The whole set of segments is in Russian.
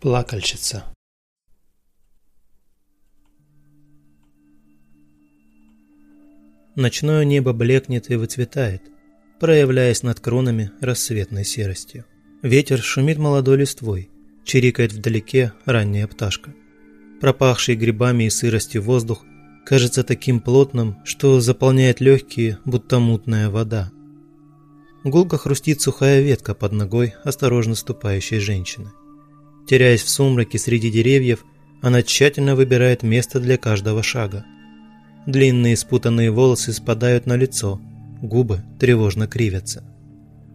Плакальщица. Ночное небо блекнет и выцветает, проявляясь над кронами рассветной серостью. Ветер шумит молодой листвой, чирикает вдалеке ранняя пташка. Пропахший грибами и сыростью воздух кажется таким плотным, что заполняет легкие, будто мутная вода. Гулко хрустит сухая ветка под ногой осторожно ступающей женщины. Теряясь в сумраке среди деревьев, она тщательно выбирает место для каждого шага. Длинные спутанные волосы спадают на лицо, губы тревожно кривятся.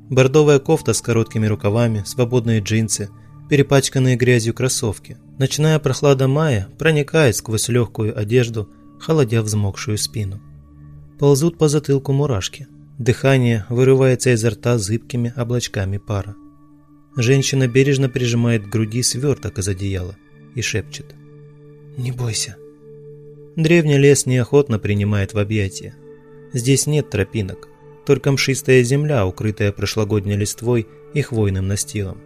Бордовая кофта с короткими рукавами, свободные джинсы, перепачканные грязью кроссовки. Ночная прохлада мая проникает сквозь легкую одежду, холодя взмокшую спину. Ползут по затылку мурашки. Дыхание вырывается изо рта зыбкими облачками пара. Женщина бережно прижимает к груди сверток из одеяла и шепчет. «Не бойся». Древний лес неохотно принимает в объятия. Здесь нет тропинок, только мшистая земля, укрытая прошлогодней листвой и хвойным настилом.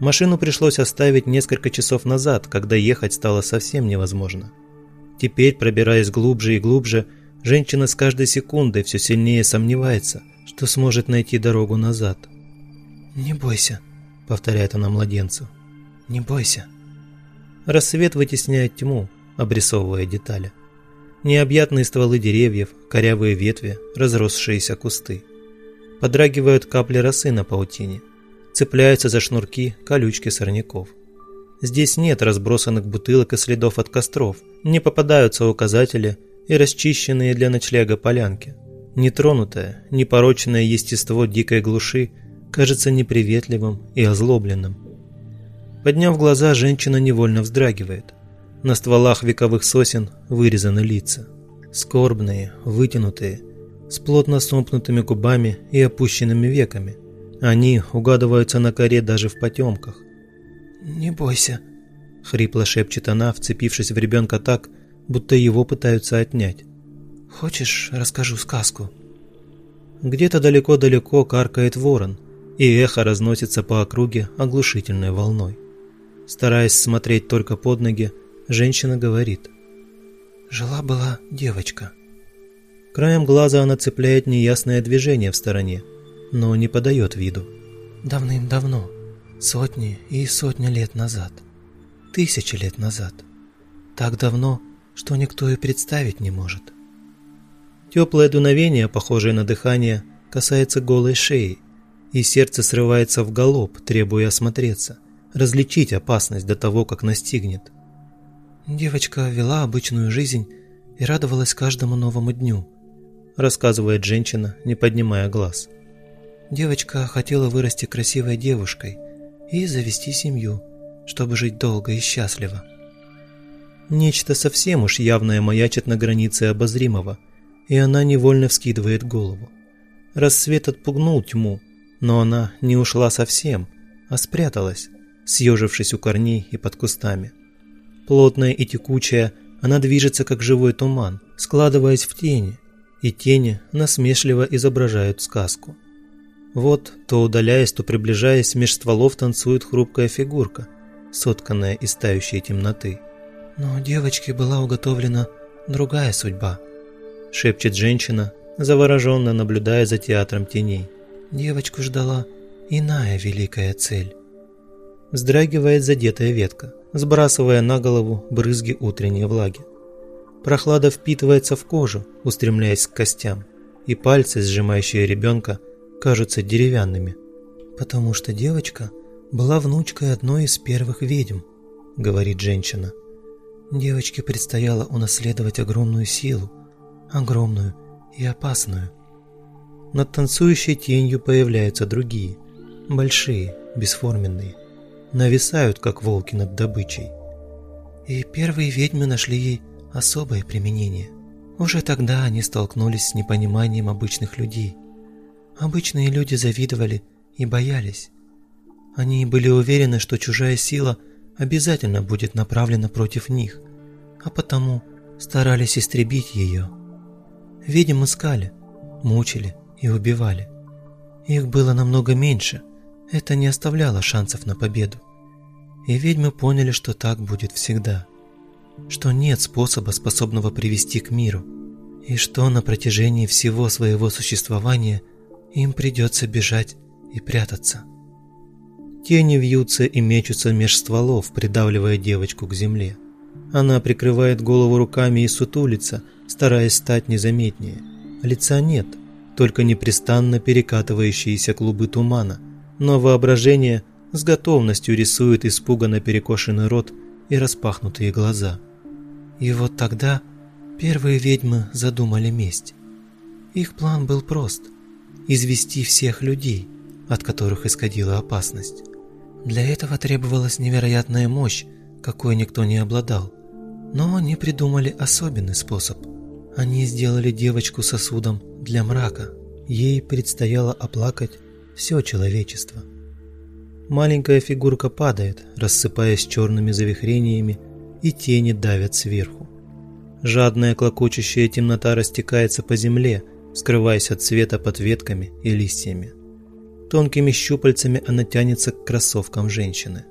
Машину пришлось оставить несколько часов назад, когда ехать стало совсем невозможно. Теперь, пробираясь глубже и глубже, женщина с каждой секундой все сильнее сомневается, что сможет найти дорогу назад. «Не бойся», повторяет она младенцу. Не бойся. Рассвет вытесняет тьму, обрисовывая детали. Необъятные стволы деревьев, корявые ветви, разросшиеся кусты. Подрагивают капли росы на паутине. Цепляются за шнурки колючки сорняков. Здесь нет разбросанных бутылок и следов от костров, не попадаются указатели и расчищенные для ночлега полянки. Нетронутое, непорочное естество дикой глуши кажется неприветливым и озлобленным. Подняв глаза, женщина невольно вздрагивает. На стволах вековых сосен вырезаны лица. Скорбные, вытянутые, с плотно сомкнутыми губами и опущенными веками. Они угадываются на коре даже в потемках. «Не бойся», — хрипло шепчет она, вцепившись в ребенка так, будто его пытаются отнять. «Хочешь, расскажу сказку?» Где-то далеко-далеко каркает ворон — и эхо разносится по округе оглушительной волной. Стараясь смотреть только под ноги, женщина говорит. «Жила-была девочка». Краем глаза она цепляет неясное движение в стороне, но не подает виду. Давным-давно, сотни и сотни лет назад, тысячи лет назад. Так давно, что никто и представить не может. Теплое дуновение, похожее на дыхание, касается голой шеи, и сердце срывается в галоп, требуя осмотреться, различить опасность до того, как настигнет. Девочка вела обычную жизнь и радовалась каждому новому дню, рассказывает женщина, не поднимая глаз. Девочка хотела вырасти красивой девушкой и завести семью, чтобы жить долго и счастливо. Нечто совсем уж явное маячит на границе обозримого, и она невольно вскидывает голову. Рассвет отпугнул тьму, но она не ушла совсем, а спряталась, съежившись у корней и под кустами. Плотная и текучая, она движется как живой туман, складываясь в тени, и тени насмешливо изображают сказку. Вот, то удаляясь, то приближаясь, меж стволов танцует хрупкая фигурка, сотканная из тающей темноты. Но девочке была уготовлена другая судьба, шепчет женщина, завороженно наблюдая за театром теней. Девочку ждала иная великая цель. Вздрагивает задетая ветка, сбрасывая на голову брызги утренней влаги. Прохлада впитывается в кожу, устремляясь к костям, и пальцы, сжимающие ребенка, кажутся деревянными. «Потому что девочка была внучкой одной из первых ведьм», — говорит женщина. Девочке предстояло унаследовать огромную силу, огромную и опасную. Над танцующей тенью появляются другие, большие, бесформенные, нависают, как волки над добычей. И первые ведьмы нашли ей особое применение. Уже тогда они столкнулись с непониманием обычных людей. Обычные люди завидовали и боялись. Они были уверены, что чужая сила обязательно будет направлена против них, а потому старались истребить ее. Ведьм искали, мучили, и убивали. Их было намного меньше, это не оставляло шансов на победу. И ведьмы поняли, что так будет всегда. Что нет способа, способного привести к миру. И что на протяжении всего своего существования им придется бежать и прятаться. Тени вьются и мечутся меж стволов, придавливая девочку к земле. Она прикрывает голову руками и сутулится, стараясь стать незаметнее. Лица нет, только непрестанно перекатывающиеся клубы тумана, но воображение с готовностью рисует испуганно перекошенный рот и распахнутые глаза. И вот тогда первые ведьмы задумали месть. Их план был прост – извести всех людей, от которых исходила опасность. Для этого требовалась невероятная мощь, какой никто не обладал. Но они придумали особенный способ. Они сделали девочку сосудом для мрака. Ей предстояло оплакать все человечество. Маленькая фигурка падает, рассыпаясь черными завихрениями, и тени давят сверху. Жадная клокочущая темнота растекается по земле, скрываясь от света под ветками и листьями. Тонкими щупальцами она тянется к кроссовкам женщины.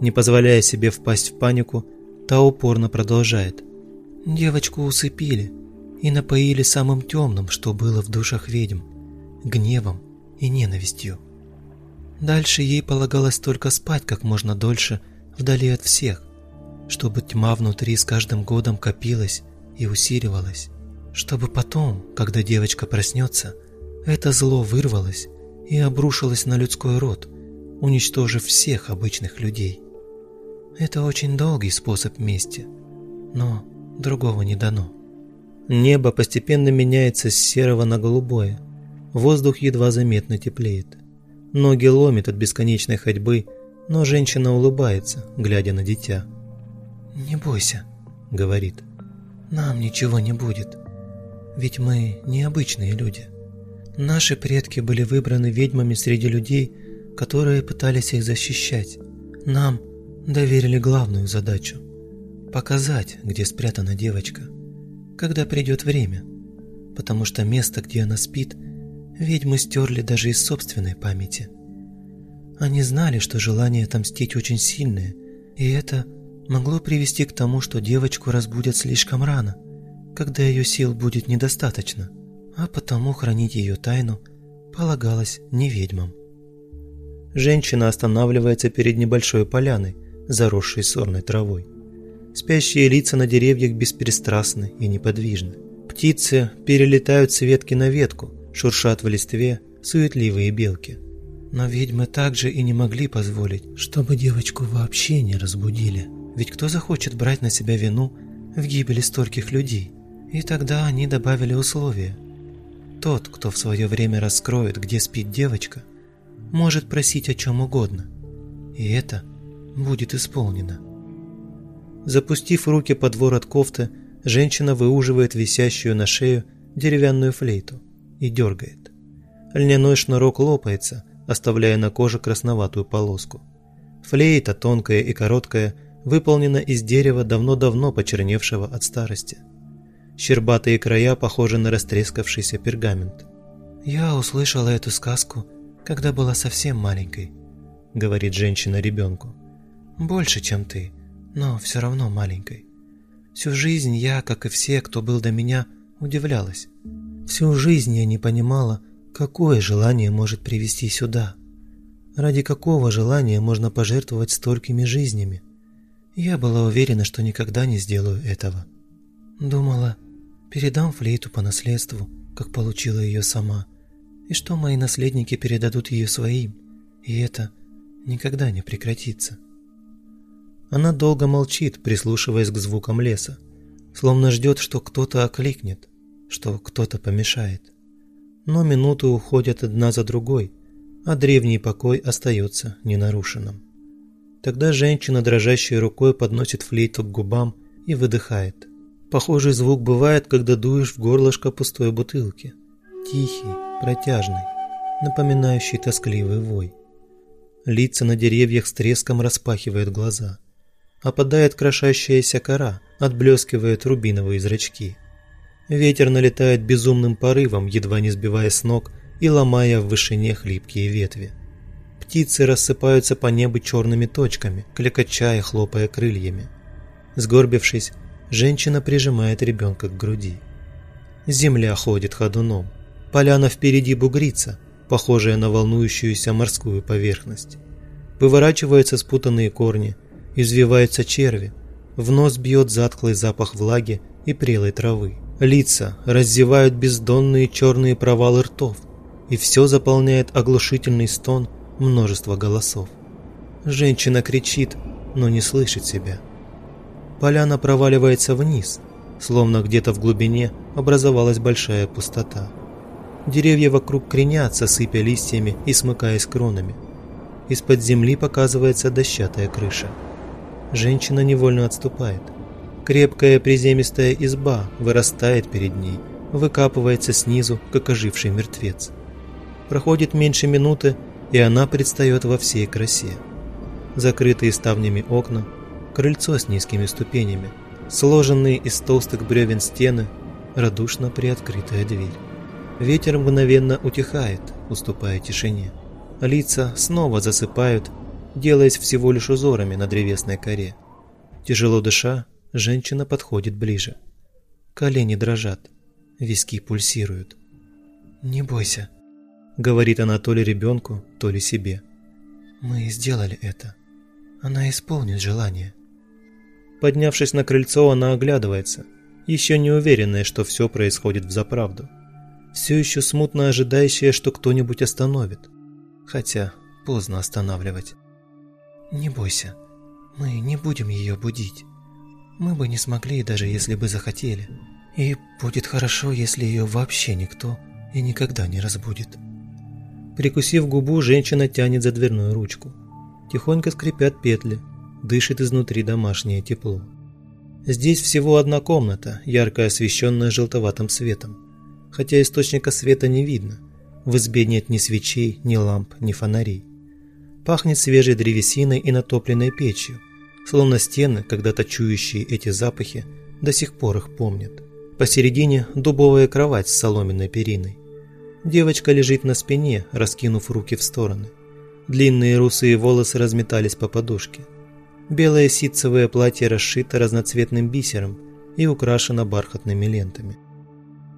Не позволяя себе впасть в панику, та упорно продолжает. Девочку усыпили и напоили самым темным, что было в душах ведьм – гневом и ненавистью. Дальше ей полагалось только спать как можно дольше, вдали от всех, чтобы тьма внутри с каждым годом копилась и усиливалась, чтобы потом, когда девочка проснется, это зло вырвалось и обрушилась на людской род, уничтожив всех обычных людей. Это очень долгий способ мести, но другого не дано. Небо постепенно меняется с серого на голубое, воздух едва заметно теплеет. Ноги ломит от бесконечной ходьбы, но женщина улыбается, глядя на дитя. «Не бойся», — говорит, — «нам ничего не будет, ведь мы необычные люди». Наши предки были выбраны ведьмами среди людей, которые пытались их защищать. Нам доверили главную задачу – показать, где спрятана девочка, когда придет время, потому что место, где она спит, ведьмы стерли даже из собственной памяти. Они знали, что желание отомстить очень сильное, и это могло привести к тому, что девочку разбудят слишком рано, когда ее сил будет недостаточно – а потому хранить ее тайну полагалось не ведьмам. Женщина останавливается перед небольшой поляной, заросшей сорной травой. Спящие лица на деревьях бесперестрастны и неподвижны. Птицы перелетают с ветки на ветку, шуршат в листве суетливые белки. Но ведьмы также и не могли позволить, чтобы девочку вообще не разбудили. Ведь кто захочет брать на себя вину в гибели стольких людей? И тогда они добавили условия – тот, кто в свое время раскроет, где спит девочка, может просить о чем угодно, и это будет исполнено. Запустив руки под ворот кофты, женщина выуживает висящую на шею деревянную флейту и дергает. Льняной шнурок лопается, оставляя на коже красноватую полоску. Флейта, тонкая и короткая, выполнена из дерева, давно-давно почерневшего от старости – Щербатые края похожи на растрескавшийся пергамент. «Я услышала эту сказку, когда была совсем маленькой», — говорит женщина ребенку. «Больше, чем ты, но все равно маленькой. Всю жизнь я, как и все, кто был до меня, удивлялась. Всю жизнь я не понимала, какое желание может привести сюда. Ради какого желания можно пожертвовать столькими жизнями? Я была уверена, что никогда не сделаю этого. Думала, передам флейту по наследству, как получила ее сама, и что мои наследники передадут ее своим, и это никогда не прекратится. Она долго молчит, прислушиваясь к звукам леса, словно ждет, что кто-то окликнет, что кто-то помешает. Но минуты уходят одна за другой, а древний покой остается ненарушенным. Тогда женщина, дрожащей рукой, подносит флейту к губам и выдыхает – Похожий звук бывает, когда дуешь в горлышко пустой бутылки. Тихий, протяжный, напоминающий тоскливый вой. Лица на деревьях с треском распахивают глаза. Опадает крошащаяся кора, отблескивает рубиновые зрачки. Ветер налетает безумным порывом, едва не сбивая с ног и ломая в вышине хлипкие ветви. птицы рассыпаются по небу черными точками, клекоча и хлопая крыльями. Сгорбившись, женщина прижимает ребенка к груди. Земля ходит ходуном. Поляна впереди бугрится, похожая на волнующуюся морскую поверхность. Выворачиваются спутанные корни, извиваются черви, в нос бьет затхлый запах влаги и прелой травы. Лица раздевают бездонные черные провалы ртов, и все заполняет оглушительный стон множества голосов. Женщина кричит, но не слышит себя. Поляна проваливается вниз, словно где-то в глубине образовалась большая пустота. Деревья вокруг кренятся, сыпя листьями и смыкаясь кронами. Из-под земли показывается дощатая крыша. Женщина невольно отступает. Крепкая приземистая изба вырастает перед ней, выкапывается снизу, как оживший мертвец. Проходит меньше минуты, и она предстает во всей красе. Закрытые ставнями окна, крыльцо с низкими ступенями, сложенные из толстых бревен стены, радушно приоткрытая дверь. Ветер мгновенно утихает, уступая тишине. Лица снова засыпают, делаясь всего лишь узорами на древесной коре. Тяжело дыша, женщина подходит ближе. Колени дрожат, виски пульсируют. «Не бойся», — говорит она то ли ребенку, то ли себе. «Мы сделали это. Она исполнит желание». Поднявшись на крыльцо, она оглядывается, еще не уверенная, что все происходит в заправду. Все еще смутно ожидающая, что кто-нибудь остановит. Хотя поздно останавливать. «Не бойся, мы не будем ее будить. Мы бы не смогли, даже если бы захотели. И будет хорошо, если ее вообще никто и никогда не разбудит». Прикусив губу, женщина тянет за дверную ручку. Тихонько скрипят петли, дышит изнутри домашнее тепло. Здесь всего одна комната, ярко освещенная желтоватым светом. Хотя источника света не видно. В избе нет ни свечей, ни ламп, ни фонарей. Пахнет свежей древесиной и натопленной печью, словно стены, когда-то чующие эти запахи, до сих пор их помнят. Посередине дубовая кровать с соломенной периной. Девочка лежит на спине, раскинув руки в стороны. Длинные русые волосы разметались по подушке. Белое ситцевое платье расшито разноцветным бисером и украшено бархатными лентами.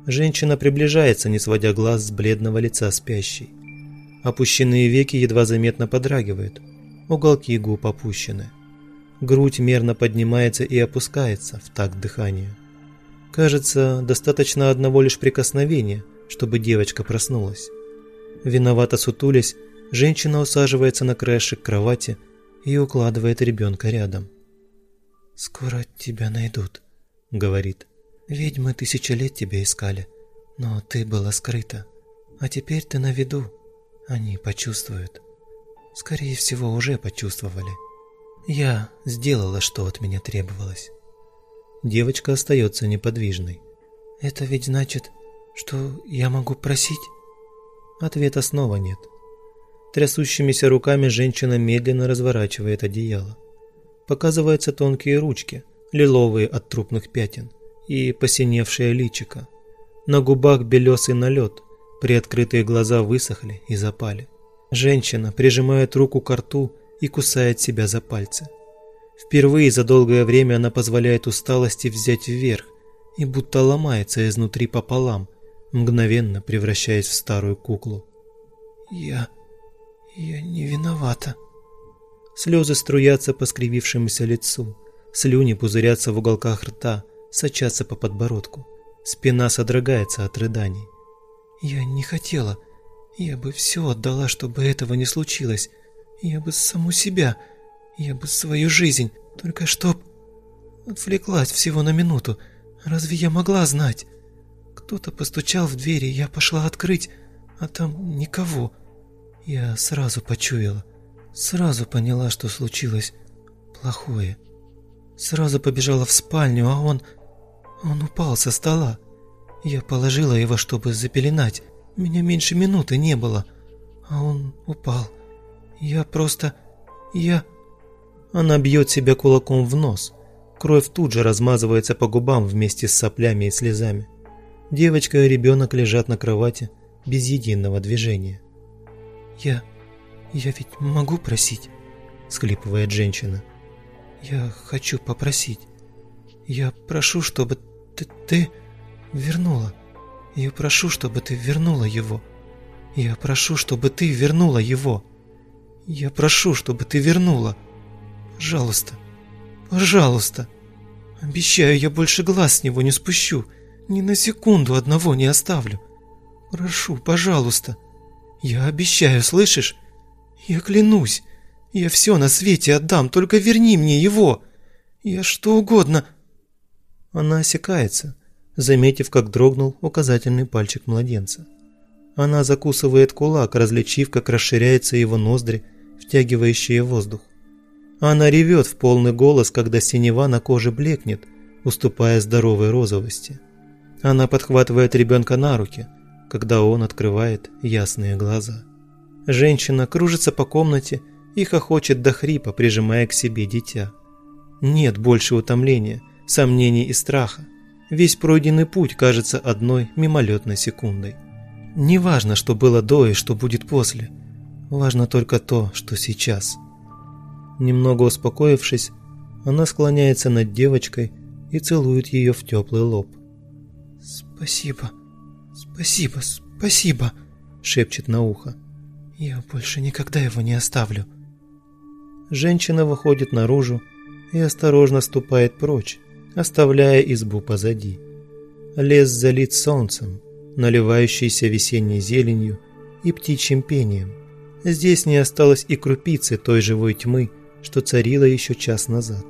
Женщина приближается, не сводя глаз с бледного лица спящей. Опущенные веки едва заметно подрагивают, уголки губ опущены. Грудь мерно поднимается и опускается в такт дыханию. Кажется, достаточно одного лишь прикосновения, чтобы девочка проснулась. Виновато сутулясь, женщина усаживается на краешек кровати и укладывает ребенка рядом. «Скоро тебя найдут», — говорит. «Ведьмы тысячи лет тебя искали, но ты была скрыта. А теперь ты на виду. Они почувствуют. Скорее всего, уже почувствовали. Я сделала, что от меня требовалось». Девочка остается неподвижной. «Это ведь значит, что я могу просить?» Ответа снова нет. Трясущимися руками женщина медленно разворачивает одеяло. Показываются тонкие ручки, лиловые от трупных пятен, и посиневшее личико. На губах белесый налет, приоткрытые глаза высохли и запали. Женщина прижимает руку к рту и кусает себя за пальцы. Впервые за долгое время она позволяет усталости взять вверх и будто ломается изнутри пополам, мгновенно превращаясь в старую куклу. «Я... я не виновата». Слезы струятся по скривившемуся лицу, слюни пузырятся в уголках рта, сочатся по подбородку. Спина содрогается от рыданий. «Я не хотела. Я бы все отдала, чтобы этого не случилось. Я бы саму себя, я бы свою жизнь, только чтоб...» Отвлеклась всего на минуту. Разве я могла знать? Кто-то постучал в дверь, и я пошла открыть, а там никого. Я сразу почуяла, сразу поняла, что случилось плохое. Сразу побежала в спальню, а он... он упал со стола. Я положила его, чтобы запеленать. Меня меньше минуты не было, а он упал. Я просто... я... Она бьет себя кулаком в нос. Кровь тут же размазывается по губам вместе с соплями и слезами. Девочка и ребенок лежат на кровати без единого движения. «Я... «Я ведь могу просить?» – схлипывает женщина. «Я хочу попросить. Я прошу, чтобы ты, ты вернула. Я прошу, чтобы ты вернула его. Я прошу, чтобы ты вернула его. Я прошу, чтобы ты вернула. Пожалуйста, пожалуйста. Обещаю, я больше глаз с него не спущу. Ни на секунду одного не оставлю. Прошу, пожалуйста. Я обещаю, слышишь? Я клянусь. Я все на свете отдам, только верни мне его. Я что угодно. Она осекается, заметив, как дрогнул указательный пальчик младенца. Она закусывает кулак, различив, как расширяются его ноздри, втягивающие воздух. Она ревет в полный голос, когда синева на коже блекнет, уступая здоровой розовости. Она подхватывает ребенка на руки, когда он открывает ясные глаза. Женщина кружится по комнате и хохочет до хрипа, прижимая к себе дитя. Нет больше утомления, сомнений и страха. Весь пройденный путь кажется одной мимолетной секундой. Не важно, что было до и что будет после. Важно только то, что сейчас. Немного успокоившись, она склоняется над девочкой и целует ее в теплый лоб. «Спасибо, спасибо, спасибо», – шепчет на ухо. «Я больше никогда его не оставлю». Женщина выходит наружу и осторожно ступает прочь, оставляя избу позади. Лес залит солнцем, наливающийся весенней зеленью и птичьим пением. Здесь не осталось и крупицы той живой тьмы, что царила еще час назад.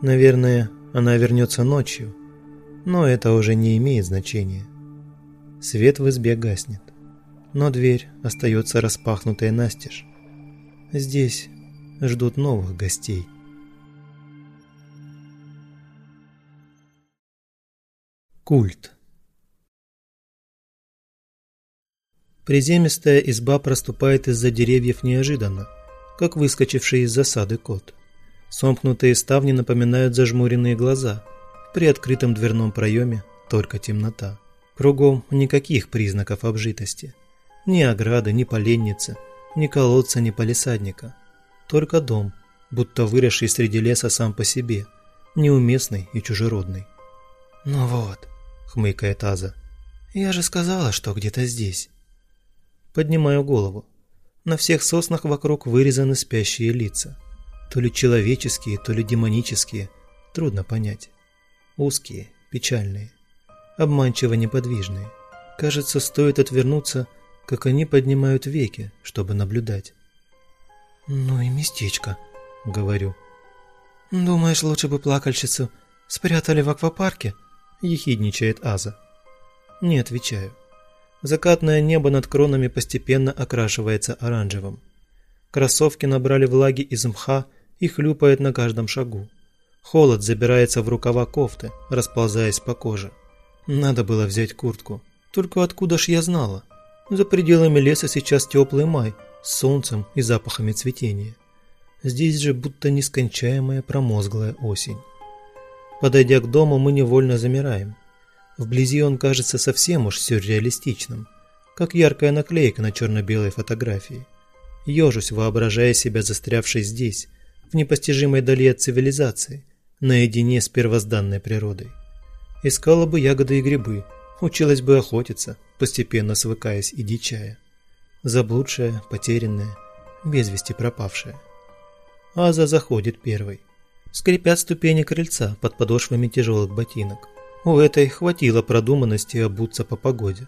Наверное, она вернется ночью, но это уже не имеет значения. Свет в избе гаснет, но дверь остается распахнутой настежь. Здесь ждут новых гостей. Культ Приземистая изба проступает из-за деревьев неожиданно, как выскочивший из засады кот. Сомкнутые ставни напоминают зажмуренные глаза. При открытом дверном проеме только темнота. Кругом никаких признаков обжитости. Ни ограды, ни поленницы, ни колодца, ни полисадника. Только дом, будто выросший среди леса сам по себе, неуместный и чужеродный. «Ну вот», — хмыкает Аза, — «я же сказала, что где-то здесь». Поднимаю голову. На всех соснах вокруг вырезаны спящие лица. То ли человеческие, то ли демонические. Трудно понять. Узкие, печальные. Обманчиво неподвижные. Кажется, стоит отвернуться, как они поднимают веки, чтобы наблюдать. «Ну и местечко», — говорю. «Думаешь, лучше бы плакальщицу спрятали в аквапарке?» — ехидничает Аза. Не отвечаю. Закатное небо над кронами постепенно окрашивается оранжевым. Кроссовки набрали влаги из мха и хлюпают на каждом шагу. Холод забирается в рукава кофты, расползаясь по коже. Надо было взять куртку. Только откуда ж я знала? За пределами леса сейчас теплый май, с солнцем и запахами цветения. Здесь же будто нескончаемая промозглая осень. Подойдя к дому, мы невольно замираем. Вблизи он кажется совсем уж сюрреалистичным, как яркая наклейка на черно-белой фотографии. Ежусь, воображая себя застрявшей здесь, в непостижимой дали от цивилизации, наедине с первозданной природой. Искала бы ягоды и грибы, училась бы охотиться, постепенно свыкаясь и дичая. Заблудшая, потерянная, без вести пропавшая. Аза заходит первой. Скрипят ступени крыльца под подошвами тяжелых ботинок. У этой хватило продуманности обуться по погоде.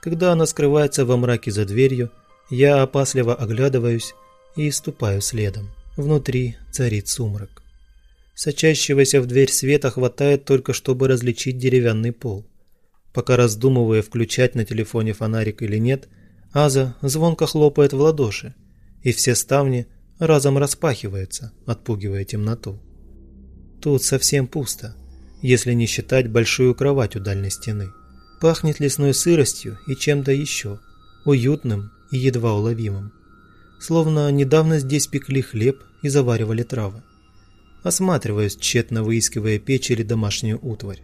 Когда она скрывается во мраке за дверью, я опасливо оглядываюсь и ступаю следом. Внутри царит сумрак. Сочащегося в дверь света хватает только, чтобы различить деревянный пол. Пока раздумывая, включать на телефоне фонарик или нет, Аза звонко хлопает в ладоши, и все ставни разом распахиваются, отпугивая темноту. Тут совсем пусто если не считать большую кровать у дальней стены. Пахнет лесной сыростью и чем-то еще, уютным и едва уловимым. Словно недавно здесь пекли хлеб и заваривали травы. Осматриваюсь, тщетно выискивая печь или домашнюю утварь.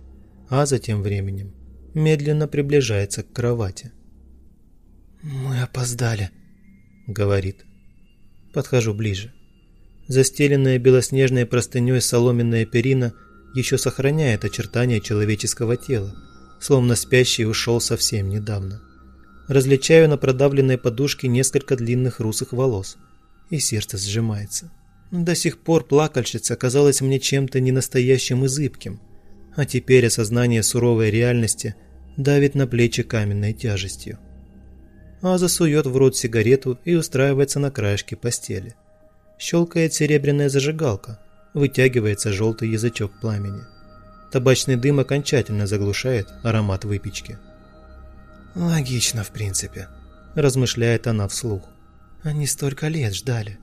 А за тем временем медленно приближается к кровати. «Мы опоздали», — говорит. Подхожу ближе. Застеленная белоснежной простыней соломенная перина еще сохраняет очертания человеческого тела, словно спящий ушел совсем недавно. Различаю на продавленной подушке несколько длинных русых волос, и сердце сжимается. До сих пор плакальщица казалась мне чем-то ненастоящим и зыбким, а теперь осознание суровой реальности давит на плечи каменной тяжестью. Аза сует в рот сигарету и устраивается на краешке постели. Щелкает серебряная зажигалка, вытягивается желтый язычок пламени. Табачный дым окончательно заглушает аромат выпечки. «Логично, в принципе», – размышляет она вслух. «Они столько лет ждали.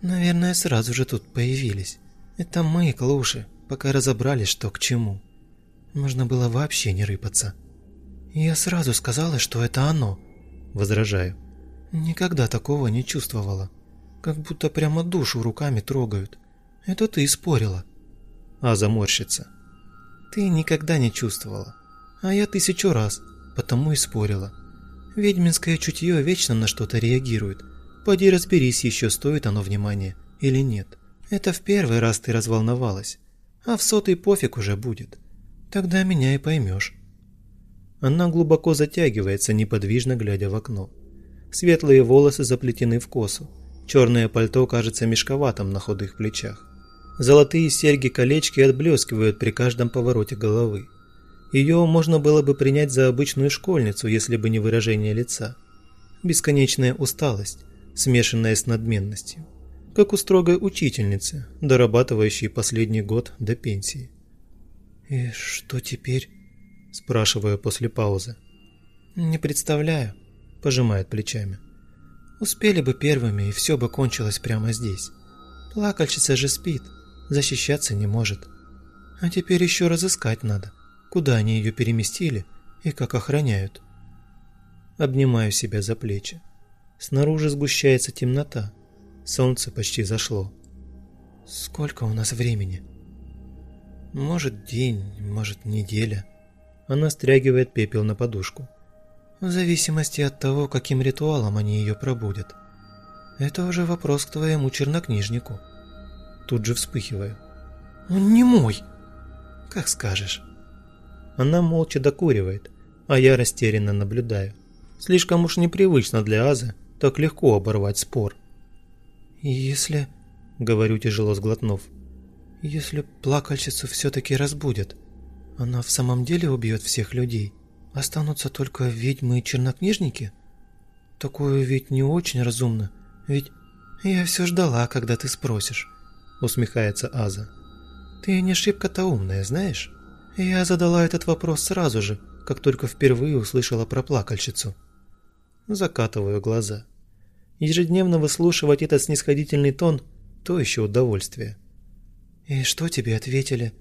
Наверное, сразу же тут появились. Это мы, клуши, пока разобрались, что к чему. Можно было вообще не рыпаться. Я сразу сказала, что это оно», – возражаю. «Никогда такого не чувствовала. Как будто прямо душу руками трогают. Это ты спорила». А заморщится. «Ты никогда не чувствовала. А я тысячу раз потому и спорила. Ведьминское чутье вечно на что-то реагирует. Поди разберись, еще стоит оно внимания или нет. Это в первый раз ты разволновалась, а в сотый пофиг уже будет. Тогда меня и поймешь. Она глубоко затягивается, неподвижно глядя в окно. Светлые волосы заплетены в косу. Черное пальто кажется мешковатым на худых плечах. Золотые серьги-колечки отблескивают при каждом повороте головы. Ее можно было бы принять за обычную школьницу, если бы не выражение лица. Бесконечная усталость, смешанная с надменностью. Как у строгой учительницы, дорабатывающей последний год до пенсии. «И что теперь?» – спрашиваю после паузы. «Не представляю», – пожимает плечами. «Успели бы первыми, и все бы кончилось прямо здесь. Плакальщица же спит, защищаться не может. А теперь еще разыскать надо куда они ее переместили и как охраняют. Обнимаю себя за плечи. Снаружи сгущается темнота. Солнце почти зашло. Сколько у нас времени? Может день, может неделя. Она стрягивает пепел на подушку. В зависимости от того, каким ритуалом они ее пробудят. Это уже вопрос к твоему чернокнижнику. Тут же вспыхиваю. Он не мой. Как скажешь. Она молча докуривает, а я растерянно наблюдаю. Слишком уж непривычно для Азы так легко оборвать спор. «Если...» — говорю тяжело сглотнув. «Если плакальщицу все-таки разбудят, она в самом деле убьет всех людей? Останутся только ведьмы и чернокнижники? Такое ведь не очень разумно, ведь я все ждала, когда ты спросишь», — усмехается Аза. «Ты не шибко-то умная, знаешь?» Я задала этот вопрос сразу же, как только впервые услышала про плакальщицу. Закатываю глаза. Ежедневно выслушивать этот снисходительный тон – то еще удовольствие. «И что тебе ответили?»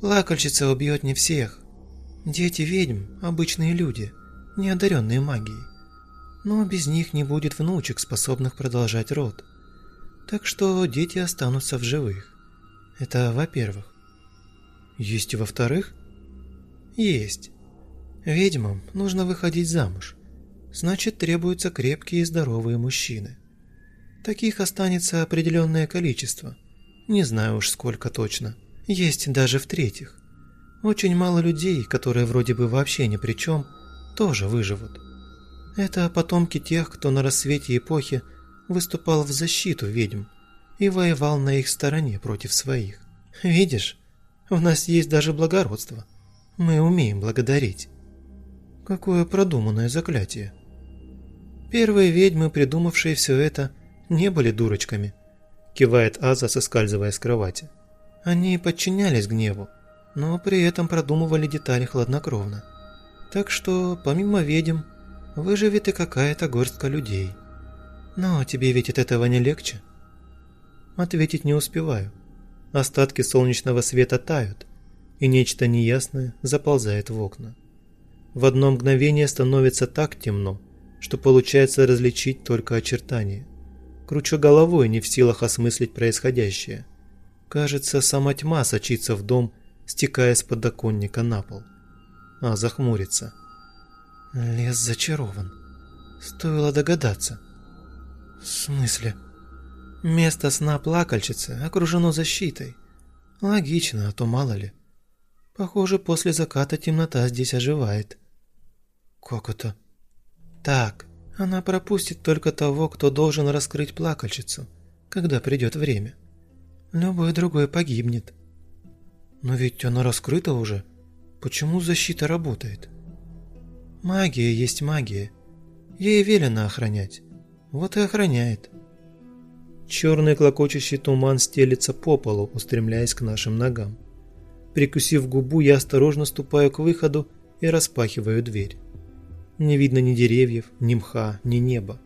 «Плакальщица убьет не всех. Дети ведьм – обычные люди, не одаренные магией. Но без них не будет внучек, способных продолжать род. Так что дети останутся в живых. Это во-первых. Есть и во-вторых? Есть. Ведьмам нужно выходить замуж. Значит, требуются крепкие и здоровые мужчины. Таких останется определенное количество. Не знаю уж сколько точно. Есть даже в-третьих. Очень мало людей, которые вроде бы вообще ни при чем, тоже выживут. Это потомки тех, кто на рассвете эпохи выступал в защиту ведьм и воевал на их стороне против своих. Видишь, у нас есть даже благородство. Мы умеем благодарить. Какое продуманное заклятие. Первые ведьмы, придумавшие все это, не были дурочками. Кивает Аза, соскальзывая с кровати. Они подчинялись гневу, но при этом продумывали детали хладнокровно. Так что, помимо ведьм, выживет и какая-то горстка людей. Но тебе ведь от этого не легче? Ответить не успеваю. Остатки солнечного света тают, и нечто неясное заползает в окна. В одно мгновение становится так темно, что получается различить только очертания. Кручу головой, не в силах осмыслить происходящее. Кажется, сама тьма сочится в дом, стекая с подоконника на пол. А захмурится. Лес зачарован. Стоило догадаться. «В смысле?» «Место сна плакальщицы окружено защитой. Логично, а то мало ли. Похоже, после заката темнота здесь оживает». «Как это?» «Так, она пропустит только того, кто должен раскрыть плакальщицу, когда придет время. Любой другой погибнет». «Но ведь она раскрыта уже. Почему защита работает?» «Магия есть магия. Ей велено охранять. Вот и охраняет». Черный клокочущий туман стелится по полу, устремляясь к нашим ногам. Прикусив губу, я осторожно ступаю к выходу и распахиваю дверь. Не видно ни деревьев, ни мха, ни неба.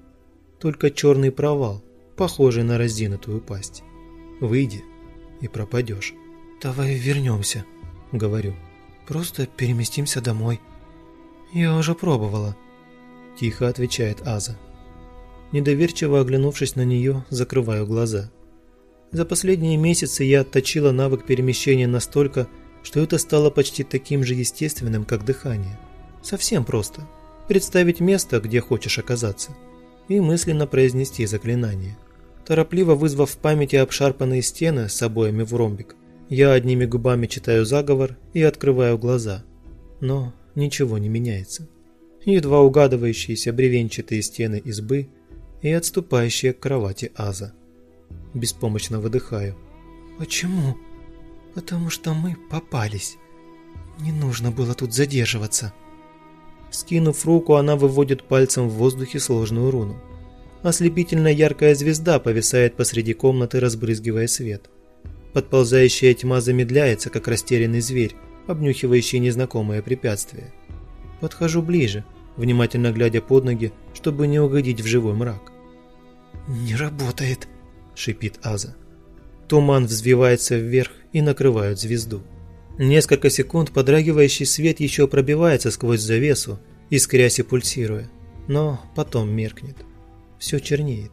Только черный провал, похожий на раздинутую пасть. Выйди и пропадешь. «Давай вернемся», — говорю. «Просто переместимся домой». «Я уже пробовала», — тихо отвечает Аза. Недоверчиво оглянувшись на нее, закрываю глаза. За последние месяцы я отточила навык перемещения настолько, что это стало почти таким же естественным, как дыхание. Совсем просто. Представить место, где хочешь оказаться, и мысленно произнести заклинание. Торопливо вызвав в памяти обшарпанные стены с обоями в ромбик, я одними губами читаю заговор и открываю глаза. Но ничего не меняется. Едва угадывающиеся бревенчатые стены избы и отступающая к кровати Аза. Беспомощно выдыхаю. «Почему?» «Потому что мы попались. Не нужно было тут задерживаться». Скинув руку, она выводит пальцем в воздухе сложную руну. Ослепительно яркая звезда повисает посреди комнаты, разбрызгивая свет. Подползающая тьма замедляется, как растерянный зверь, обнюхивающий незнакомое препятствие. Подхожу ближе, внимательно глядя под ноги, чтобы не угодить в живой мрак. «Не работает», – шипит Аза. Туман взвивается вверх и накрывает звезду. Несколько секунд подрагивающий свет еще пробивается сквозь завесу, искрясь и пульсируя, но потом меркнет. Все чернеет.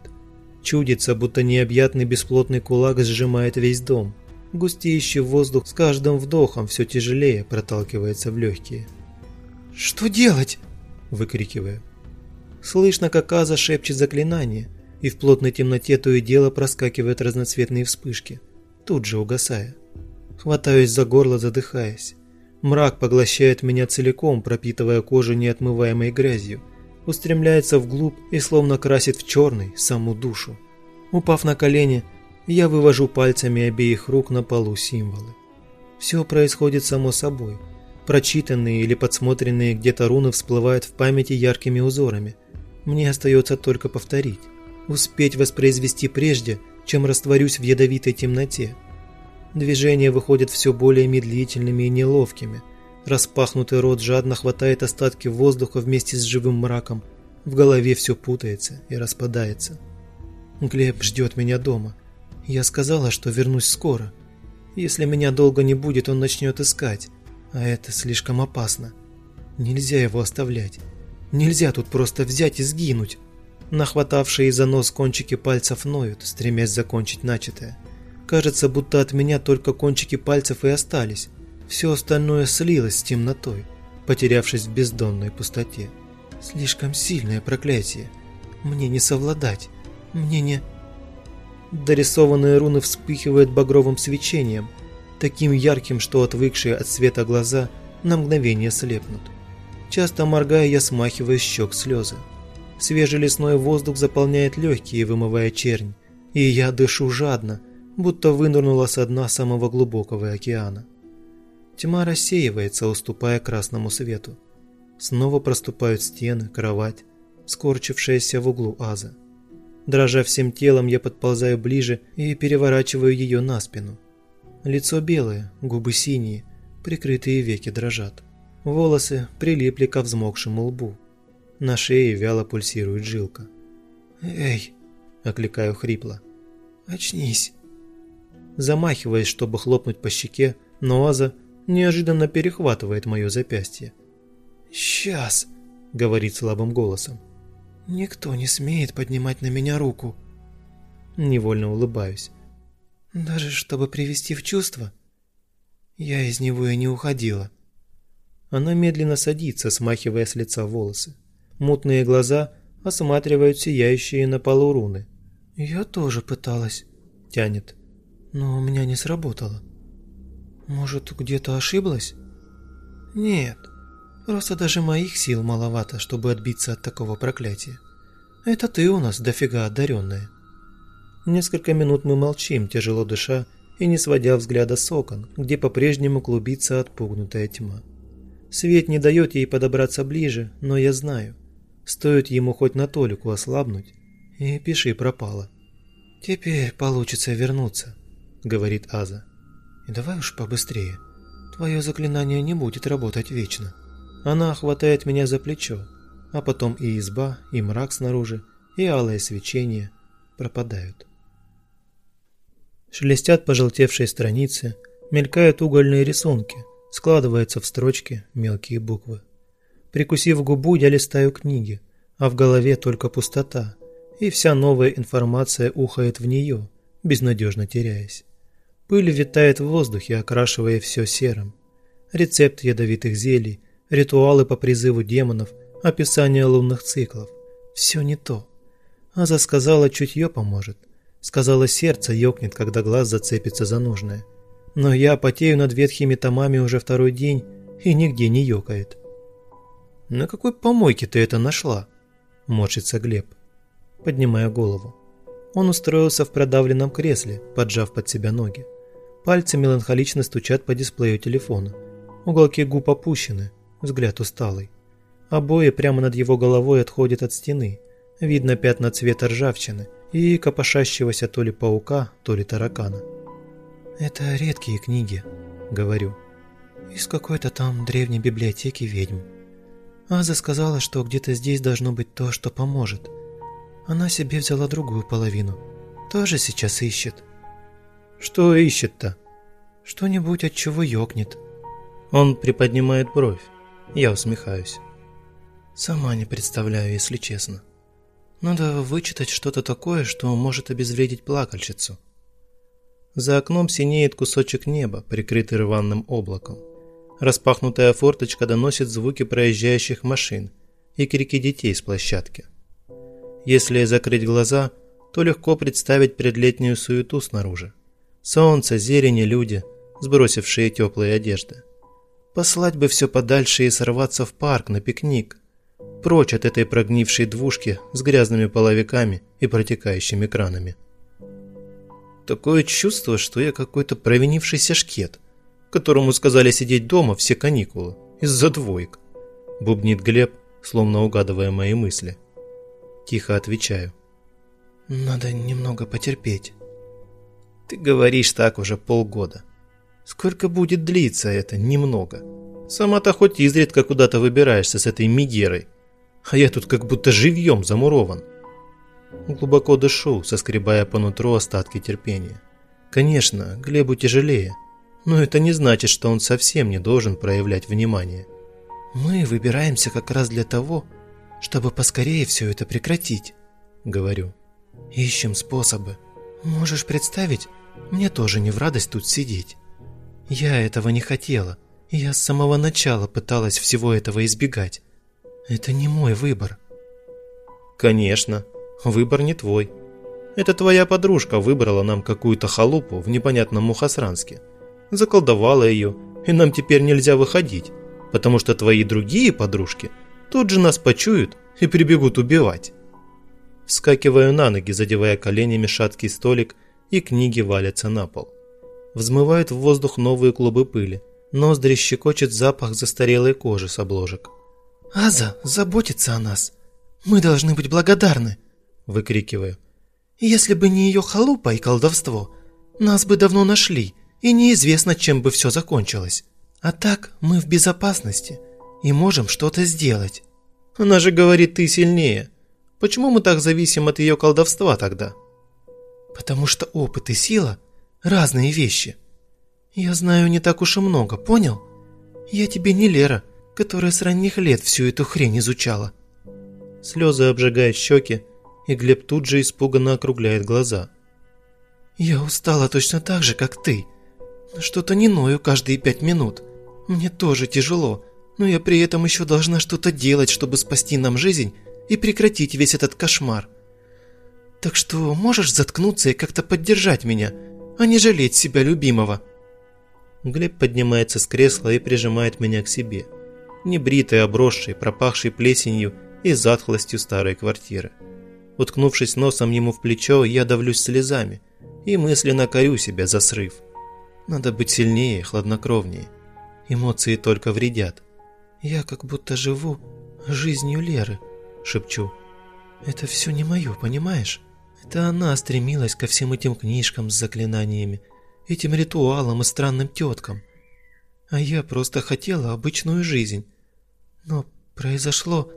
Чудится, будто необъятный бесплотный кулак сжимает весь дом. Густеющий воздух с каждым вдохом все тяжелее проталкивается в легкие. «Что делать?» – выкрикиваю. Слышно, как Аза шепчет заклинание, и в плотной темноте то и дело проскакивают разноцветные вспышки, тут же угасая. Хватаюсь за горло, задыхаясь. Мрак поглощает меня целиком, пропитывая кожу неотмываемой грязью, устремляется вглубь и словно красит в черный саму душу. Упав на колени, я вывожу пальцами обеих рук на полу символы. Все происходит само собой. Прочитанные или подсмотренные где-то руны всплывают в памяти яркими узорами. Мне остается только повторить. Успеть воспроизвести прежде, чем растворюсь в ядовитой темноте. Движения выходят все более медлительными и неловкими. Распахнутый рот жадно хватает остатки воздуха вместе с живым мраком. В голове все путается и распадается. Глеб ждет меня дома. Я сказала, что вернусь скоро. Если меня долго не будет, он начнет искать. А это слишком опасно. Нельзя его оставлять. Нельзя тут просто взять и сгинуть. Нахватавшие за нос кончики пальцев ноют, стремясь закончить начатое. Кажется, будто от меня только кончики пальцев и остались. Все остальное слилось с темнотой, потерявшись в бездонной пустоте. Слишком сильное проклятие. Мне не совладать. Мне не... Дорисованные руны вспыхивают багровым свечением, таким ярким, что отвыкшие от света глаза на мгновение слепнут. Часто моргая, я смахиваю с щек слезы. Свежий лесной воздух заполняет легкие, вымывая чернь, и я дышу жадно, будто вынырнула со дна самого глубокого океана. Тьма рассеивается, уступая красному свету. Снова проступают стены, кровать, скорчившаяся в углу аза. Дрожа всем телом, я подползаю ближе и переворачиваю ее на спину. Лицо белое, губы синие, прикрытые веки дрожат. Волосы прилипли ко взмокшему лбу. На шее вяло пульсирует жилка. «Эй!» – окликаю хрипло. «Очнись!» Замахиваясь, чтобы хлопнуть по щеке, но Аза неожиданно перехватывает мое запястье. «Сейчас!» – говорит слабым голосом. Никто не смеет поднимать на меня руку. Невольно улыбаюсь. Даже чтобы привести в чувство. Я из него и не уходила. Она медленно садится, смахивая с лица волосы. Мутные глаза осматривают сияющие на полу руны, «Я тоже пыталась», – тянет, – «но у меня не сработало». «Может, где-то ошиблась?» «Нет, просто даже моих сил маловато, чтобы отбиться от такого проклятия. Это ты у нас дофига одаренная». Несколько минут мы молчим, тяжело дыша и не сводя взгляда с окон, где по-прежнему клубится отпугнутая тьма. Свет не дает ей подобраться ближе, но я знаю. Стоит ему хоть на толику ослабнуть, и пиши пропало. «Теперь получится вернуться», — говорит Аза. «И давай уж побыстрее. Твое заклинание не будет работать вечно». Она хватает меня за плечо, а потом и изба, и мрак снаружи, и алое свечение пропадают. Шелестят пожелтевшие страницы, мелькают угольные рисунки, складываются в строчки мелкие буквы. Прикусив губу, я листаю книги, а в голове только пустота, и вся новая информация ухает в нее, безнадежно теряясь. Пыль витает в воздухе, окрашивая все серым. Рецепт ядовитых зелий, ритуалы по призыву демонов, описание лунных циклов. Все не то. Аза сказала, чутье поможет. Сказала, сердце ёкнет, когда глаз зацепится за нужное. Но я потею над ветхими томами уже второй день, и нигде не ёкает. «На какой помойке ты это нашла?» – морщится Глеб. Поднимая голову. Он устроился в продавленном кресле, поджав под себя ноги. Пальцы меланхолично стучат по дисплею телефона. Уголки губ опущены, взгляд усталый. Обои прямо над его головой отходят от стены. Видно пятна цвета ржавчины и копошащегося то ли паука, то ли таракана. «Это редкие книги», — говорю. «Из какой-то там древней библиотеки ведьм. Аза сказала, что где-то здесь должно быть то, что поможет. Она себе взяла другую половину. Тоже сейчас ищет». «Что ищет-то?» «Что-нибудь, от чего ёкнет». Он приподнимает бровь. Я усмехаюсь. Сама не представляю, если честно. Надо вычитать что-то такое, что может обезвредить плакальщицу. За окном синеет кусочек неба, прикрытый рваным облаком. Распахнутая форточка доносит звуки проезжающих машин и крики детей с площадки. Если закрыть глаза, то легко представить предлетнюю суету снаружи. Солнце, зелень и люди, сбросившие теплые одежды. Послать бы все подальше и сорваться в парк на пикник. Прочь от этой прогнившей двушки с грязными половиками и протекающими кранами. Такое чувство, что я какой-то провинившийся шкет, которому сказали сидеть дома все каникулы, из-за двоек. Бубнит Глеб, словно угадывая мои мысли. Тихо отвечаю. Надо немного потерпеть. Ты говоришь так уже полгода. Сколько будет длиться это немного? Сама-то хоть изредка куда-то выбираешься с этой мигерой. А я тут как будто живьем замурован. Глубоко дышу, соскребая по нутру остатки терпения. Конечно, Глебу тяжелее, но это не значит, что он совсем не должен проявлять внимание. «Мы выбираемся как раз для того, чтобы поскорее все это прекратить», — говорю. «Ищем способы. Можешь представить, мне тоже не в радость тут сидеть». Я этого не хотела. Я с самого начала пыталась всего этого избегать. Это не мой выбор. Конечно, выбор не твой. Это твоя подружка выбрала нам какую-то халупу в непонятном Мухосранске. Заколдовала ее, и нам теперь нельзя выходить, потому что твои другие подружки тут же нас почуют и прибегут убивать. Вскакиваю на ноги, задевая коленями шаткий столик, и книги валятся на пол взмывают в воздух новые клубы пыли. Ноздри щекочет запах застарелой кожи с обложек. «Аза заботится о нас. Мы должны быть благодарны!» Выкрикиваю. «Если бы не ее халупа и колдовство, нас бы давно нашли, и неизвестно, чем бы все закончилось. А так мы в безопасности и можем что-то сделать». «Она же говорит, ты сильнее. Почему мы так зависим от ее колдовства тогда?» «Потому что опыт и сила разные вещи. Я знаю не так уж и много, понял? Я тебе не Лера, которая с ранних лет всю эту хрень изучала. Слезы обжигают щеки, и Глеб тут же испуганно округляет глаза. Я устала точно так же, как ты. Что-то не ною каждые пять минут. Мне тоже тяжело, но я при этом еще должна что-то делать, чтобы спасти нам жизнь и прекратить весь этот кошмар. Так что можешь заткнуться и как-то поддержать меня, а не жалеть себя любимого?» Глеб поднимается с кресла и прижимает меня к себе. Небритый, обросший, пропахший плесенью и затхлостью старой квартиры. Уткнувшись носом ему в плечо, я давлюсь слезами и мысленно корю себя за срыв. Надо быть сильнее, хладнокровнее. Эмоции только вредят. «Я как будто живу жизнью Леры», – шепчу. «Это все не мое, понимаешь? Это она стремилась ко всем этим книжкам с заклинаниями, этим ритуалам и странным теткам. А я просто хотела обычную жизнь. Но произошло...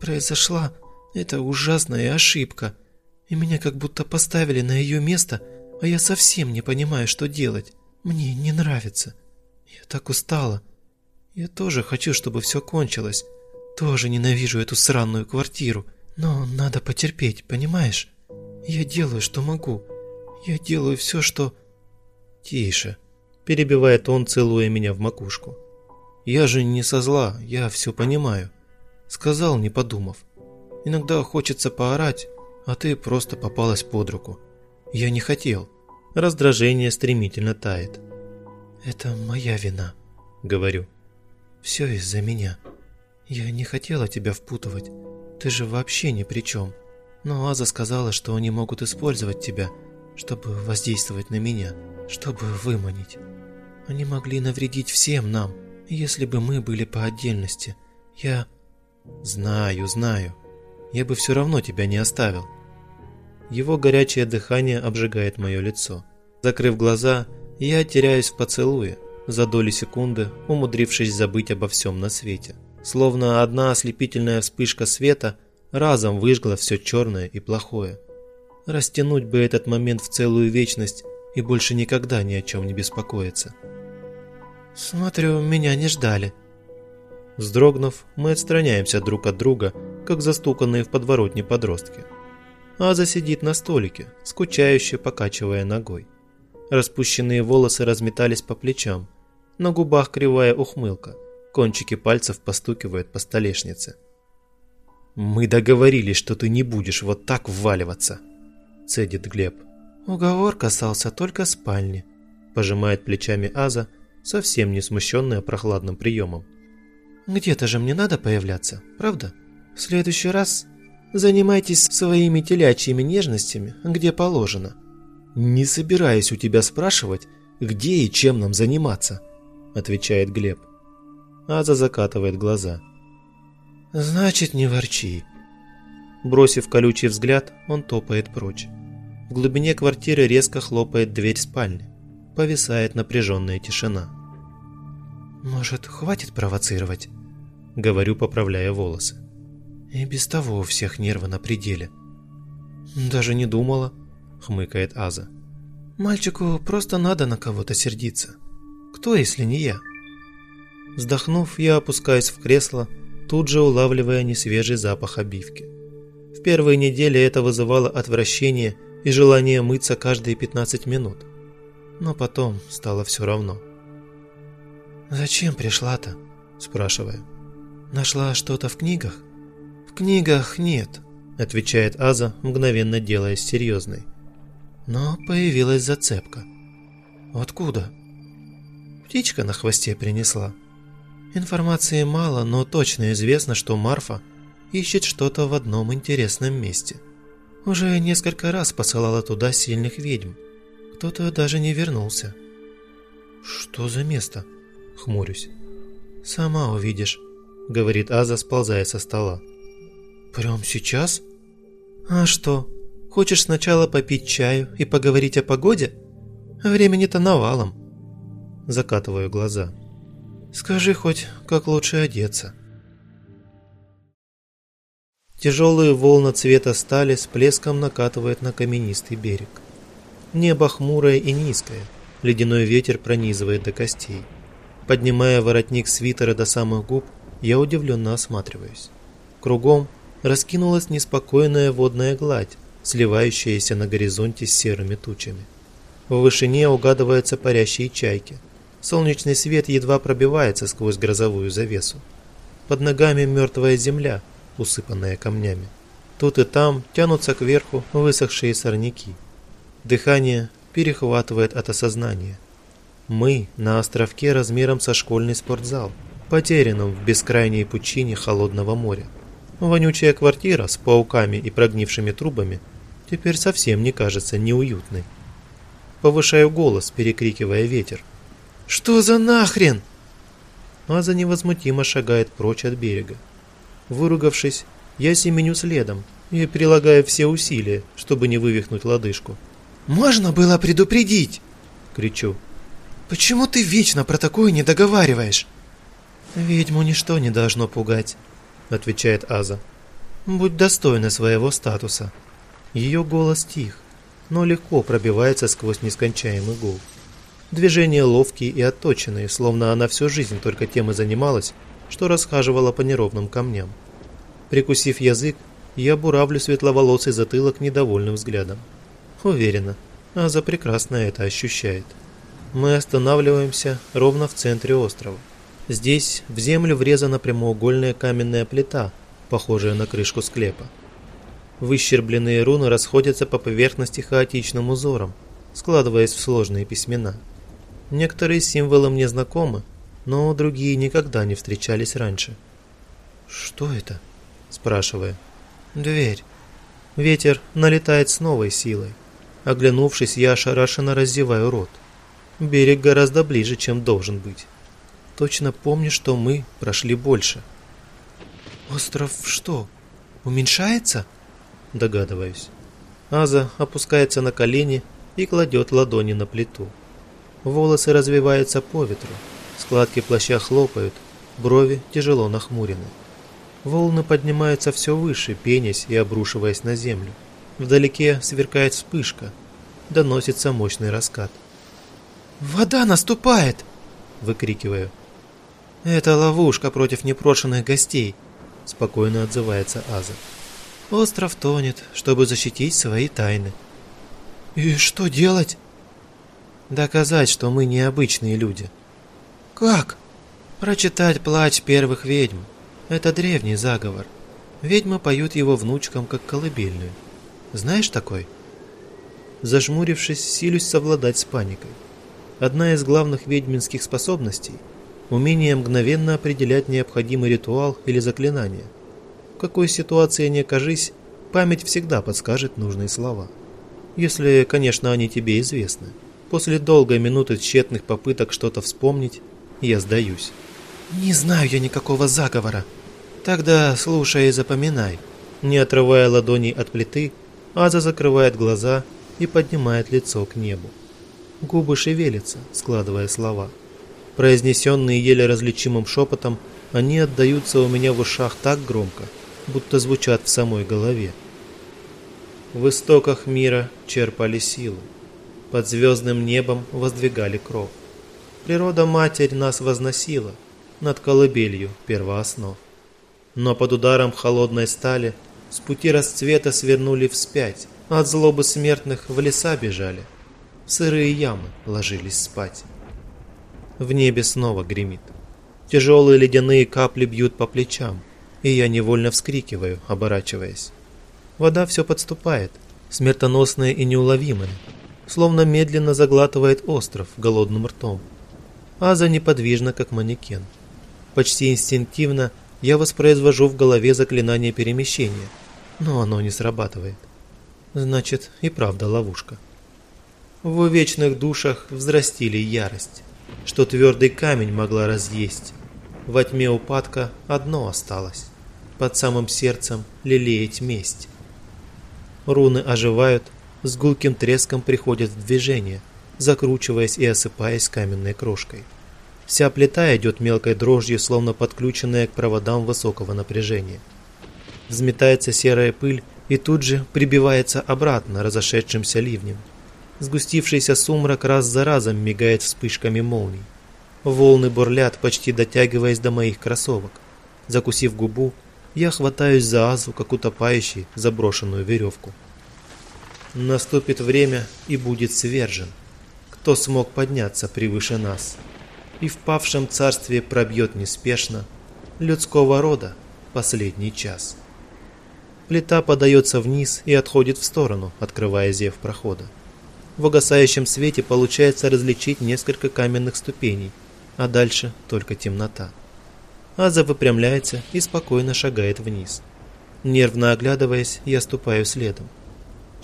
произошла эта ужасная ошибка, и меня как будто поставили на ее место, а я совсем не понимаю, что делать. Мне не нравится. Я так устала. Я тоже хочу, чтобы все кончилось. Тоже ненавижу эту сраную квартиру. Но надо потерпеть, понимаешь? Я делаю, что могу. Я делаю все, что... «Тише», – перебивает он, целуя меня в макушку. «Я же не со зла, я все понимаю». Сказал, не подумав. Иногда хочется поорать, а ты просто попалась под руку. Я не хотел. Раздражение стремительно тает. «Это моя вина», — говорю. «Все из-за меня. Я не хотела тебя впутывать. Ты же вообще ни при чем. Но Аза сказала, что они могут использовать тебя, чтобы воздействовать на меня, чтобы выманить. Они могли навредить всем нам, если бы мы были по отдельности. Я... Знаю, знаю. Я бы все равно тебя не оставил. Его горячее дыхание обжигает мое лицо. Закрыв глаза, я теряюсь в поцелуе, за доли секунды умудрившись забыть обо всем на свете. Словно одна ослепительная вспышка света разом выжгла все черное и плохое. Растянуть бы этот момент в целую вечность и больше никогда ни о чем не беспокоиться. «Смотрю, меня не ждали». Вздрогнув, мы отстраняемся друг от друга, как застуканные в подворотне подростки. Аза сидит на столике, скучающе покачивая ногой. Распущенные волосы разметались по плечам, на губах кривая ухмылка, кончики пальцев постукивают по столешнице. «Мы договорились, что ты не будешь вот так вваливаться», – цедит Глеб. «Уговор касался только спальни», – пожимает плечами Аза, совсем не смущенная прохладным приемом. «Где-то же мне надо появляться, правда? В следующий раз занимайтесь своими телячьими нежностями, где положено». «Не собираюсь у тебя спрашивать, где и чем нам заниматься», – отвечает Глеб. Аза закатывает глаза. «Значит, не ворчи». Бросив колючий взгляд, он топает прочь. В глубине квартиры резко хлопает дверь спальни. Повисает напряженная тишина. «Может, хватит провоцировать?» Говорю, поправляя волосы. «И без того у всех нервы на пределе». «Даже не думала», хмыкает Аза. Мальчику просто надо на кого-то сердиться. Кто, если не я? Вздохнув, я опускаюсь в кресло, тут же улавливая несвежий запах обивки. В первые недели это вызывало отвращение и желание мыться каждые 15 минут. Но потом стало все равно. «Зачем пришла-то?» – спрашиваю. «Нашла что-то в книгах?» «В книгах нет», – отвечает Аза, мгновенно делаясь серьезной. Но появилась зацепка. Откуда? Птичка на хвосте принесла. Информации мало, но точно известно, что Марфа ищет что-то в одном интересном месте. Уже несколько раз посылала туда сильных ведьм. Кто-то даже не вернулся. «Что за место?» – хмурюсь. «Сама увидишь», – говорит Аза, сползая со стола. «Прям сейчас?» «А что?» Хочешь сначала попить чаю и поговорить о погоде? Времени-то навалом. Закатываю глаза. Скажи хоть, как лучше одеться. Тяжелые волны цвета стали с плеском накатывают на каменистый берег. Небо хмурое и низкое, ледяной ветер пронизывает до костей. Поднимая воротник свитера до самых губ, я удивленно осматриваюсь. Кругом раскинулась неспокойная водная гладь, сливающиеся на горизонте с серыми тучами. В вышине угадываются парящие чайки. Солнечный свет едва пробивается сквозь грозовую завесу. Под ногами мертвая земля, усыпанная камнями. Тут и там тянутся кверху высохшие сорняки. Дыхание перехватывает от осознания. Мы на островке размером со школьный спортзал, потерянном в бескрайней пучине холодного моря. Вонючая квартира с пауками и прогнившими трубами теперь совсем не кажется неуютной. Повышаю голос, перекрикивая ветер. «Что за нахрен?» Аза невозмутимо шагает прочь от берега. Выругавшись, я семеню следом и прилагаю все усилия, чтобы не вывихнуть лодыжку. «Можно было предупредить!» — кричу. «Почему ты вечно про такое не договариваешь?» «Ведьму ничто не должно пугать», — отвечает Аза. «Будь достойна своего статуса». Ее голос тих, но легко пробивается сквозь нескончаемый гул. Движения ловкие и отточенные, словно она всю жизнь только тем и занималась, что расхаживала по неровным камням. Прикусив язык, я буравлю светловолосый затылок недовольным взглядом. Уверена, Аза прекрасно это ощущает. Мы останавливаемся ровно в центре острова. Здесь в землю врезана прямоугольная каменная плита, похожая на крышку склепа. Выщербленные руны расходятся по поверхности хаотичным узором, складываясь в сложные письмена. Некоторые символы мне знакомы, но другие никогда не встречались раньше. «Что это?» – спрашивая. «Дверь». Ветер налетает с новой силой. Оглянувшись, я ошарашенно раздеваю рот. Берег гораздо ближе, чем должен быть. Точно помню, что мы прошли больше. «Остров что, уменьшается?» Догадываюсь. Аза опускается на колени и кладет ладони на плиту. Волосы развиваются по ветру, складки плаща хлопают, брови тяжело нахмурены. Волны поднимаются все выше, пенясь и обрушиваясь на землю. Вдалеке сверкает вспышка, доносится мощный раскат. «Вода наступает!» – выкрикиваю. «Это ловушка против непрошенных гостей», – спокойно отзывается Аза. «Остров тонет, чтобы защитить свои тайны». «И что делать?» Доказать, что мы необычные люди. Как? Прочитать плач первых ведьм. Это древний заговор. Ведьмы поют его внучкам, как колыбельную. Знаешь такой? Зажмурившись, силюсь совладать с паникой. Одна из главных ведьминских способностей – умение мгновенно определять необходимый ритуал или заклинание. В какой ситуации не окажись, память всегда подскажет нужные слова. Если, конечно, они тебе известны. После долгой минуты тщетных попыток что-то вспомнить, я сдаюсь. «Не знаю я никакого заговора». «Тогда слушай и запоминай». Не отрывая ладоней от плиты, Аза закрывает глаза и поднимает лицо к небу. Губы шевелятся, складывая слова. Произнесенные еле различимым шепотом, они отдаются у меня в ушах так громко, будто звучат в самой голове. В истоках мира черпали силу под звездным небом воздвигали кров. Природа-матерь нас возносила над колыбелью первооснов. Но под ударом холодной стали с пути расцвета свернули вспять, от злобы смертных в леса бежали, в сырые ямы ложились спать. В небе снова гремит. Тяжелые ледяные капли бьют по плечам, и я невольно вскрикиваю, оборачиваясь. Вода все подступает, смертоносная и неуловимая, словно медленно заглатывает остров голодным ртом. Аза неподвижна, как манекен. Почти инстинктивно я воспроизвожу в голове заклинание перемещения, но оно не срабатывает. Значит, и правда ловушка. В увечных душах взрастили ярость, что твердый камень могла разъесть. Во тьме упадка одно осталось – под самым сердцем лелеять месть. Руны оживают, с гулким треском приходят в движение, закручиваясь и осыпаясь каменной крошкой. Вся плита идет мелкой дрожью, словно подключенная к проводам высокого напряжения. Взметается серая пыль и тут же прибивается обратно разошедшимся ливнем. Сгустившийся сумрак раз за разом мигает вспышками молний. Волны бурлят, почти дотягиваясь до моих кроссовок. Закусив губу, я хватаюсь за азу, как утопающий заброшенную веревку. Наступит время и будет свержен, кто смог подняться превыше нас, и в павшем царстве пробьет неспешно людского рода последний час. Плита подается вниз и отходит в сторону, открывая зев прохода. В угасающем свете получается различить несколько каменных ступеней, а дальше только темнота. Аза выпрямляется и спокойно шагает вниз. Нервно оглядываясь, я ступаю следом.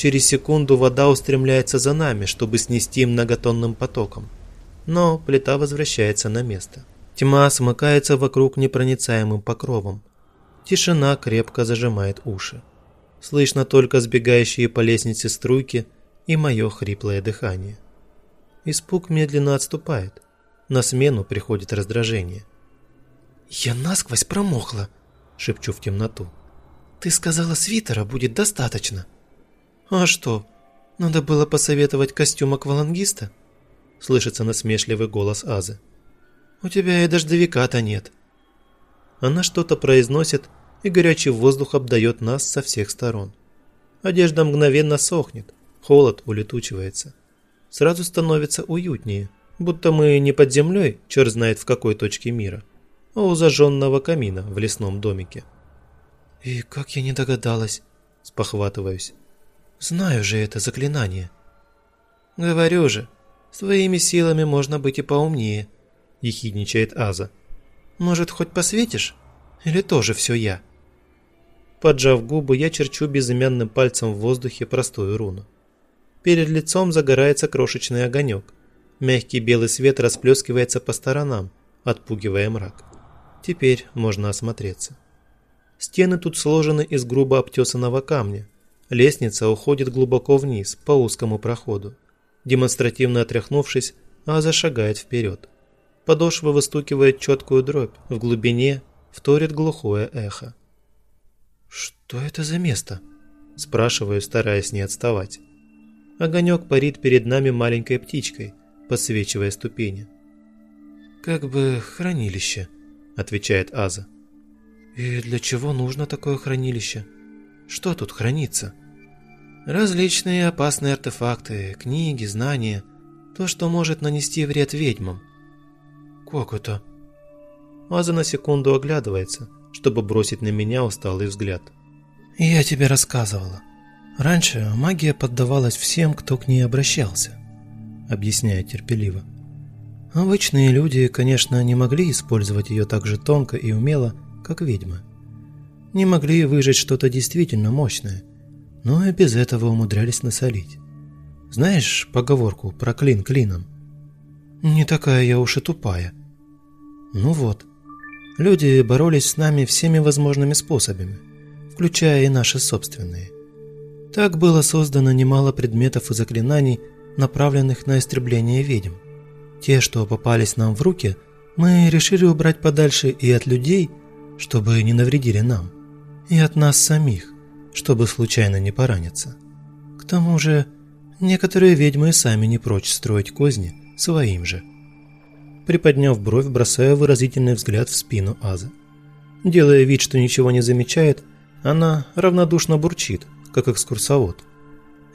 Через секунду вода устремляется за нами, чтобы снести многотонным потоком. Но плита возвращается на место. Тьма смыкается вокруг непроницаемым покровом. Тишина крепко зажимает уши. Слышно только сбегающие по лестнице струйки и мое хриплое дыхание. Испуг медленно отступает. На смену приходит раздражение. «Я насквозь промокла», — шепчу в темноту. «Ты сказала, свитера будет достаточно». «А что, надо было посоветовать костюм аквалангиста?» Слышится насмешливый голос Азы. «У тебя и дождевика-то нет». Она что-то произносит, и горячий воздух обдает нас со всех сторон. Одежда мгновенно сохнет, холод улетучивается. Сразу становится уютнее, будто мы не под землей, черт знает в какой точке мира, а у зажженного камина в лесном домике. «И как я не догадалась?» – спохватываюсь. «Знаю же это заклинание». «Говорю же, своими силами можно быть и поумнее», – ехидничает Аза. «Может, хоть посветишь? Или тоже все я?» Поджав губы, я черчу безымянным пальцем в воздухе простую руну. Перед лицом загорается крошечный огонек. Мягкий белый свет расплескивается по сторонам, отпугивая мрак. Теперь можно осмотреться. Стены тут сложены из грубо обтесанного камня. Лестница уходит глубоко вниз, по узкому проходу. Демонстративно отряхнувшись, Аза шагает вперед. Подошва выстукивает четкую дробь, в глубине вторит глухое эхо. «Что это за место?» – спрашиваю, стараясь не отставать. Огонек парит перед нами маленькой птичкой, подсвечивая ступени. «Как бы хранилище», – отвечает Аза. «И для чего нужно такое хранилище? Что тут хранится?» «Различные опасные артефакты, книги, знания, то, что может нанести вред ведьмам». «Как это?» Аза на секунду оглядывается – чтобы бросить на меня усталый взгляд. «Я тебе рассказывала. Раньше магия поддавалась всем, кто к ней обращался», — объясняет терпеливо. Обычные люди, конечно, не могли использовать ее так же тонко и умело, как ведьмы. Не могли выжать что-то действительно мощное, но и без этого умудрялись насолить. Знаешь поговорку про клин клином? Не такая я уж и тупая. Ну вот, Люди боролись с нами всеми возможными способами, включая и наши собственные. Так было создано немало предметов и заклинаний, направленных на истребление ведьм. Те, что попались нам в руки, мы решили убрать подальше и от людей, чтобы не навредили нам, и от нас самих, чтобы случайно не пораниться. К тому же, некоторые ведьмы сами не прочь строить козни своим же – Приподняв бровь, бросая выразительный взгляд в спину Азы. Делая вид, что ничего не замечает, она равнодушно бурчит, как экскурсовод.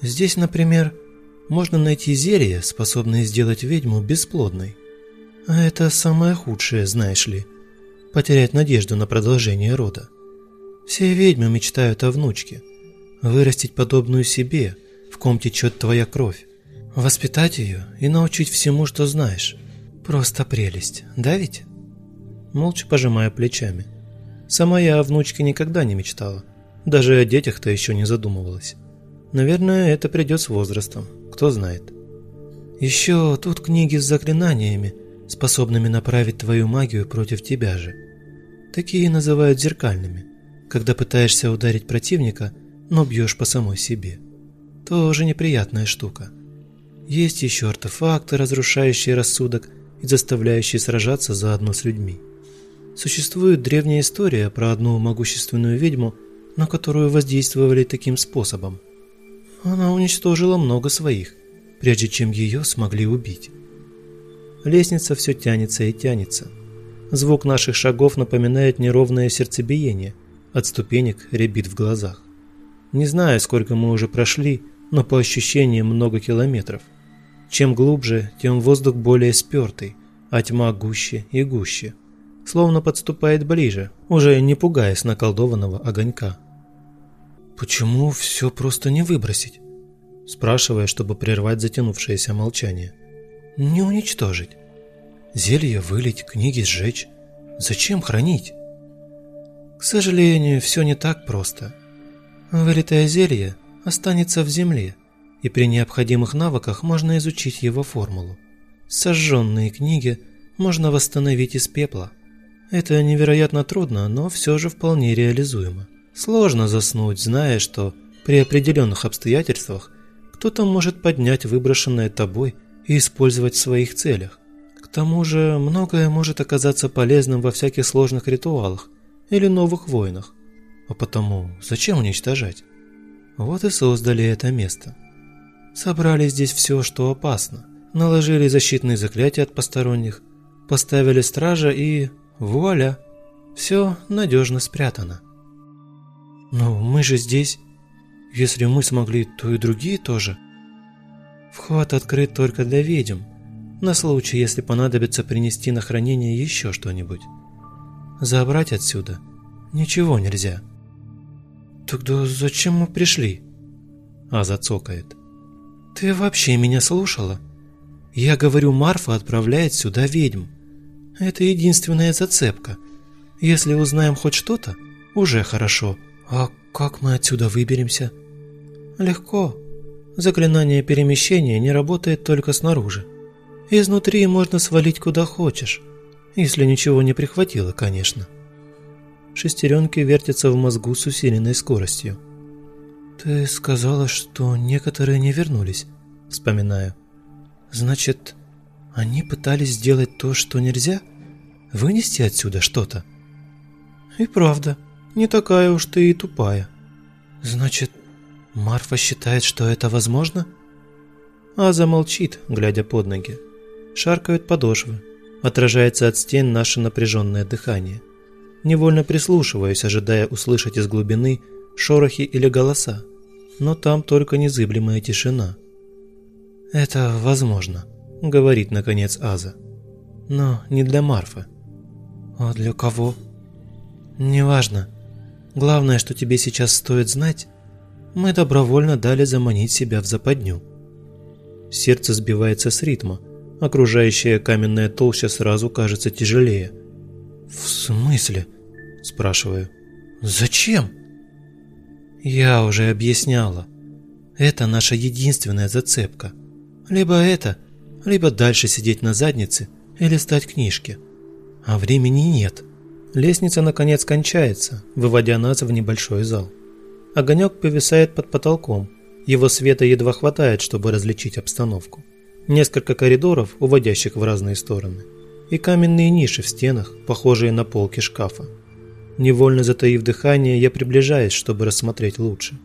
Здесь, например, можно найти зелье, способное сделать ведьму бесплодной. А это самое худшее, знаешь ли. Потерять надежду на продолжение рода. Все ведьмы мечтают о внучке. Вырастить подобную себе, в ком течет твоя кровь. Воспитать ее и научить всему, что знаешь. Просто прелесть, да ведь? Молча пожимая плечами. Сама я о внучке никогда не мечтала. Даже о детях-то еще не задумывалась. Наверное, это придет с возрастом, кто знает. Еще тут книги с заклинаниями, способными направить твою магию против тебя же. Такие называют зеркальными, когда пытаешься ударить противника, но бьешь по самой себе. Тоже неприятная штука. Есть еще артефакты, разрушающие рассудок и заставляющие сражаться заодно с людьми. Существует древняя история про одну могущественную ведьму, на которую воздействовали таким способом. Она уничтожила много своих, прежде чем ее смогли убить. Лестница все тянется и тянется. Звук наших шагов напоминает неровное сердцебиение, от ступенек рябит в глазах. Не знаю, сколько мы уже прошли, но по ощущениям много километров – чем глубже, тем воздух более спертый, а тьма гуще и гуще. Словно подступает ближе, уже не пугаясь наколдованного огонька. Почему все просто не выбросить? Спрашивая, чтобы прервать затянувшееся молчание. Не уничтожить. Зелье вылить, книги сжечь. Зачем хранить? К сожалению, все не так просто. Вылитое зелье останется в земле, и при необходимых навыках можно изучить его формулу. Сожженные книги можно восстановить из пепла. Это невероятно трудно, но все же вполне реализуемо. Сложно заснуть, зная, что при определенных обстоятельствах кто-то может поднять выброшенное тобой и использовать в своих целях. К тому же многое может оказаться полезным во всяких сложных ритуалах или новых войнах. А потому зачем уничтожать? Вот и создали это место. Собрали здесь все, что опасно. Наложили защитные заклятия от посторонних, поставили стража и... вуаля! Все надежно спрятано. Но мы же здесь. Если мы смогли, то и другие тоже. Вход открыт только для ведьм, на случай, если понадобится принести на хранение еще что-нибудь. Забрать отсюда ничего нельзя. Тогда зачем мы пришли? Аза цокает. Ты вообще меня слушала? Я говорю, Марфа отправляет сюда ведьм. Это единственная зацепка. Если узнаем хоть что-то, уже хорошо. А как мы отсюда выберемся? Легко. Заклинание перемещения не работает только снаружи. Изнутри можно свалить куда хочешь, если ничего не прихватило, конечно. Шестеренки вертятся в мозгу с усиленной скоростью. «Ты сказала, что некоторые не вернулись», — вспоминаю. «Значит, они пытались сделать то, что нельзя? Вынести отсюда что-то?» «И правда, не такая уж ты и тупая». «Значит, Марфа считает, что это возможно?» Аза молчит, глядя под ноги. Шаркают подошвы. Отражается от стен наше напряженное дыхание. Невольно прислушиваюсь, ожидая услышать из глубины шорохи или голоса. Но там только незыблемая тишина. «Это возможно», — говорит наконец Аза. «Но не для Марфы». «А для кого?» «Неважно. Главное, что тебе сейчас стоит знать, мы добровольно дали заманить себя в западню». Сердце сбивается с ритма, окружающая каменная толща сразу кажется тяжелее. «В смысле?» – спрашиваю. «Зачем?» «Я уже объясняла. Это наша единственная зацепка. Либо это, либо дальше сидеть на заднице или стать книжки. А времени нет». Лестница наконец кончается, выводя нас в небольшой зал. Огонек повисает под потолком, его света едва хватает, чтобы различить обстановку несколько коридоров, уводящих в разные стороны, и каменные ниши в стенах, похожие на полки шкафа. Невольно затаив дыхание, я приближаюсь, чтобы рассмотреть лучше.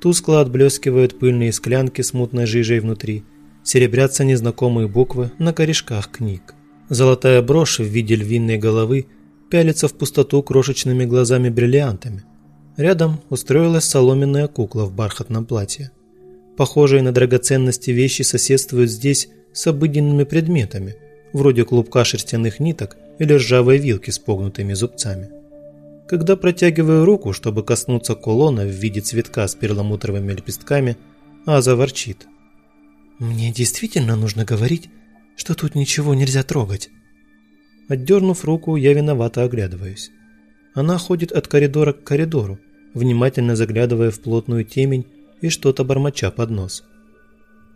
Тускло отблескивают пыльные склянки с мутной жижей внутри, серебрятся незнакомые буквы на корешках книг. Золотая брошь в виде львиной головы пялится в пустоту крошечными глазами-бриллиантами. Рядом устроилась соломенная кукла в бархатном платье. Похожие на драгоценности вещи соседствуют здесь с обыденными предметами, вроде клубка шерстяных ниток или ржавой вилки с погнутыми зубцами. Когда протягиваю руку, чтобы коснуться кулона в виде цветка с перламутровыми лепестками, Аза ворчит. «Мне действительно нужно говорить, что тут ничего нельзя трогать». Отдернув руку, я виновато оглядываюсь. Она ходит от коридора к коридору, внимательно заглядывая в плотную темень и что-то бормоча под нос.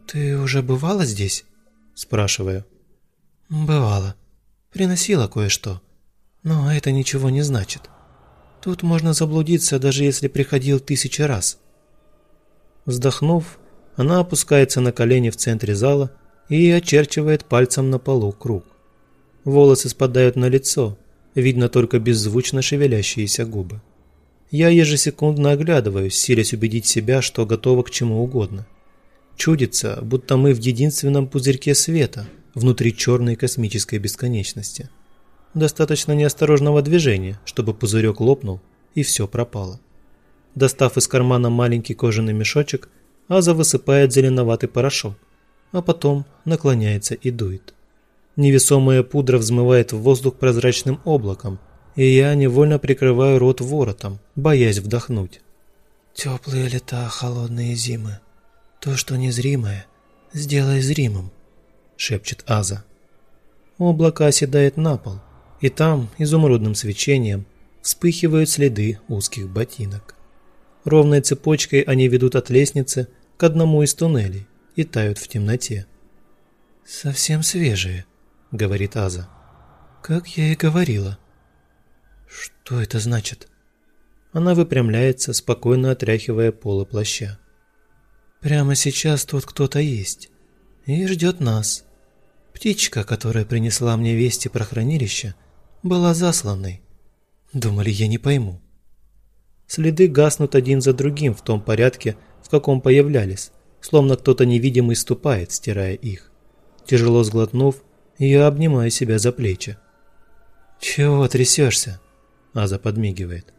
«Ты уже бывала здесь?» – спрашиваю. «Бывала. Приносила кое-что. Но это ничего не значит. Тут можно заблудиться, даже если приходил тысячи раз». Вздохнув, она опускается на колени в центре зала и очерчивает пальцем на полу круг. Волосы спадают на лицо, видно только беззвучно шевелящиеся губы. Я ежесекундно оглядываюсь, силясь убедить себя, что готова к чему угодно. Чудится, будто мы в единственном пузырьке света, внутри черной космической бесконечности. Достаточно неосторожного движения, чтобы пузырек лопнул, и все пропало. Достав из кармана маленький кожаный мешочек, Аза высыпает зеленоватый порошок, а потом наклоняется и дует. Невесомая пудра взмывает в воздух прозрачным облаком, и я невольно прикрываю рот воротом, боясь вдохнуть. Теплые лета, холодные зимы. То, что незримое, сделай зримым, шепчет Аза. Облако оседает на пол, и там, изумрудным свечением, вспыхивают следы узких ботинок. Ровной цепочкой они ведут от лестницы к одному из туннелей и тают в темноте. «Совсем свежие», — говорит Аза. «Как я и говорила». «Что это значит?» Она выпрямляется, спокойно отряхивая полы плаща. «Прямо сейчас тут кто-то есть и ждет нас. Птичка, которая принесла мне вести про хранилище, была засланной. Думали, я не пойму». Следы гаснут один за другим в том порядке, в каком появлялись, словно кто-то невидимый ступает, стирая их. Тяжело сглотнув, я обнимаю себя за плечи. «Чего трясешься?» Аза подмигивает.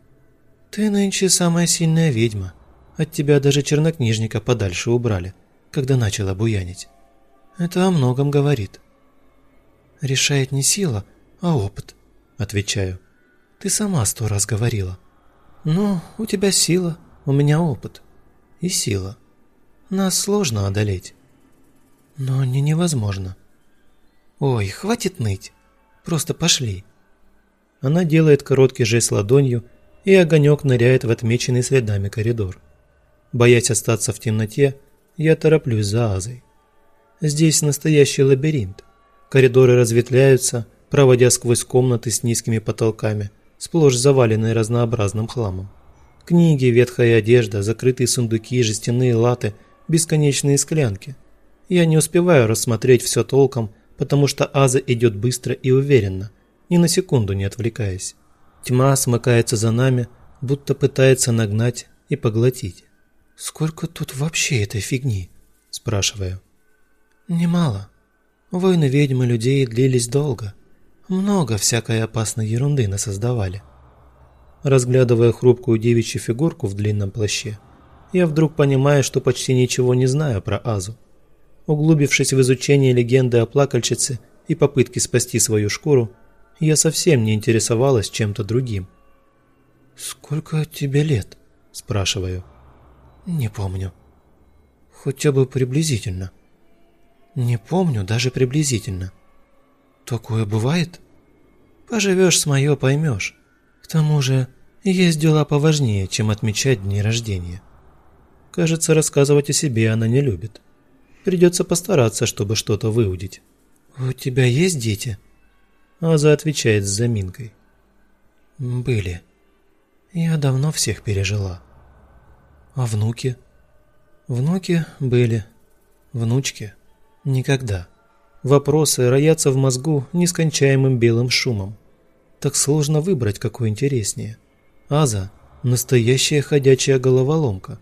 «Ты нынче самая сильная ведьма. От тебя даже чернокнижника подальше убрали, когда начала буянить. Это о многом говорит». «Решает не сила, а опыт», — отвечаю. «Ты сама сто раз говорила». «Ну, у тебя сила, у меня опыт. И сила. Нас сложно одолеть. Но не невозможно. Ой, хватит ныть. Просто пошли». Она делает короткий жест ладонью, и огонек ныряет в отмеченный следами коридор. Боясь остаться в темноте, я тороплюсь за Азой. Здесь настоящий лабиринт. Коридоры разветвляются, проводя сквозь комнаты с низкими потолками, сплошь заваленные разнообразным хламом. Книги, ветхая одежда, закрытые сундуки, жестяные латы, бесконечные склянки. Я не успеваю рассмотреть все толком, потому что Аза идет быстро и уверенно, ни на секунду не отвлекаясь. Тьма смыкается за нами, будто пытается нагнать и поглотить. «Сколько тут вообще этой фигни?» – спрашиваю. «Немало. Войны ведьмы людей длились долго. Много всякой опасной ерунды насоздавали». Разглядывая хрупкую девичью фигурку в длинном плаще, я вдруг понимаю, что почти ничего не знаю про Азу. Углубившись в изучение легенды о плакальщице и попытке спасти свою шкуру, я совсем не интересовалась чем-то другим. «Сколько тебе лет?» – спрашиваю. «Не помню. Хотя бы приблизительно». «Не помню даже приблизительно». «Такое бывает?» «Поживешь с моё поймешь. К тому же есть дела поважнее, чем отмечать дни рождения». Кажется, рассказывать о себе она не любит. Придется постараться, чтобы что-то выудить. «У тебя есть дети?» Аза отвечает с заминкой. «Были. Я давно всех пережила. А внуки?» «Внуки были. Внучки? Никогда». Вопросы роятся в мозгу нескончаемым белым шумом. Так сложно выбрать, какой интереснее. Аза – настоящая ходячая головоломка.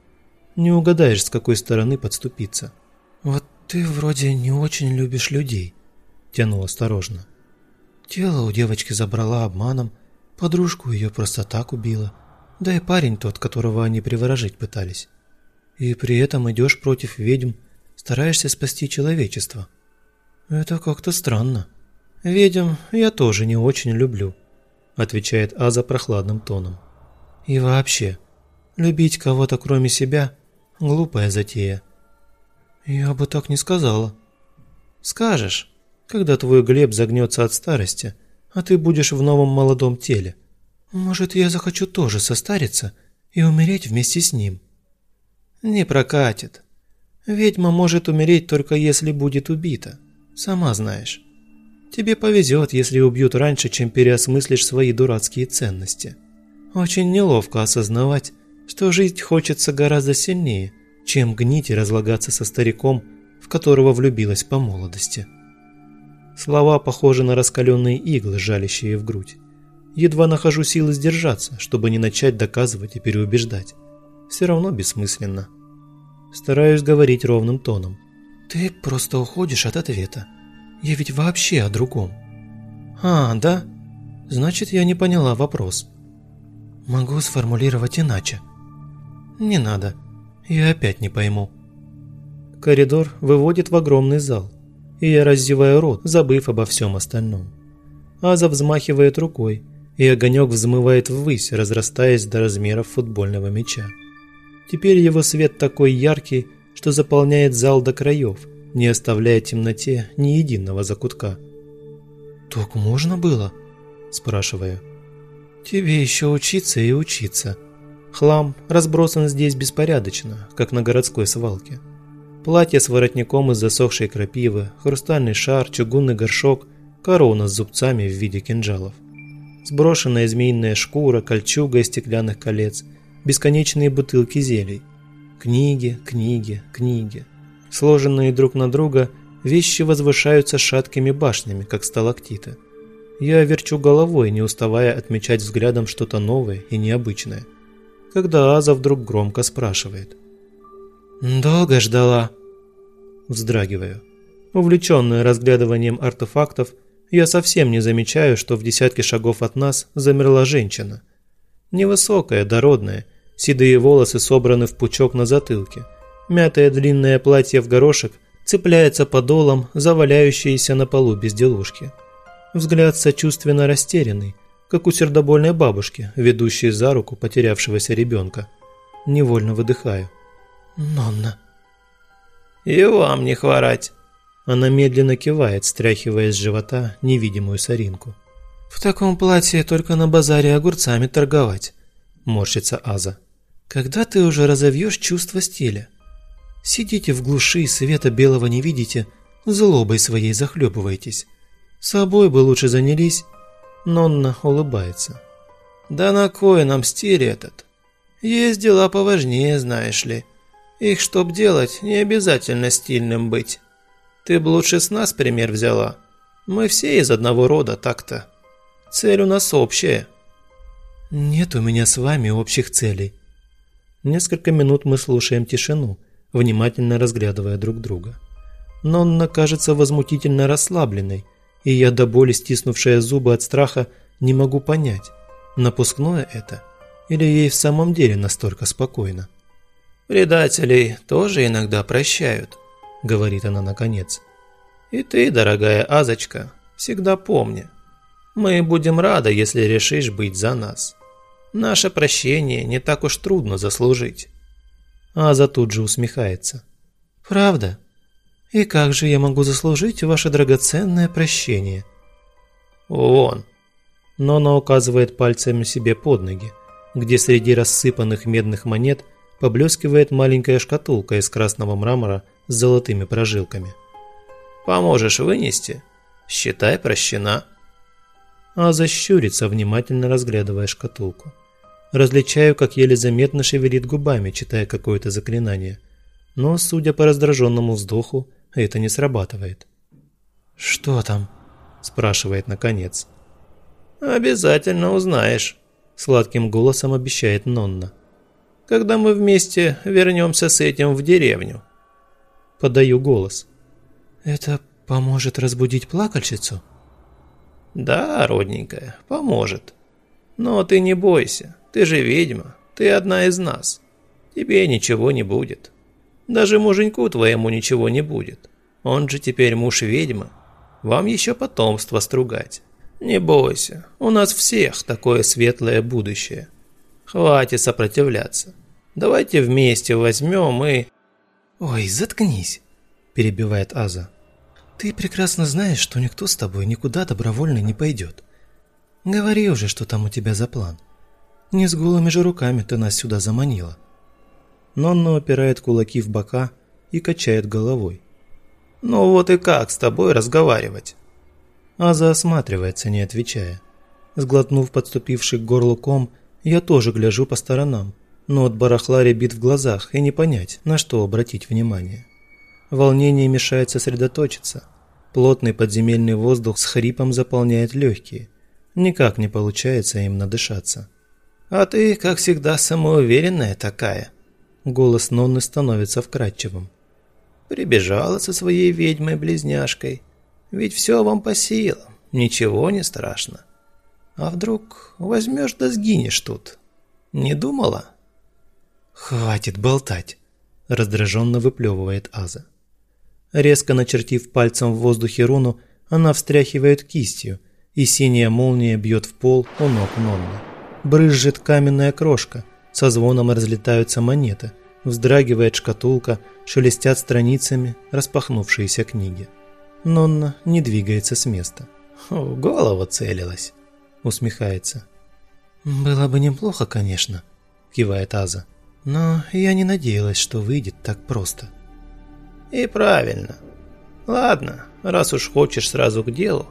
Не угадаешь, с какой стороны подступиться. «Вот ты вроде не очень любишь людей», – тянул осторожно. Тело у девочки забрала обманом, подружку ее просто так убила, да и парень тот, которого они приворожить пытались. И при этом идешь против ведьм, стараешься спасти человечество. Это как-то странно. Ведьм я тоже не очень люблю, отвечает Аза прохладным тоном. И вообще, любить кого-то кроме себя – глупая затея. Я бы так не сказала. Скажешь, когда твой Глеб загнется от старости, а ты будешь в новом молодом теле. Может, я захочу тоже состариться и умереть вместе с ним? Не прокатит. Ведьма может умереть только если будет убита. Сама знаешь. Тебе повезет, если убьют раньше, чем переосмыслишь свои дурацкие ценности. Очень неловко осознавать, что жить хочется гораздо сильнее, чем гнить и разлагаться со стариком, в которого влюбилась по молодости. Слова похожи на раскаленные иглы, жалящие в грудь. Едва нахожу силы сдержаться, чтобы не начать доказывать и переубеждать. Все равно бессмысленно. Стараюсь говорить ровным тоном. «Ты просто уходишь от ответа. Я ведь вообще о другом». «А, да? Значит, я не поняла вопрос». «Могу сформулировать иначе». «Не надо. Я опять не пойму». Коридор выводит в огромный зал и я раздеваю рот, забыв обо всем остальном. Аза взмахивает рукой, и огонек взмывает ввысь, разрастаясь до размеров футбольного мяча. Теперь его свет такой яркий, что заполняет зал до краев, не оставляя темноте ни единого закутка. «Так можно было?» – спрашиваю. «Тебе еще учиться и учиться. Хлам разбросан здесь беспорядочно, как на городской свалке. Платье с воротником из засохшей крапивы, хрустальный шар, чугунный горшок, корона с зубцами в виде кинжалов. Сброшенная змеиная шкура, кольчуга из стеклянных колец, бесконечные бутылки зелий. Книги, книги, книги. Сложенные друг на друга, вещи возвышаются шаткими башнями, как сталактиты. Я верчу головой, не уставая отмечать взглядом что-то новое и необычное. Когда Аза вдруг громко спрашивает. «Долго ждала?» Вздрагиваю. Увлеченная разглядыванием артефактов, я совсем не замечаю, что в десятке шагов от нас замерла женщина. Невысокая, дородная, седые волосы собраны в пучок на затылке, мятое длинное платье в горошек цепляется подолом за валяющиеся на полу безделушки. Взгляд сочувственно растерянный, как у сердобольной бабушки, ведущей за руку потерявшегося ребенка. Невольно выдыхаю. «Нонна». «И вам не хворать». Она медленно кивает, стряхивая с живота невидимую соринку. «В таком платье только на базаре огурцами торговать», – морщится Аза. «Когда ты уже разовьешь чувство стиля? Сидите в глуши, света белого не видите, злобой своей захлебываетесь. Собой бы лучше занялись». Нонна улыбается. «Да на кой нам стиль этот? Есть дела поважнее, знаешь ли. Их, чтоб делать, не обязательно стильным быть». Ты бы лучше с нас пример взяла. Мы все из одного рода, так-то. Цель у нас общая. Нет у меня с вами общих целей. Несколько минут мы слушаем тишину, внимательно разглядывая друг друга. Нонна кажется возмутительно расслабленной, и я до боли стиснувшая зубы от страха не могу понять, напускное это или ей в самом деле настолько спокойно. «Предателей тоже иногда прощают», – говорит она наконец. «И ты, дорогая Азочка, всегда помни, мы будем рады, если решишь быть за нас. Наше прощение не так уж трудно заслужить». Аза тут же усмехается. «Правда? И как же я могу заслужить ваше драгоценное прощение?» «Вон!» Но она указывает пальцем себе под ноги, где среди рассыпанных медных монет поблескивает маленькая шкатулка из красного мрамора с золотыми прожилками. «Поможешь вынести? Считай, прощена». А защурится, внимательно разглядывая шкатулку. Различаю, как еле заметно шевелит губами, читая какое-то заклинание. Но, судя по раздраженному вздоху, это не срабатывает. «Что там?» – спрашивает наконец. «Обязательно узнаешь», – сладким голосом обещает Нонна. «Когда мы вместе вернемся с этим в деревню» подаю голос. «Это поможет разбудить плакальщицу?» «Да, родненькая, поможет. Но ты не бойся, ты же ведьма, ты одна из нас. Тебе ничего не будет. Даже муженьку твоему ничего не будет. Он же теперь муж ведьмы. Вам еще потомство стругать. Не бойся, у нас всех такое светлое будущее. Хватит сопротивляться. Давайте вместе возьмем и...» «Ой, заткнись!» – перебивает Аза. «Ты прекрасно знаешь, что никто с тобой никуда добровольно не пойдет. Говори уже, что там у тебя за план. Не с голыми же руками ты нас сюда заманила». Нонна упирает кулаки в бока и качает головой. «Ну вот и как с тобой разговаривать?» Аза осматривается, не отвечая. Сглотнув подступивший к горлу ком, я тоже гляжу по сторонам, но от барахла рябит в глазах и не понять, на что обратить внимание. Волнение мешает сосредоточиться. Плотный подземельный воздух с хрипом заполняет легкие. Никак не получается им надышаться. «А ты, как всегда, самоуверенная такая». Голос Нонны становится вкрадчивым. «Прибежала со своей ведьмой-близняшкой. Ведь все вам по силам, ничего не страшно. А вдруг возьмешь да сгинешь тут? Не думала?» «Хватит болтать!» – раздраженно выплевывает Аза. Резко начертив пальцем в воздухе руну, она встряхивает кистью, и синяя молния бьет в пол у ног Нонны. Брызжет каменная крошка, Со звоном разлетаются монеты, вздрагивает шкатулка, шелестят страницами распахнувшиеся книги. Нонна не двигается с места. «В голову целилась», — усмехается. «Было бы неплохо, конечно», — кивает Аза. «Но я не надеялась, что выйдет так просто». «И правильно. Ладно, раз уж хочешь сразу к делу,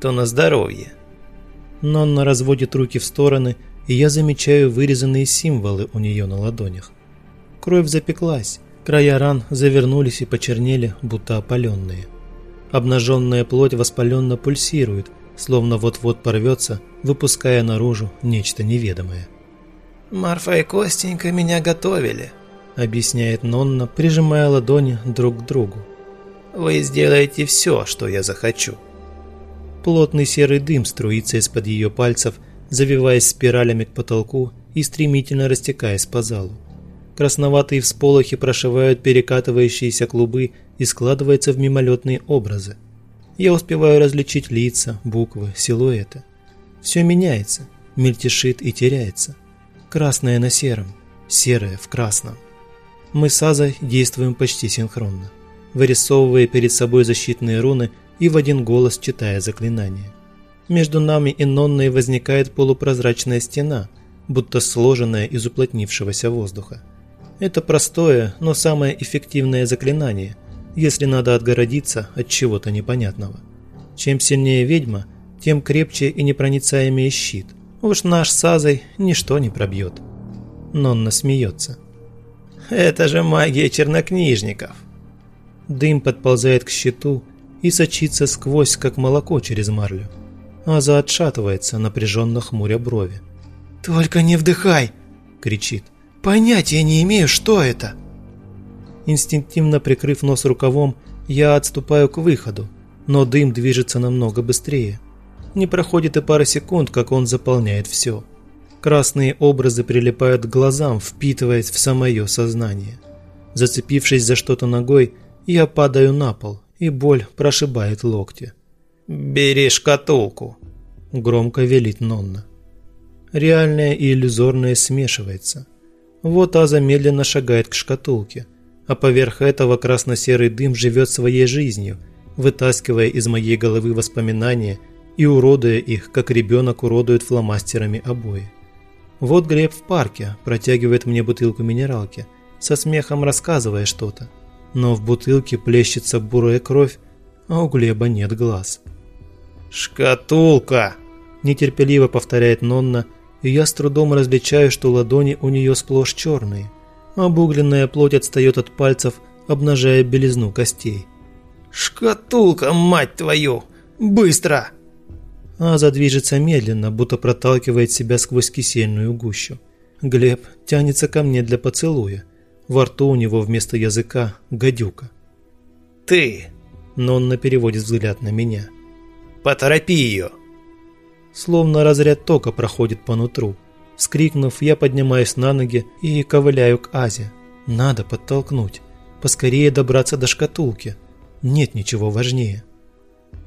то на здоровье». Нонна разводит руки в стороны, и я замечаю вырезанные символы у нее на ладонях. Кровь запеклась, края ран завернулись и почернели, будто опаленные. Обнаженная плоть воспаленно пульсирует, словно вот-вот порвется, выпуская наружу нечто неведомое. «Марфа и Костенька меня готовили», — объясняет Нонна, прижимая ладони друг к другу. «Вы сделаете все, что я захочу». Плотный серый дым струится из-под ее пальцев, завиваясь спиралями к потолку и стремительно растекаясь по залу. Красноватые всполохи прошивают перекатывающиеся клубы и складываются в мимолетные образы. Я успеваю различить лица, буквы, силуэты. Все меняется, мельтешит и теряется. Красное на сером, серое в красном. Мы с Азой действуем почти синхронно, вырисовывая перед собой защитные руны и в один голос читая заклинания. Между нами и Нонной возникает полупрозрачная стена, будто сложенная из уплотнившегося воздуха. Это простое, но самое эффективное заклинание, если надо отгородиться от чего-то непонятного. Чем сильнее ведьма, тем крепче и непроницаемее щит. Уж наш с ничто не пробьет. Нонна смеется. «Это же магия чернокнижников!» Дым подползает к щиту и сочится сквозь, как молоко через марлю. Аза отшатывается, напряженно хмуря брови. «Только не вдыхай!» – кричит. «Понятия не имею, что это!» Инстинктивно прикрыв нос рукавом, я отступаю к выходу, но дым движется намного быстрее. Не проходит и пара секунд, как он заполняет все. Красные образы прилипают к глазам, впитываясь в самое сознание. Зацепившись за что-то ногой, я падаю на пол, и боль прошибает локти. «Бери шкатулку», – громко велит Нонна. Реальное и иллюзорное смешивается. Вот Аза медленно шагает к шкатулке, а поверх этого красно-серый дым живет своей жизнью, вытаскивая из моей головы воспоминания и уродуя их, как ребенок уродует фломастерами обои. Вот Глеб в парке протягивает мне бутылку минералки, со смехом рассказывая что-то, но в бутылке плещется бурая кровь, а у Глеба нет глаз. «Шкатулка!» – нетерпеливо повторяет Нонна, и я с трудом различаю, что ладони у нее сплошь черные – Обугленная плоть отстает от пальцев, обнажая белизну костей. «Шкатулка, мать твою! Быстро!» Аза движется медленно, будто проталкивает себя сквозь кисельную гущу. Глеб тянется ко мне для поцелуя. Во рту у него вместо языка гадюка. «Ты!» Нонна переводит взгляд на меня. «Поторопи ее!» Словно разряд тока проходит по нутру. Вскрикнув, я поднимаюсь на ноги и ковыляю к Азе. Надо подтолкнуть. Поскорее добраться до шкатулки. Нет ничего важнее.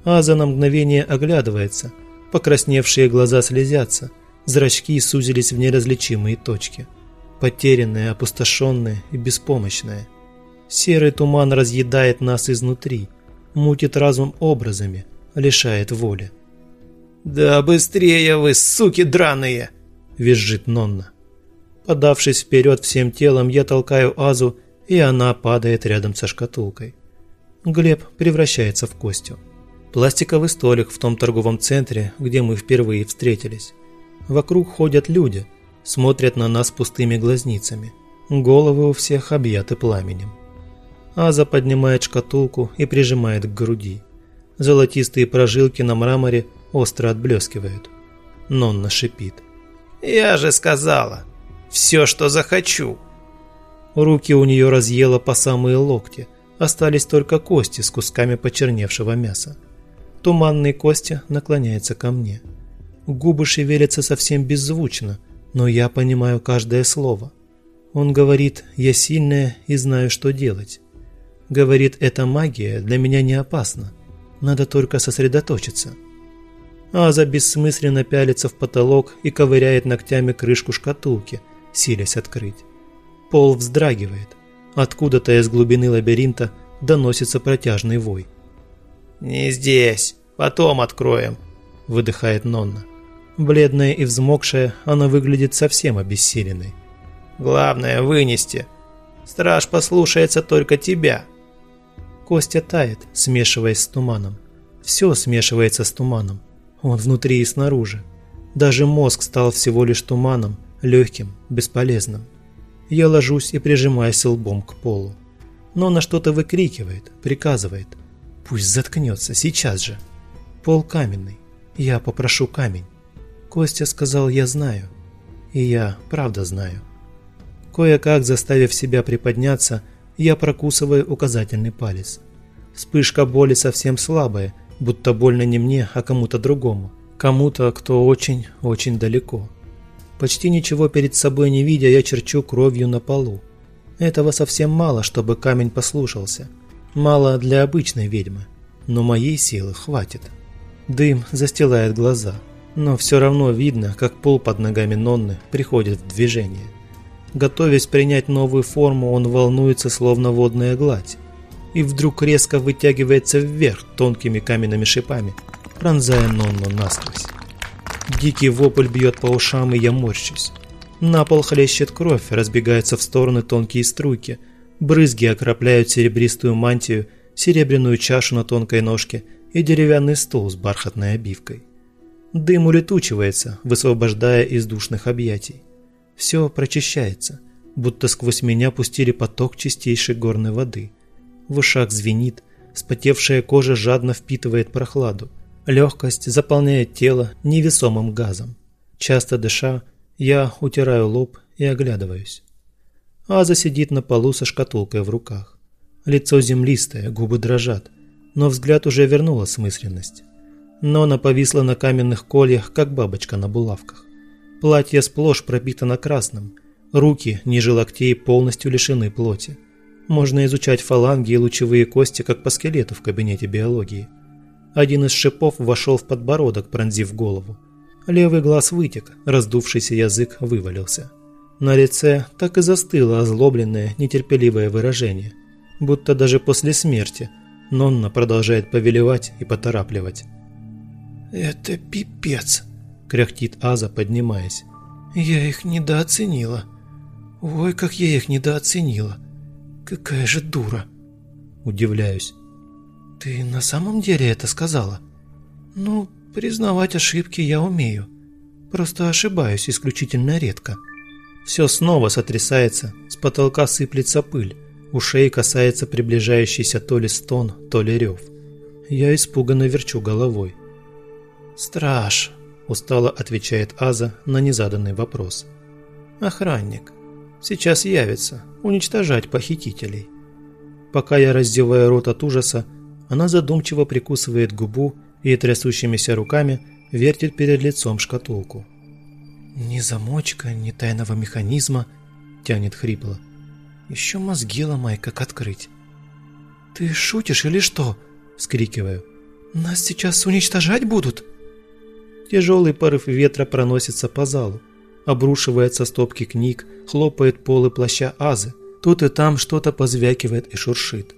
Аза на мгновение оглядывается. Покрасневшие глаза слезятся. Зрачки сузились в неразличимые точки. Потерянная, опустошенная и беспомощная. Серый туман разъедает нас изнутри. Мутит разум образами, лишает воли. «Да быстрее вы, суки драные!» – визжит Нонна. Подавшись вперед всем телом, я толкаю Азу, и она падает рядом со шкатулкой. Глеб превращается в Костю. Пластиковый столик в том торговом центре, где мы впервые встретились. Вокруг ходят люди, смотрят на нас пустыми глазницами. Головы у всех объяты пламенем. Аза поднимает шкатулку и прижимает к груди. Золотистые прожилки на мраморе остро отблескивают. Нонна шипит. «Я же сказала, все, что захочу». Руки у нее разъело по самые локти, остались только кости с кусками почерневшего мяса. Туманный Костя наклоняется ко мне. Губы шевелятся совсем беззвучно, но я понимаю каждое слово. Он говорит «я сильная и знаю, что делать». Говорит «эта магия для меня не опасна, надо только сосредоточиться». Аза бессмысленно пялится в потолок и ковыряет ногтями крышку шкатулки, силясь открыть. Пол вздрагивает. Откуда-то из глубины лабиринта доносится протяжный вой. «Не здесь, потом откроем», – выдыхает Нонна. Бледная и взмокшая, она выглядит совсем обессиленной. «Главное – вынести. Страж послушается только тебя». Костя тает, смешиваясь с туманом. Все смешивается с туманом. Он внутри и снаружи. Даже мозг стал всего лишь туманом, легким, бесполезным. Я ложусь и прижимаюсь лбом к полу. Но она что-то выкрикивает, приказывает. Пусть заткнется, сейчас же. Пол каменный. Я попрошу камень. Костя сказал «я знаю». И я правда знаю. Кое-как заставив себя приподняться, я прокусываю указательный палец. Вспышка боли совсем слабая, будто больно не мне, а кому-то другому. Кому-то, кто очень-очень далеко. Почти ничего перед собой не видя, я черчу кровью на полу. Этого совсем мало, чтобы камень послушался. Мало для обычной ведьмы. Но моей силы хватит. Дым застилает глаза. Но все равно видно, как пол под ногами Нонны приходит в движение. Готовясь принять новую форму, он волнуется, словно водная гладь. И вдруг резко вытягивается вверх тонкими каменными шипами, пронзая Нонну насквозь. Дикий вопль бьет по ушам, и я морщусь. На пол хлещет кровь, разбегаются в стороны тонкие струйки. Брызги окропляют серебристую мантию, серебряную чашу на тонкой ножке и деревянный стол с бархатной обивкой. Дым улетучивается, высвобождая из душных объятий. Все прочищается, будто сквозь меня пустили поток чистейшей горной воды. В ушах звенит, спотевшая кожа жадно впитывает прохладу. Легкость заполняет тело невесомым газом. Часто дыша, я утираю лоб и оглядываюсь. Аза сидит на полу со шкатулкой в руках. Лицо землистое, губы дрожат, но взгляд уже вернул осмысленность. Нона повисла на каменных кольях, как бабочка на булавках. Платье сплошь пропитано красным, руки ниже локтей полностью лишены плоти. Можно изучать фаланги и лучевые кости, как по скелету в кабинете биологии. Один из шипов вошел в подбородок, пронзив голову. Левый глаз вытек, раздувшийся язык вывалился. На лице так и застыло озлобленное, нетерпеливое выражение. Будто даже после смерти Нонна продолжает повелевать и поторапливать. «Это пипец!» – кряхтит Аза, поднимаясь. «Я их недооценила. Ой, как я их недооценила. Какая же дура!» Удивляюсь. «Ты на самом деле это сказала?» «Ну, признавать ошибки я умею. Просто ошибаюсь исключительно редко». Все снова сотрясается, с потолка сыплется пыль, ушей касается приближающийся то ли стон, то ли рев. Я испуганно верчу головой. «Страж», – устало отвечает Аза на незаданный вопрос. «Охранник. Сейчас явится, уничтожать похитителей». Пока я раздеваю рот от ужаса, она задумчиво прикусывает губу и трясущимися руками вертит перед лицом шкатулку. «Ни замочка, ни тайного механизма», – тянет хрипло. «Еще мозги ломай, как открыть». «Ты шутишь или что?» – вскрикиваю. «Нас сейчас уничтожать будут?» Тяжелый порыв ветра проносится по залу, обрушивается стопки книг, хлопает полы плаща Азы. Тут и там что-то позвякивает и шуршит.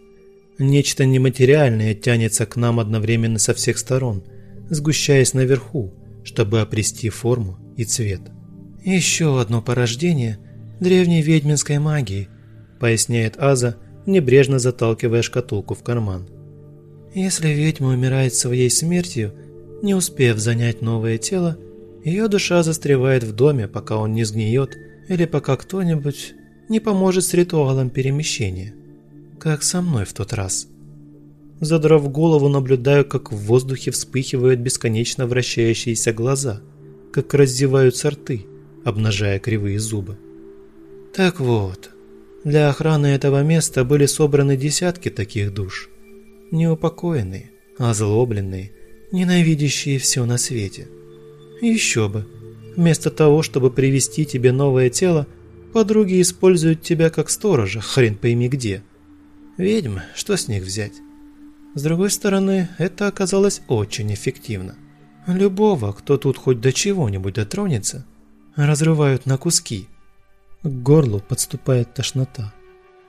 Нечто нематериальное тянется к нам одновременно со всех сторон, сгущаясь наверху, чтобы обрести форму и цвет. «Еще одно порождение древней ведьминской магии», поясняет Аза, небрежно заталкивая шкатулку в карман. «Если ведьма умирает своей смертью, не успев занять новое тело, ее душа застревает в доме, пока он не сгниет или пока кто-нибудь не поможет с ритуалом перемещения как со мной в тот раз. Задрав голову, наблюдаю, как в воздухе вспыхивают бесконечно вращающиеся глаза, как раздеваются рты, обнажая кривые зубы. Так вот, для охраны этого места были собраны десятки таких душ. Неупокоенные, озлобленные, ненавидящие все на свете. Еще бы, вместо того, чтобы привести тебе новое тело, подруги используют тебя как сторожа, хрен пойми где – Ведьмы, что с них взять? С другой стороны, это оказалось очень эффективно. Любого, кто тут хоть до чего-нибудь дотронется, разрывают на куски. К горлу подступает тошнота.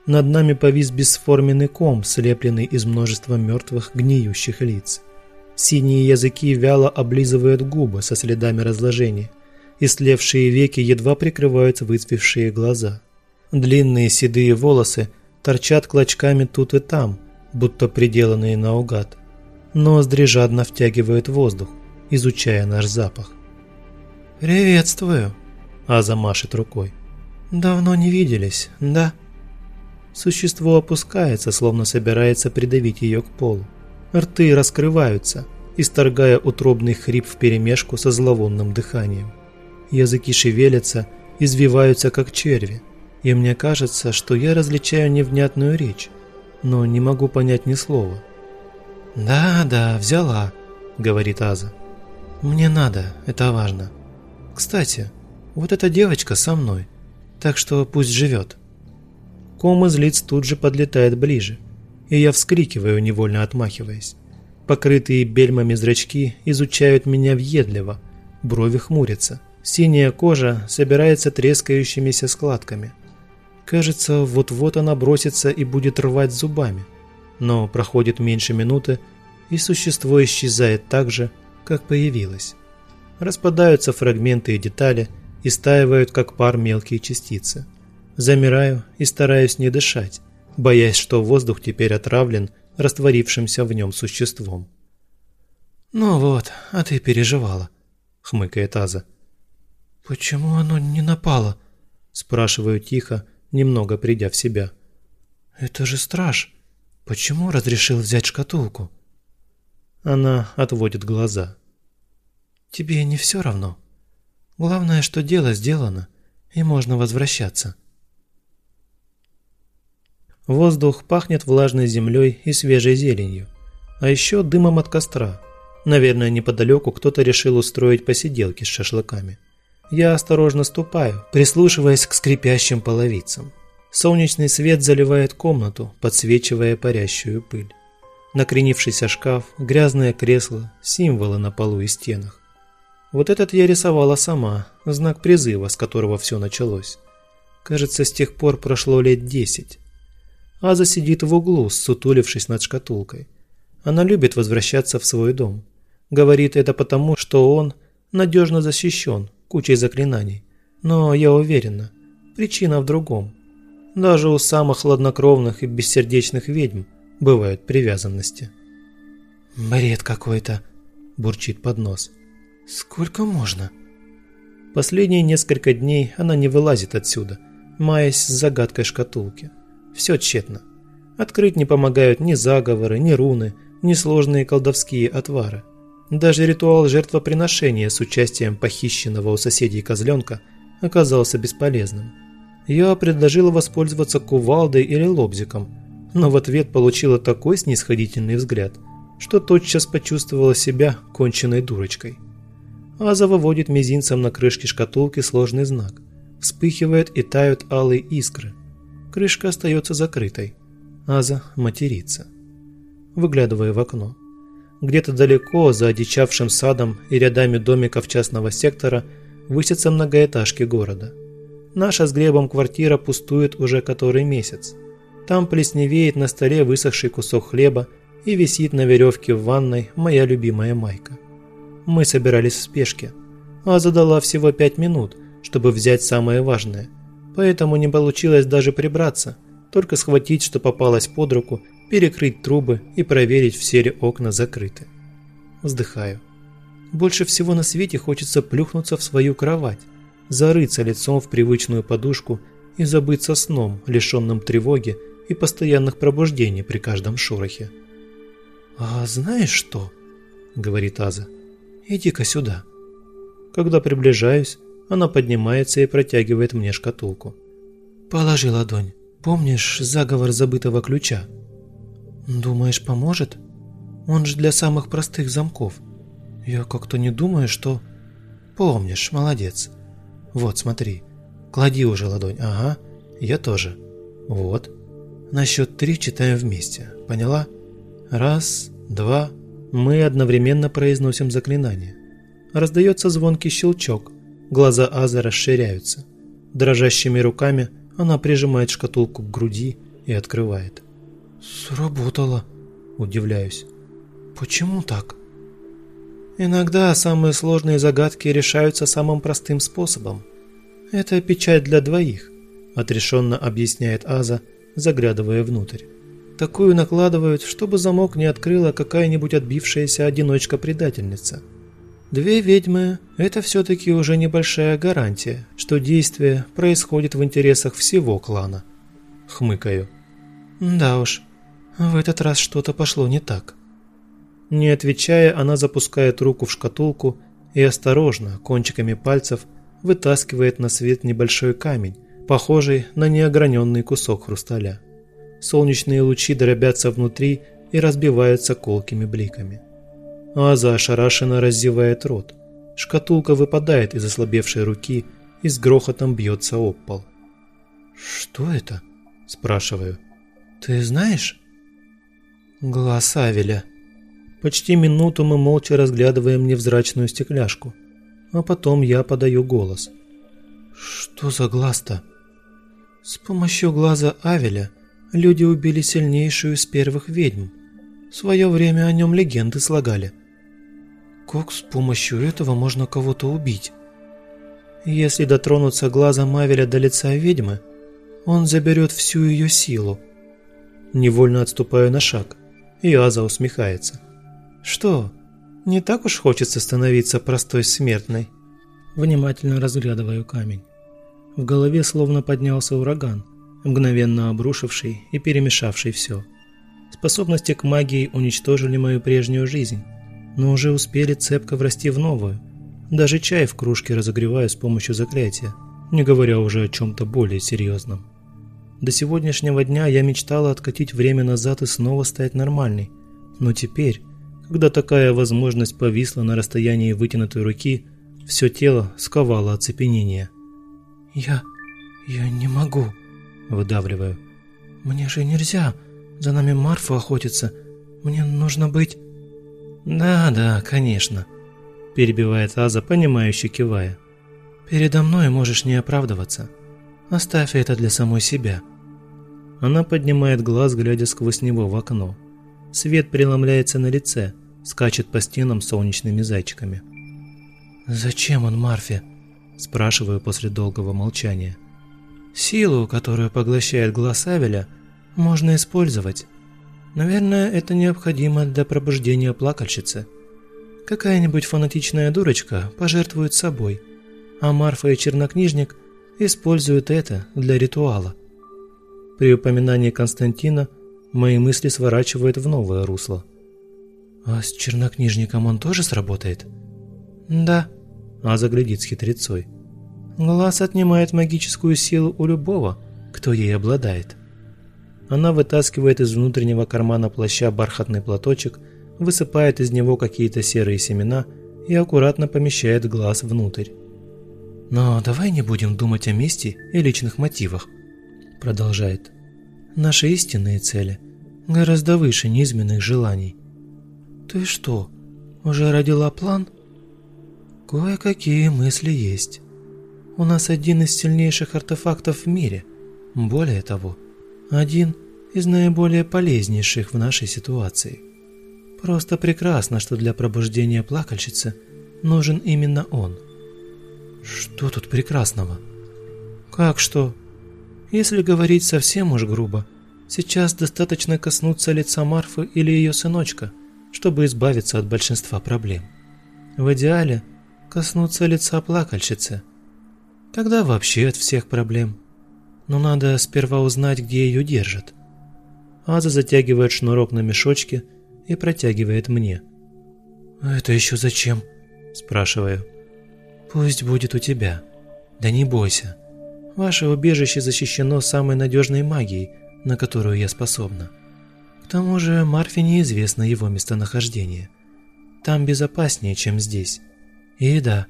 Над нами повис бесформенный ком, слепленный из множества мертвых гниющих лиц. Синие языки вяло облизывают губы со следами разложения, и слевшие веки едва прикрывают выцвевшие глаза. Длинные седые волосы торчат клочками тут и там, будто приделанные наугад. Ноздри жадно втягивают воздух, изучая наш запах. «Приветствую», – Аза машет рукой. «Давно не виделись, да?» Существо опускается, словно собирается придавить ее к полу. Рты раскрываются, исторгая утробный хрип вперемешку со зловонным дыханием. Языки шевелятся, извиваются как черви, и мне кажется, что я различаю невнятную речь, но не могу понять ни слова. «Да, да, взяла», — говорит Аза. «Мне надо, это важно. Кстати, вот эта девочка со мной, так что пусть живет». Ком из лиц тут же подлетает ближе, и я вскрикиваю, невольно отмахиваясь. Покрытые бельмами зрачки изучают меня въедливо, брови хмурятся. Синяя кожа собирается трескающимися складками. Кажется, вот-вот она бросится и будет рвать зубами. Но проходит меньше минуты, и существо исчезает так же, как появилось. Распадаются фрагменты и детали, и стаивают, как пар мелкие частицы. Замираю и стараюсь не дышать, боясь, что воздух теперь отравлен растворившимся в нем существом. «Ну вот, а ты переживала», — хмыкает Аза. «Почему оно не напало?» – спрашиваю тихо, немного придя в себя. «Это же страж. Почему разрешил взять шкатулку?» Она отводит глаза. «Тебе не все равно. Главное, что дело сделано, и можно возвращаться». Воздух пахнет влажной землей и свежей зеленью, а еще дымом от костра. Наверное, неподалеку кто-то решил устроить посиделки с шашлыками. Я осторожно ступаю, прислушиваясь к скрипящим половицам. Солнечный свет заливает комнату, подсвечивая парящую пыль. Накренившийся шкаф, грязное кресло, символы на полу и стенах. Вот этот я рисовала сама, знак призыва, с которого все началось. Кажется, с тех пор прошло лет десять. Аза сидит в углу, сутулившись над шкатулкой. Она любит возвращаться в свой дом. Говорит это потому, что он надежно защищен кучей заклинаний. Но я уверена, причина в другом. Даже у самых хладнокровных и бессердечных ведьм бывают привязанности. «Бред какой-то», – бурчит под нос. «Сколько можно?» Последние несколько дней она не вылазит отсюда, маясь с загадкой шкатулки. Все тщетно. Открыть не помогают ни заговоры, ни руны, ни сложные колдовские отвары. Даже ритуал жертвоприношения с участием похищенного у соседей козленка оказался бесполезным. Я предложила воспользоваться кувалдой или лобзиком, но в ответ получила такой снисходительный взгляд, что тотчас почувствовала себя конченной дурочкой. Аза выводит мизинцем на крышке шкатулки сложный знак. Вспыхивает и тают алые искры – Крышка остается закрытой. Аза матерится. Выглядывая в окно. Где-то далеко, за одичавшим садом и рядами домиков частного сектора, высятся многоэтажки города. Наша с Гребом квартира пустует уже который месяц. Там плесневеет на столе высохший кусок хлеба и висит на веревке в ванной моя любимая майка. Мы собирались в спешке. Аза дала всего пять минут, чтобы взять самое важное – поэтому не получилось даже прибраться, только схватить, что попалось под руку, перекрыть трубы и проверить, все ли окна закрыты. Вздыхаю. Больше всего на свете хочется плюхнуться в свою кровать, зарыться лицом в привычную подушку и забыться сном, лишенным тревоги и постоянных пробуждений при каждом шорохе. «А знаешь что?» – говорит Аза. «Иди-ка сюда». Когда приближаюсь, она поднимается и протягивает мне шкатулку. «Положи ладонь. Помнишь заговор забытого ключа?» «Думаешь, поможет? Он же для самых простых замков. Я как-то не думаю, что...» «Помнишь, молодец. Вот, смотри. Клади уже ладонь. Ага, я тоже. Вот. На счет три читаем вместе. Поняла? Раз, два...» Мы одновременно произносим заклинание. Раздается звонкий щелчок, Глаза Аза расширяются. Дрожащими руками она прижимает шкатулку к груди и открывает. «Сработало», – удивляюсь. «Почему так?» Иногда самые сложные загадки решаются самым простым способом. Это печать для двоих, отрешенно объясняет Аза, заглядывая внутрь. Такую накладывают, чтобы замок не открыла какая-нибудь отбившаяся одиночка-предательница. Две ведьмы – это все-таки уже небольшая гарантия, что действие происходит в интересах всего клана. Хмыкаю. Да уж, в этот раз что-то пошло не так. Не отвечая, она запускает руку в шкатулку и осторожно, кончиками пальцев, вытаскивает на свет небольшой камень, похожий на неограненный кусок хрусталя. Солнечные лучи дробятся внутри и разбиваются колкими бликами. Аза ошарашенно раздевает рот. Шкатулка выпадает из ослабевшей руки и с грохотом бьется об пол. «Что это?» – спрашиваю. «Ты знаешь?» «Глаз Авеля», Почти минуту мы молча разглядываем невзрачную стекляшку, а потом я подаю голос. «Что за глаз-то?» «С помощью глаза Авеля люди убили сильнейшую из первых ведьм. В свое время о нем легенды слагали. Как с помощью этого можно кого-то убить?» «Если дотронуться глазом Авеля до лица ведьмы, он заберет всю ее силу». Невольно отступаю на шаг, и Аза усмехается. Что, не так уж хочется становиться простой смертной? Внимательно разглядываю камень. В голове словно поднялся ураган, мгновенно обрушивший и перемешавший все. Способности к магии уничтожили мою прежнюю жизнь, но уже успели цепко врасти в новую. Даже чай в кружке разогреваю с помощью заклятия, не говоря уже о чем-то более серьезном. До сегодняшнего дня я мечтала откатить время назад и снова стать нормальной, но теперь когда такая возможность повисла на расстоянии вытянутой руки, все тело сковало оцепенение. «Я... я не могу», – выдавливаю. «Мне же нельзя. За нами Марфа охотится. Мне нужно быть...» «Да, да, конечно», – перебивает Аза, понимающе кивая. «Передо мной можешь не оправдываться. Оставь это для самой себя». Она поднимает глаз, глядя сквозь него в окно. Свет преломляется на лице, скачет по стенам солнечными зайчиками. «Зачем он Марфе?» – спрашиваю после долгого молчания. «Силу, которую поглощает глаз Авеля, можно использовать. Наверное, это необходимо для пробуждения плакальщицы. Какая-нибудь фанатичная дурочка пожертвует собой, а Марфа и чернокнижник используют это для ритуала». При упоминании Константина мои мысли сворачивают в новое русло – «А с чернокнижником он тоже сработает?» «Да», – А заглядит с хитрецой. «Глаз отнимает магическую силу у любого, кто ей обладает». Она вытаскивает из внутреннего кармана плаща бархатный платочек, высыпает из него какие-то серые семена и аккуратно помещает глаз внутрь. «Но давай не будем думать о мести и личных мотивах», – продолжает. «Наши истинные цели гораздо выше низменных желаний. «Ты что, уже родила план?» «Кое-какие мысли есть. У нас один из сильнейших артефактов в мире. Более того, один из наиболее полезнейших в нашей ситуации. Просто прекрасно, что для пробуждения плакальщицы нужен именно он». «Что тут прекрасного?» «Как что? Если говорить совсем уж грубо, сейчас достаточно коснуться лица Марфы или ее сыночка – чтобы избавиться от большинства проблем. В идеале коснуться лица плакальщицы. Тогда вообще от всех проблем. Но надо сперва узнать, где ее держат. Аза затягивает шнурок на мешочке и протягивает мне. «Это еще зачем?» – спрашиваю. «Пусть будет у тебя. Да не бойся. Ваше убежище защищено самой надежной магией, на которую я способна. К тому же Марфе неизвестно его местонахождение. Там безопаснее, чем здесь. И да,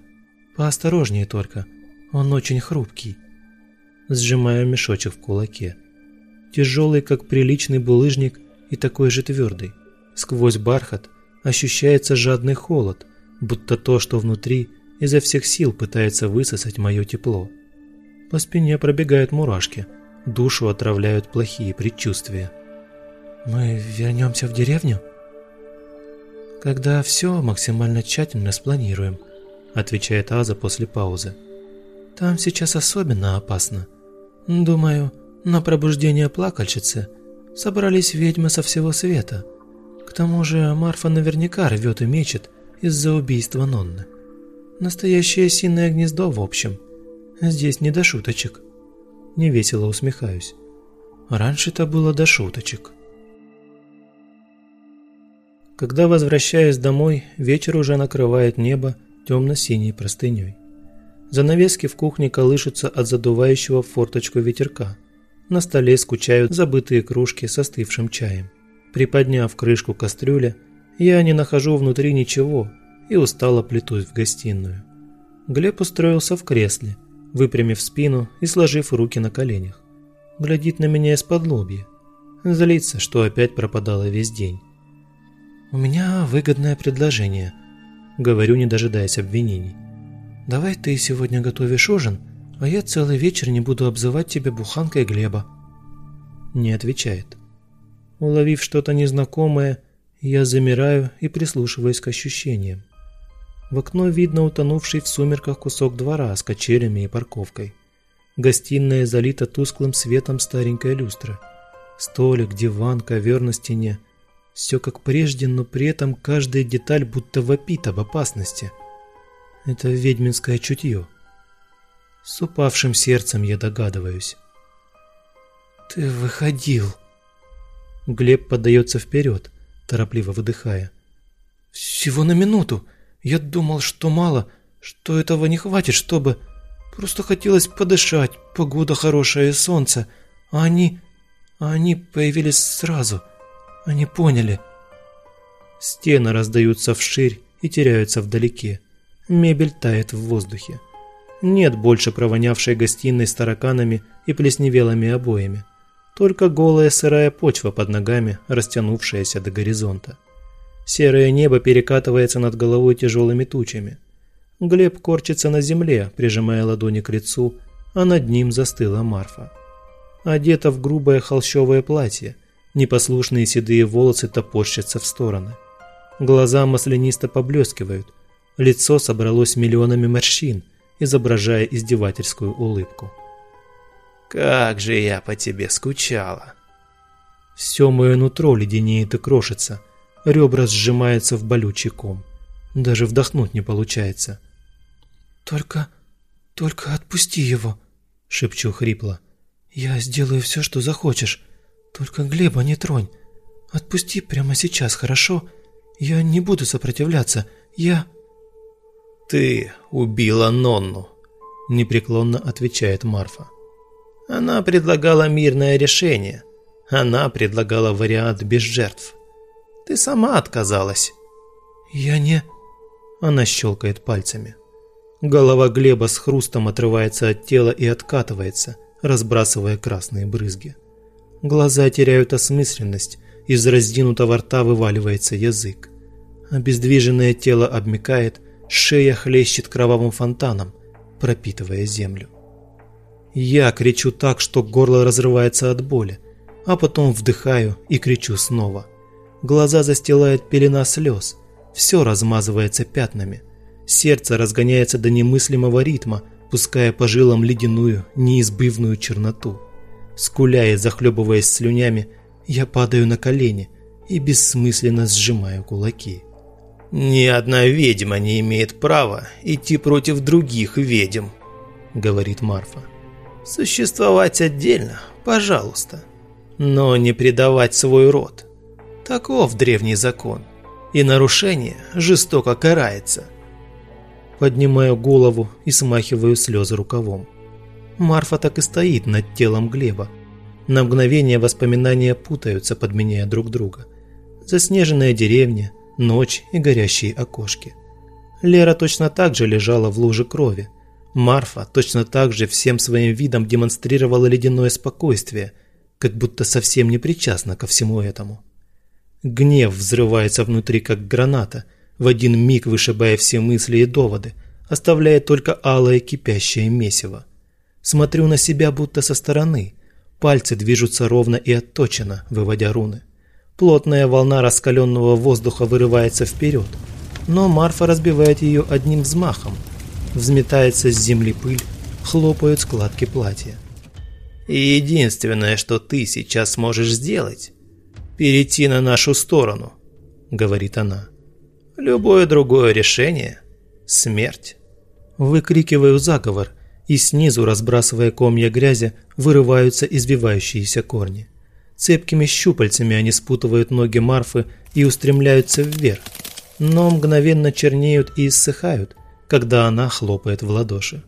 поосторожнее только, он очень хрупкий. Сжимаю мешочек в кулаке. Тяжелый, как приличный булыжник, и такой же твердый. Сквозь бархат ощущается жадный холод, будто то, что внутри, изо всех сил пытается высосать мое тепло. По спине пробегают мурашки, душу отравляют плохие предчувствия. «Мы вернемся в деревню?» «Когда все максимально тщательно спланируем», – отвечает Аза после паузы. «Там сейчас особенно опасно. Думаю, на пробуждение плакальщицы собрались ведьмы со всего света. К тому же Марфа наверняка рвет и мечет из-за убийства Нонны. Настоящее синее гнездо в общем. Здесь не до шуточек». Невесело усмехаюсь. Раньше-то было до шуточек. Когда возвращаюсь домой, вечер уже накрывает небо темно-синей простыней. Занавески в кухне колышутся от задувающего форточку ветерка. На столе скучают забытые кружки с остывшим чаем. Приподняв крышку кастрюли, я не нахожу внутри ничего и устало плетусь в гостиную. Глеб устроился в кресле, выпрямив спину и сложив руки на коленях. Глядит на меня из-под лобья. Злится, что опять пропадала весь день. «У меня выгодное предложение», — говорю, не дожидаясь обвинений. «Давай ты сегодня готовишь ужин, а я целый вечер не буду обзывать тебя буханкой Глеба». Не отвечает. Уловив что-то незнакомое, я замираю и прислушиваюсь к ощущениям. В окно видно утонувший в сумерках кусок двора с качелями и парковкой. Гостиная залита тусклым светом старенькая люстра. Столик, диван, ковер на стене — все как прежде, но при этом каждая деталь будто вопит об опасности. Это ведьминское чутье. С упавшим сердцем я догадываюсь. «Ты выходил!» Глеб подается вперед, торопливо выдыхая. «Всего на минуту! Я думал, что мало, что этого не хватит, чтобы... Просто хотелось подышать, погода хорошая и солнце, а они... А они появились сразу. Они поняли. Стены раздаются вширь и теряются вдалеке. Мебель тает в воздухе. Нет больше провонявшей гостиной с тараканами и плесневелыми обоями. Только голая сырая почва под ногами, растянувшаяся до горизонта. Серое небо перекатывается над головой тяжелыми тучами. Глеб корчится на земле, прижимая ладони к лицу, а над ним застыла Марфа. Одета в грубое холщовое платье – Непослушные седые волосы топорщатся в стороны. Глаза маслянисто поблескивают. Лицо собралось миллионами морщин, изображая издевательскую улыбку. «Как же я по тебе скучала!» Все мое нутро леденеет и крошится, ребра сжимаются в болючий ком. Даже вдохнуть не получается. «Только... только отпусти его!» — шепчу хрипло. «Я сделаю все, что захочешь. Только Глеба не тронь. Отпусти прямо сейчас, хорошо? Я не буду сопротивляться. Я...» «Ты убила Нонну», – непреклонно отвечает Марфа. «Она предлагала мирное решение. Она предлагала вариант без жертв. Ты сама отказалась». «Я не...» Она щелкает пальцами. Голова Глеба с хрустом отрывается от тела и откатывается, разбрасывая красные брызги. Глаза теряют осмысленность, из раздинутого рта вываливается язык. Обездвиженное тело обмякает, шея хлещет кровавым фонтаном, пропитывая землю. Я кричу так, что горло разрывается от боли, а потом вдыхаю и кричу снова. Глаза застилает пелена слез, все размазывается пятнами. Сердце разгоняется до немыслимого ритма, пуская по жилам ледяную, неизбывную черноту. Скуля и захлебываясь слюнями, я падаю на колени и бессмысленно сжимаю кулаки. «Ни одна ведьма не имеет права идти против других ведьм», — говорит Марфа. «Существовать отдельно, пожалуйста, но не предавать свой род. Таков древний закон, и нарушение жестоко карается». Поднимаю голову и смахиваю слезы рукавом. Марфа так и стоит над телом Глеба. На мгновение воспоминания путаются, подменяя друг друга. Заснеженная деревня, ночь и горящие окошки. Лера точно так же лежала в луже крови. Марфа точно так же всем своим видом демонстрировала ледяное спокойствие, как будто совсем не причастна ко всему этому. Гнев взрывается внутри, как граната, в один миг вышибая все мысли и доводы, оставляя только алое кипящее месиво. Смотрю на себя будто со стороны. Пальцы движутся ровно и отточено, выводя руны. Плотная волна раскаленного воздуха вырывается вперед, но Марфа разбивает ее одним взмахом. Взметается с земли пыль, хлопают складки платья. И единственное, что ты сейчас можешь сделать, перейти на нашу сторону, говорит она. Любое другое решение – смерть. Выкрикиваю заговор, и снизу, разбрасывая комья грязи, вырываются извивающиеся корни. Цепкими щупальцами они спутывают ноги Марфы и устремляются вверх, но мгновенно чернеют и иссыхают, когда она хлопает в ладоши.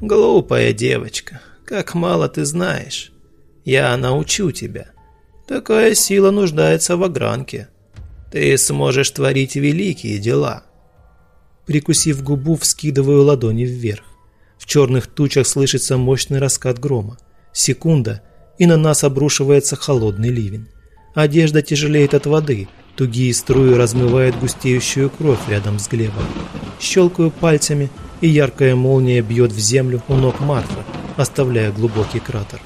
«Глупая девочка, как мало ты знаешь. Я научу тебя. Такая сила нуждается в огранке. Ты сможешь творить великие дела». Прикусив губу, вскидываю ладони вверх. В черных тучах слышится мощный раскат грома. Секунда, и на нас обрушивается холодный ливень. Одежда тяжелеет от воды, тугие струи размывают густеющую кровь рядом с Глебом. Щелкаю пальцами, и яркая молния бьет в землю у ног Марфы, оставляя глубокий кратер.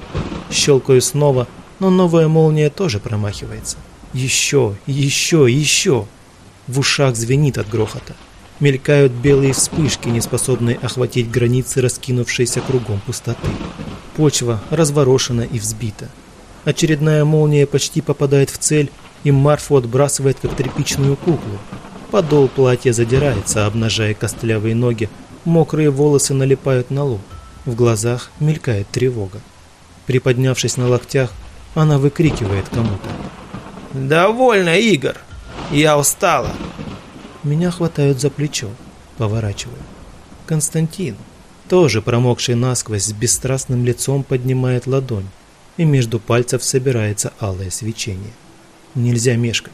Щелкаю снова, но новая молния тоже промахивается. Еще, еще, еще. В ушах звенит от грохота. Мелькают белые вспышки, не способные охватить границы раскинувшейся кругом пустоты. Почва разворошена и взбита. Очередная молния почти попадает в цель, и Марфу отбрасывает, как тряпичную куклу. Подол платья задирается, обнажая костлявые ноги, мокрые волосы налипают на лоб. В глазах мелькает тревога. Приподнявшись на локтях, она выкрикивает кому-то. «Довольно, Игорь! Я устала!» Меня хватают за плечо, поворачиваю. Константин, тоже промокший насквозь, с бесстрастным лицом поднимает ладонь, и между пальцев собирается алое свечение. Нельзя мешкать.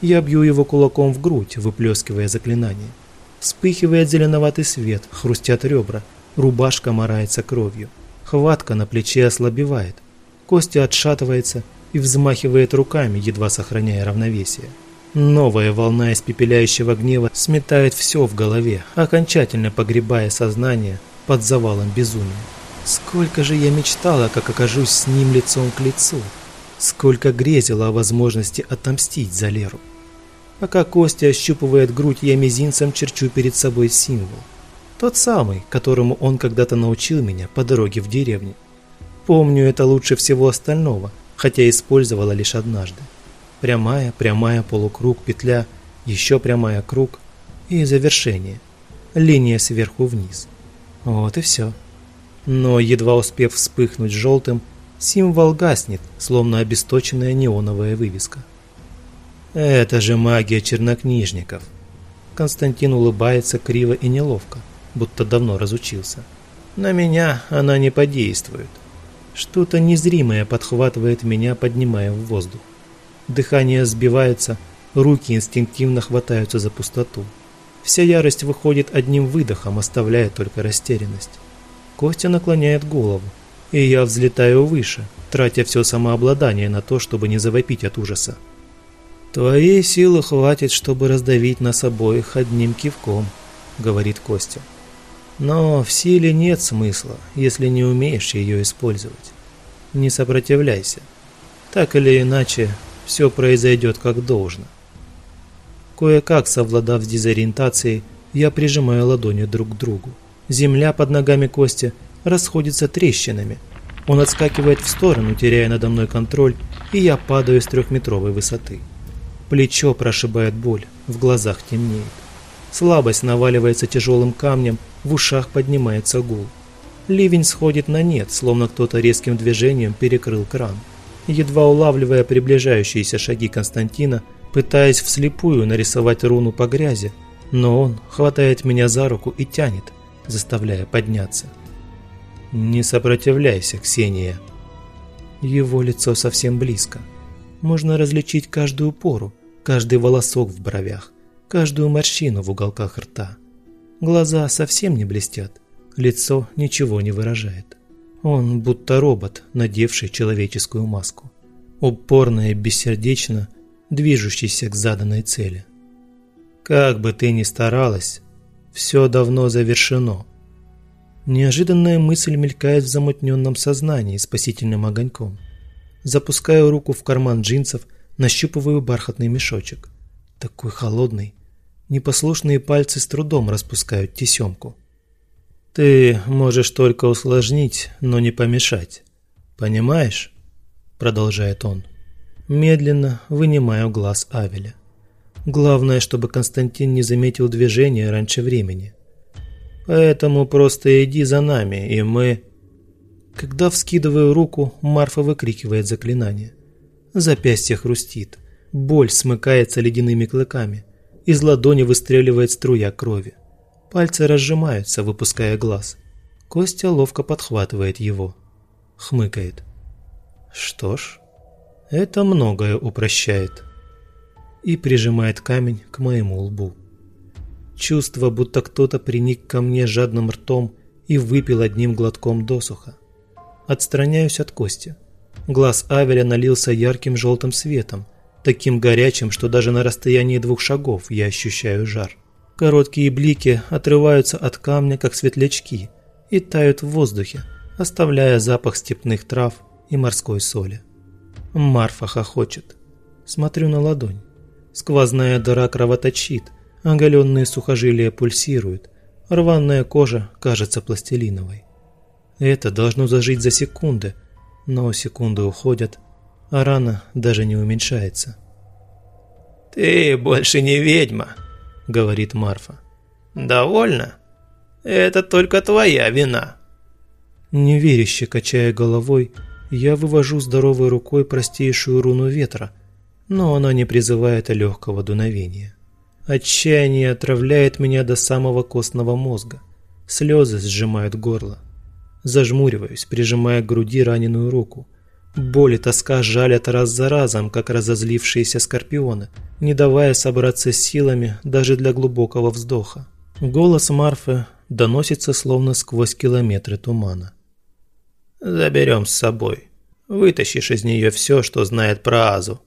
Я бью его кулаком в грудь, выплескивая заклинание. Вспыхивает зеленоватый свет, хрустят ребра, рубашка морается кровью. Хватка на плече ослабевает. Костя отшатывается и взмахивает руками, едва сохраняя равновесие. Новая волна испепеляющего гнева сметает все в голове, окончательно погребая сознание под завалом безумия. Сколько же я мечтала, как окажусь с ним лицом к лицу. Сколько грезила о возможности отомстить за Леру. Пока Костя ощупывает грудь, я мизинцем черчу перед собой символ. Тот самый, которому он когда-то научил меня по дороге в деревню. Помню это лучше всего остального, хотя использовала лишь однажды. Прямая, прямая, полукруг, петля, еще прямая, круг и завершение. Линия сверху вниз. Вот и все. Но едва успев вспыхнуть желтым, символ гаснет, словно обесточенная неоновая вывеска. Это же магия чернокнижников. Константин улыбается криво и неловко, будто давно разучился. На меня она не подействует. Что-то незримое подхватывает меня, поднимая в воздух. Дыхание сбивается, руки инстинктивно хватаются за пустоту. Вся ярость выходит одним выдохом, оставляя только растерянность. Костя наклоняет голову, и я взлетаю выше, тратя все самообладание на то, чтобы не завопить от ужаса. «Твоей силы хватит, чтобы раздавить нас обоих одним кивком», — говорит Костя. «Но в силе нет смысла, если не умеешь ее использовать. Не сопротивляйся. Так или иначе, все произойдет как должно. Кое-как совладав с дезориентацией, я прижимаю ладони друг к другу. Земля под ногами Костя расходится трещинами. Он отскакивает в сторону, теряя надо мной контроль, и я падаю с трехметровой высоты. Плечо прошибает боль, в глазах темнеет. Слабость наваливается тяжелым камнем, в ушах поднимается гул. Ливень сходит на нет, словно кто-то резким движением перекрыл кран едва улавливая приближающиеся шаги Константина, пытаясь вслепую нарисовать руну по грязи, но он хватает меня за руку и тянет, заставляя подняться. «Не сопротивляйся, Ксения». Его лицо совсем близко. Можно различить каждую пору, каждый волосок в бровях, каждую морщину в уголках рта. Глаза совсем не блестят, лицо ничего не выражает. Он будто робот, надевший человеческую маску. Упорно и бессердечно движущийся к заданной цели. Как бы ты ни старалась, все давно завершено. Неожиданная мысль мелькает в замутненном сознании спасительным огоньком. Запускаю руку в карман джинсов, нащупываю бархатный мешочек. Такой холодный. Непослушные пальцы с трудом распускают тесемку. «Ты можешь только усложнить, но не помешать. Понимаешь?» Продолжает он. Медленно вынимаю глаз Авеля. Главное, чтобы Константин не заметил движения раньше времени. Поэтому просто иди за нами, и мы...» Когда вскидываю руку, Марфа выкрикивает заклинание. Запястье хрустит. Боль смыкается ледяными клыками. Из ладони выстреливает струя крови. Пальцы разжимаются, выпуская глаз. Костя ловко подхватывает его. Хмыкает. Что ж, это многое упрощает. И прижимает камень к моему лбу. Чувство, будто кто-то приник ко мне жадным ртом и выпил одним глотком досуха. Отстраняюсь от Кости. Глаз Авеля налился ярким желтым светом, таким горячим, что даже на расстоянии двух шагов я ощущаю жар. Короткие блики отрываются от камня, как светлячки, и тают в воздухе, оставляя запах степных трав и морской соли. Марфа хохочет. Смотрю на ладонь. Сквозная дыра кровоточит, Оголенные сухожилия пульсируют, рваная кожа кажется пластилиновой. Это должно зажить за секунды, но секунды уходят, а рана даже не уменьшается. «Ты больше не ведьма», — говорит Марфа. «Довольно? Это только твоя вина». Неверяще качая головой, я вывожу здоровой рукой простейшую руну ветра, но она не призывает легкого дуновения. Отчаяние отравляет меня до самого костного мозга. Слезы сжимают горло. Зажмуриваюсь, прижимая к груди раненую руку. Боль и тоска жалят раз за разом, как разозлившиеся скорпионы, не давая собраться с силами даже для глубокого вздоха. Голос Марфы доносится словно сквозь километры тумана. «Заберем с собой. Вытащишь из нее все, что знает про Азу».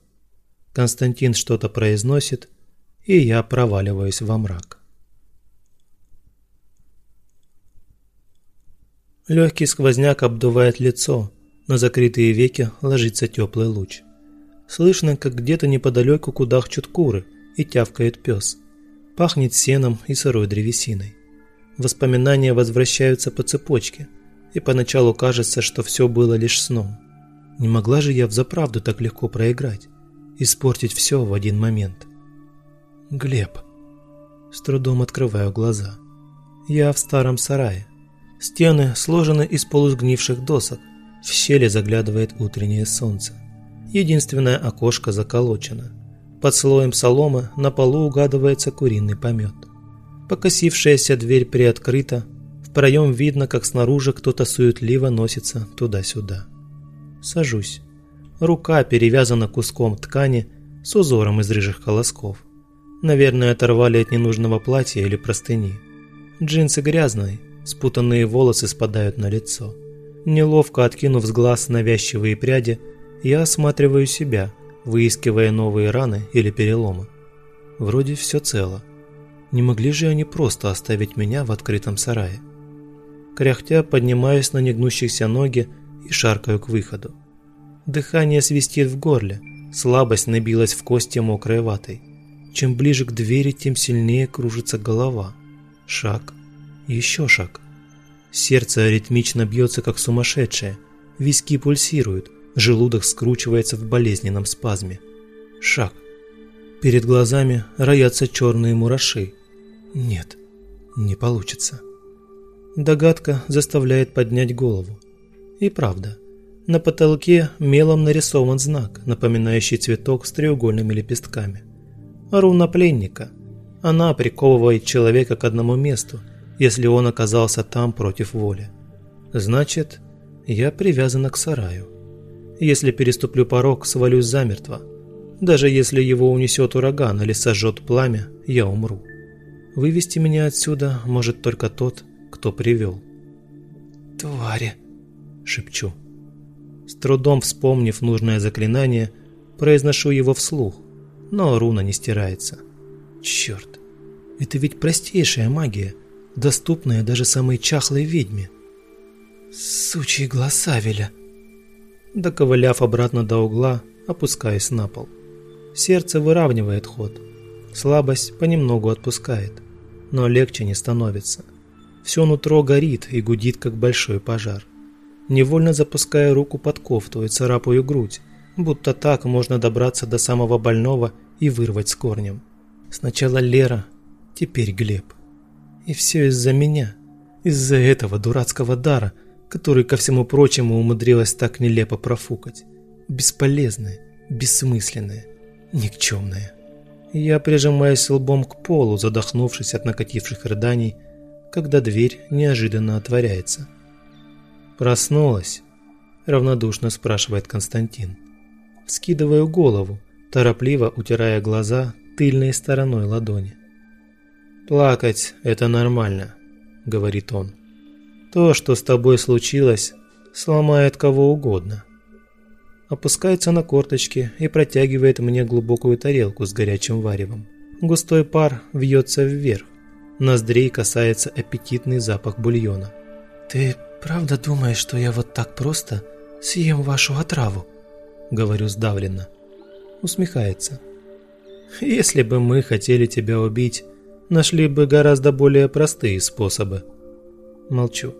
Константин что-то произносит – и я проваливаюсь во мрак. Легкий сквозняк обдувает лицо, на закрытые веки ложится теплый луч. Слышно, как где-то неподалеку кудахчут куры и тявкает пес. Пахнет сеном и сырой древесиной. Воспоминания возвращаются по цепочке, и поначалу кажется, что все было лишь сном. Не могла же я взаправду так легко проиграть, испортить все в один момент. Глеб. С трудом открываю глаза. Я в старом сарае. Стены сложены из полусгнивших досок. В щели заглядывает утреннее солнце. Единственное окошко заколочено. Под слоем соломы на полу угадывается куриный помет. Покосившаяся дверь приоткрыта. В проем видно, как снаружи кто-то суетливо носится туда-сюда. Сажусь. Рука перевязана куском ткани с узором из рыжих колосков. Наверное, оторвали от ненужного платья или простыни. Джинсы грязные, спутанные волосы спадают на лицо. Неловко откинув с глаз навязчивые пряди, я осматриваю себя, выискивая новые раны или переломы. Вроде все цело. Не могли же они просто оставить меня в открытом сарае? Кряхтя поднимаюсь на негнущихся ноги и шаркаю к выходу. Дыхание свистит в горле, слабость набилась в кости мокрой ватой. Чем ближе к двери, тем сильнее кружится голова. Шаг. Еще шаг. Сердце ритмично бьется, как сумасшедшее. Виски пульсируют. Желудок скручивается в болезненном спазме. Шаг. Перед глазами роятся черные мураши. Нет, не получится. Догадка заставляет поднять голову. И правда, на потолке мелом нарисован знак, напоминающий цветок с треугольными лепестками руна пленника. Она приковывает человека к одному месту, если он оказался там против воли. Значит, я привязана к сараю. Если переступлю порог, свалюсь замертво. Даже если его унесет ураган или сожжет пламя, я умру. Вывести меня отсюда может только тот, кто привел. «Твари!» – шепчу. С трудом вспомнив нужное заклинание, произношу его вслух – но руна не стирается. Черт, это ведь простейшая магия. Доступное даже самой чахлой ведьме. Сучий глаз Савеля. Доковыляв обратно до угла, опускаясь на пол. Сердце выравнивает ход. Слабость понемногу отпускает, но легче не становится. Все нутро горит и гудит, как большой пожар. Невольно запуская руку под кофту и царапаю грудь, будто так можно добраться до самого больного и вырвать с корнем. Сначала Лера, теперь Глеб. И все из-за меня, из-за этого дурацкого дара, который, ко всему прочему, умудрилась так нелепо профукать. Бесполезное, бессмысленное, никчемное. Я прижимаюсь лбом к полу, задохнувшись от накативших рыданий, когда дверь неожиданно отворяется. «Проснулась?» – равнодушно спрашивает Константин. Скидываю голову, торопливо утирая глаза тыльной стороной ладони. «Плакать – это нормально», – говорит он. «То, что с тобой случилось, сломает кого угодно» опускается на корточки и протягивает мне глубокую тарелку с горячим варевом. Густой пар вьется вверх. Ноздрей касается аппетитный запах бульона. «Ты правда думаешь, что я вот так просто съем вашу отраву?» Говорю сдавленно. Усмехается. «Если бы мы хотели тебя убить, нашли бы гораздо более простые способы». Молчу.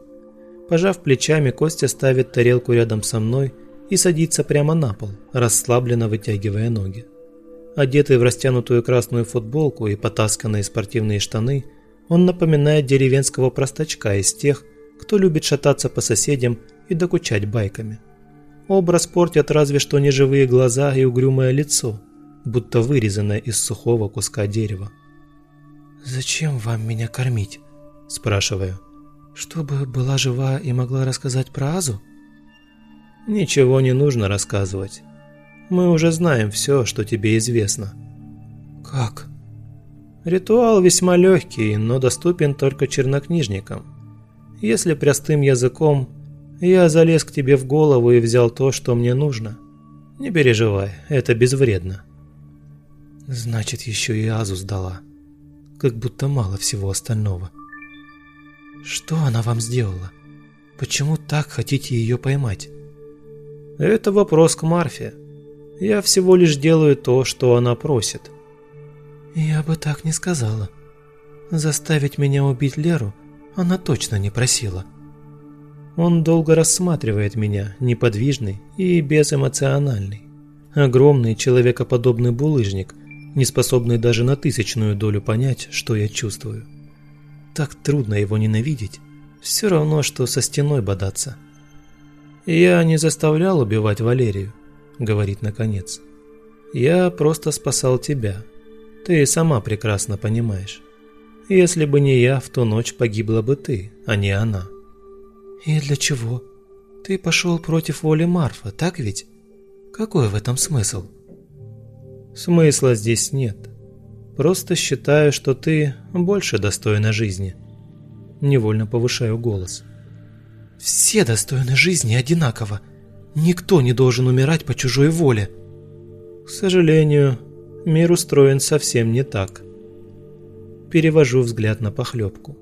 Пожав плечами, Костя ставит тарелку рядом со мной и садится прямо на пол, расслабленно вытягивая ноги. Одетый в растянутую красную футболку и потасканные спортивные штаны, он напоминает деревенского простачка из тех, кто любит шататься по соседям и докучать байками. Образ портят разве что неживые глаза и угрюмое лицо, будто вырезанное из сухого куска дерева. «Зачем вам меня кормить?» – спрашиваю. «Чтобы была жива и могла рассказать про Азу?» Ничего не нужно рассказывать. Мы уже знаем все, что тебе известно. Как? Ритуал весьма легкий, но доступен только чернокнижникам. Если простым языком, я залез к тебе в голову и взял то, что мне нужно. Не переживай, это безвредно. Значит, еще и Азу сдала. Как будто мало всего остального. Что она вам сделала? Почему так хотите ее поймать? Это вопрос к Марфе. Я всего лишь делаю то, что она просит. Я бы так не сказала. Заставить меня убить Леру она точно не просила. Он долго рассматривает меня, неподвижный и безэмоциональный. Огромный человекоподобный булыжник, не способный даже на тысячную долю понять, что я чувствую. Так трудно его ненавидеть. Все равно, что со стеной бодаться. «Я не заставлял убивать Валерию», — говорит наконец. «Я просто спасал тебя. Ты сама прекрасно понимаешь. Если бы не я, в ту ночь погибла бы ты, а не она». «И для чего? Ты пошел против воли Марфа, так ведь? Какой в этом смысл?» «Смысла здесь нет. Просто считаю, что ты больше достойна жизни». Невольно повышаю голос. Все достойны жизни одинаково. Никто не должен умирать по чужой воле. К сожалению, мир устроен совсем не так. Перевожу взгляд на похлебку.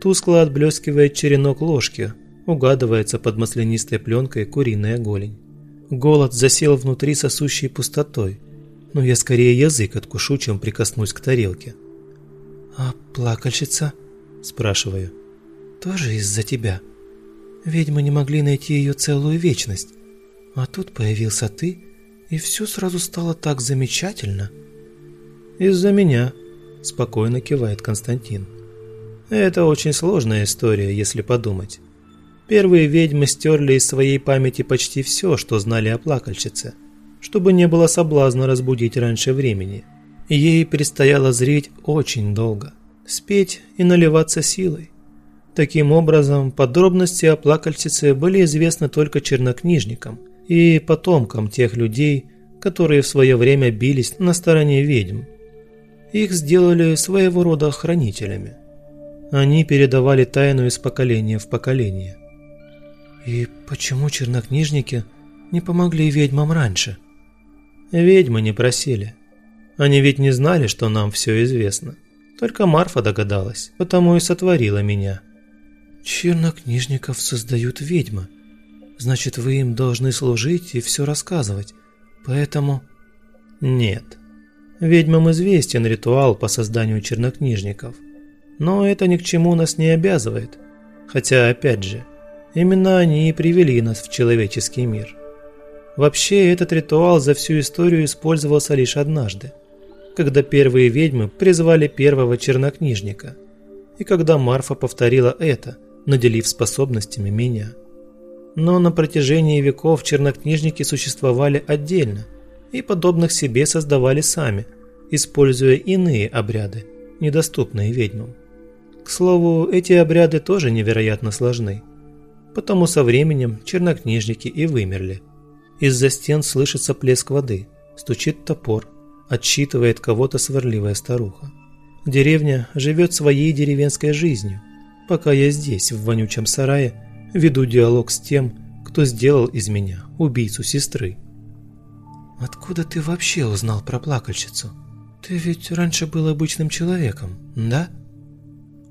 Тускло отблескивает черенок ложки, угадывается под маслянистой пленкой куриная голень. Голод засел внутри сосущей пустотой, но я скорее язык откушу, чем прикоснусь к тарелке. «А плакальщица?» – спрашиваю. «Тоже из-за тебя?» Ведьмы не могли найти ее целую вечность. А тут появился ты, и все сразу стало так замечательно. Из-за меня, спокойно кивает Константин. Это очень сложная история, если подумать. Первые ведьмы стерли из своей памяти почти все, что знали о плакальщице, чтобы не было соблазна разбудить раньше времени. Ей предстояло зреть очень долго, спеть и наливаться силой. Таким образом, подробности о плакальщице были известны только чернокнижникам и потомкам тех людей, которые в свое время бились на стороне ведьм. Их сделали своего рода хранителями. Они передавали тайну из поколения в поколение. И почему чернокнижники не помогли ведьмам раньше? Ведьмы не просили. Они ведь не знали, что нам все известно. Только Марфа догадалась, потому и сотворила меня. Чернокнижников создают ведьмы. Значит, вы им должны служить и все рассказывать. Поэтому... Нет. Ведьмам известен ритуал по созданию чернокнижников. Но это ни к чему нас не обязывает. Хотя, опять же, именно они и привели нас в человеческий мир. Вообще, этот ритуал за всю историю использовался лишь однажды – когда первые ведьмы призвали первого чернокнижника, и когда Марфа повторила это, наделив способностями меня. Но на протяжении веков чернокнижники существовали отдельно и подобных себе создавали сами, используя иные обряды, недоступные ведьмам. К слову, эти обряды тоже невероятно сложны, потому со временем чернокнижники и вымерли. Из-за стен слышится плеск воды, стучит топор, отчитывает кого-то сварливая старуха. Деревня живет своей деревенской жизнью, пока я здесь, в вонючем сарае, веду диалог с тем, кто сделал из меня убийцу сестры. «Откуда ты вообще узнал про плакальщицу? Ты ведь раньше был обычным человеком, да?»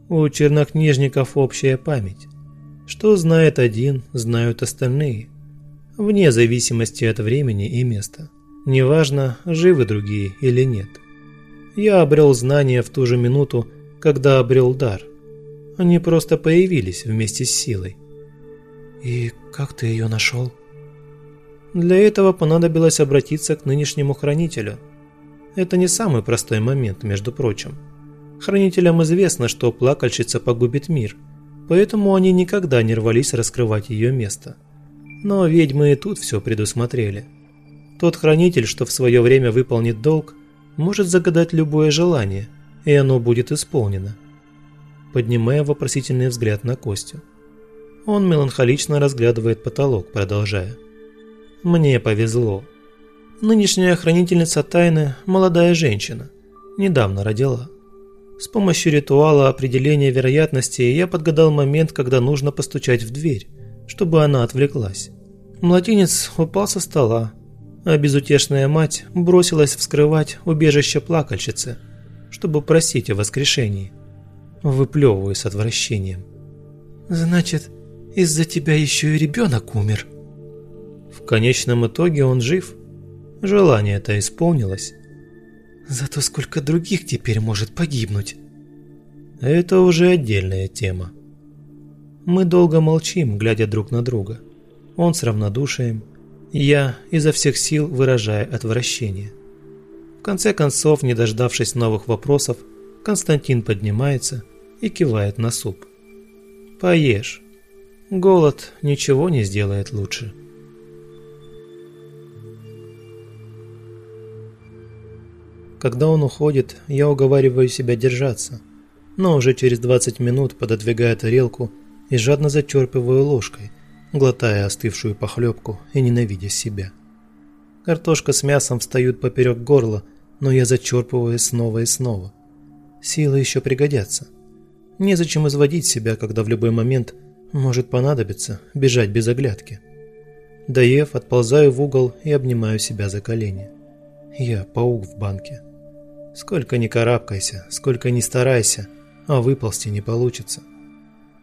У чернокнижников общая память. Что знает один, знают остальные, вне зависимости от времени и места. Неважно, живы другие или нет. Я обрел знания в ту же минуту, когда обрел дар. Они просто появились вместе с силой. И как ты ее нашел? Для этого понадобилось обратиться к нынешнему хранителю. Это не самый простой момент, между прочим. Хранителям известно, что плакальщица погубит мир, поэтому они никогда не рвались раскрывать ее место. Но ведьмы и тут все предусмотрели. Тот хранитель, что в свое время выполнит долг, может загадать любое желание, и оно будет исполнено. Поднимая вопросительный взгляд на Костю. Он меланхолично разглядывает потолок, продолжая. «Мне повезло. Нынешняя хранительница тайны – молодая женщина. Недавно родила. С помощью ритуала определения вероятности я подгадал момент, когда нужно постучать в дверь, чтобы она отвлеклась. Младенец упал со стола, а безутешная мать бросилась вскрывать убежище плакальщицы, чтобы просить о воскрешении. Выплевываю с отвращением. «Значит, из-за тебя еще и ребенок умер?» В конечном итоге он жив. Желание-то исполнилось. Зато сколько других теперь может погибнуть. Это уже отдельная тема. Мы долго молчим, глядя друг на друга. Он с равнодушием, я изо всех сил выражая отвращение. В конце концов, не дождавшись новых вопросов, Константин поднимается и кивает на суп. «Поешь. Голод ничего не сделает лучше». Когда он уходит, я уговариваю себя держаться, но уже через 20 минут пододвигаю тарелку и жадно зачерпываю ложкой, глотая остывшую похлебку и ненавидя себя. Картошка с мясом встают поперек горла, но я зачерпываю снова и снова. Силы еще пригодятся. Незачем изводить себя, когда в любой момент может понадобиться бежать без оглядки. Доев, отползаю в угол и обнимаю себя за колени. Я паук в банке. Сколько ни карабкайся, сколько ни старайся, а выползти не получится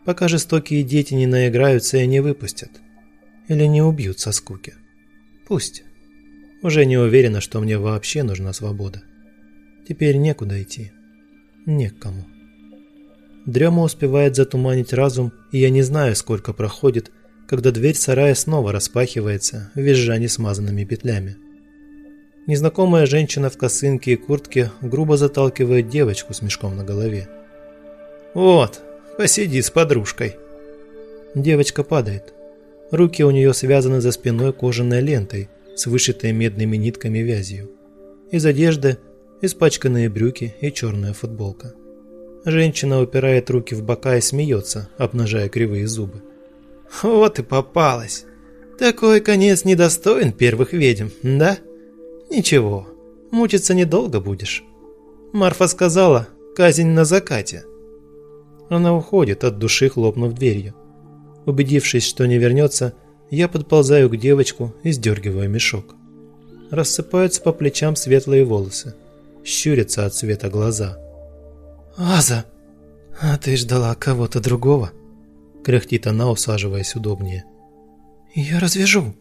пока жестокие дети не наиграются и не выпустят. Или не убьют со скуки. Пусть. Уже не уверена, что мне вообще нужна свобода. Теперь некуда идти. Не к. Дрема успевает затуманить разум, и я не знаю, сколько проходит, когда дверь сарая снова распахивается, визжа несмазанными петлями. Незнакомая женщина в косынке и куртке грубо заталкивает девочку с мешком на голове. «Вот, Посиди с подружкой». Девочка падает. Руки у нее связаны за спиной кожаной лентой с вышитой медными нитками вязью. Из одежды испачканные брюки и черная футболка. Женщина упирает руки в бока и смеется, обнажая кривые зубы. «Вот и попалась. Такой конец недостоин первых ведьм, да? Ничего, мучиться недолго будешь. Марфа сказала, казнь на закате. Она уходит, от души хлопнув дверью. Убедившись, что не вернется, я подползаю к девочку и сдергиваю мешок. Рассыпаются по плечам светлые волосы. Щурятся от света глаза. «Аза, а ты ждала кого-то другого?» Кряхтит она, усаживаясь удобнее. «Я развяжу».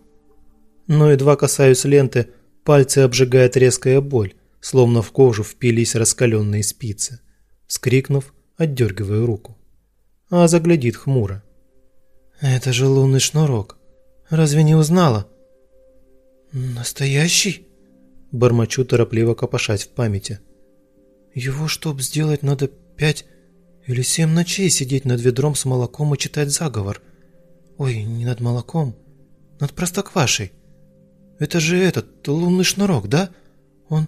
Но едва касаюсь ленты, пальцы обжигает резкая боль, словно в кожу впились раскаленные спицы. Скрикнув, отдергиваю руку. Аза глядит хмуро. «Это же лунный шнурок. Разве не узнала?» «Настоящий?» Бормочу торопливо копошась в памяти. «Его, чтоб сделать, надо пять или семь ночей сидеть над ведром с молоком и читать заговор. Ой, не над молоком, над простоквашей. Это же этот, лунный шнурок, да? Он...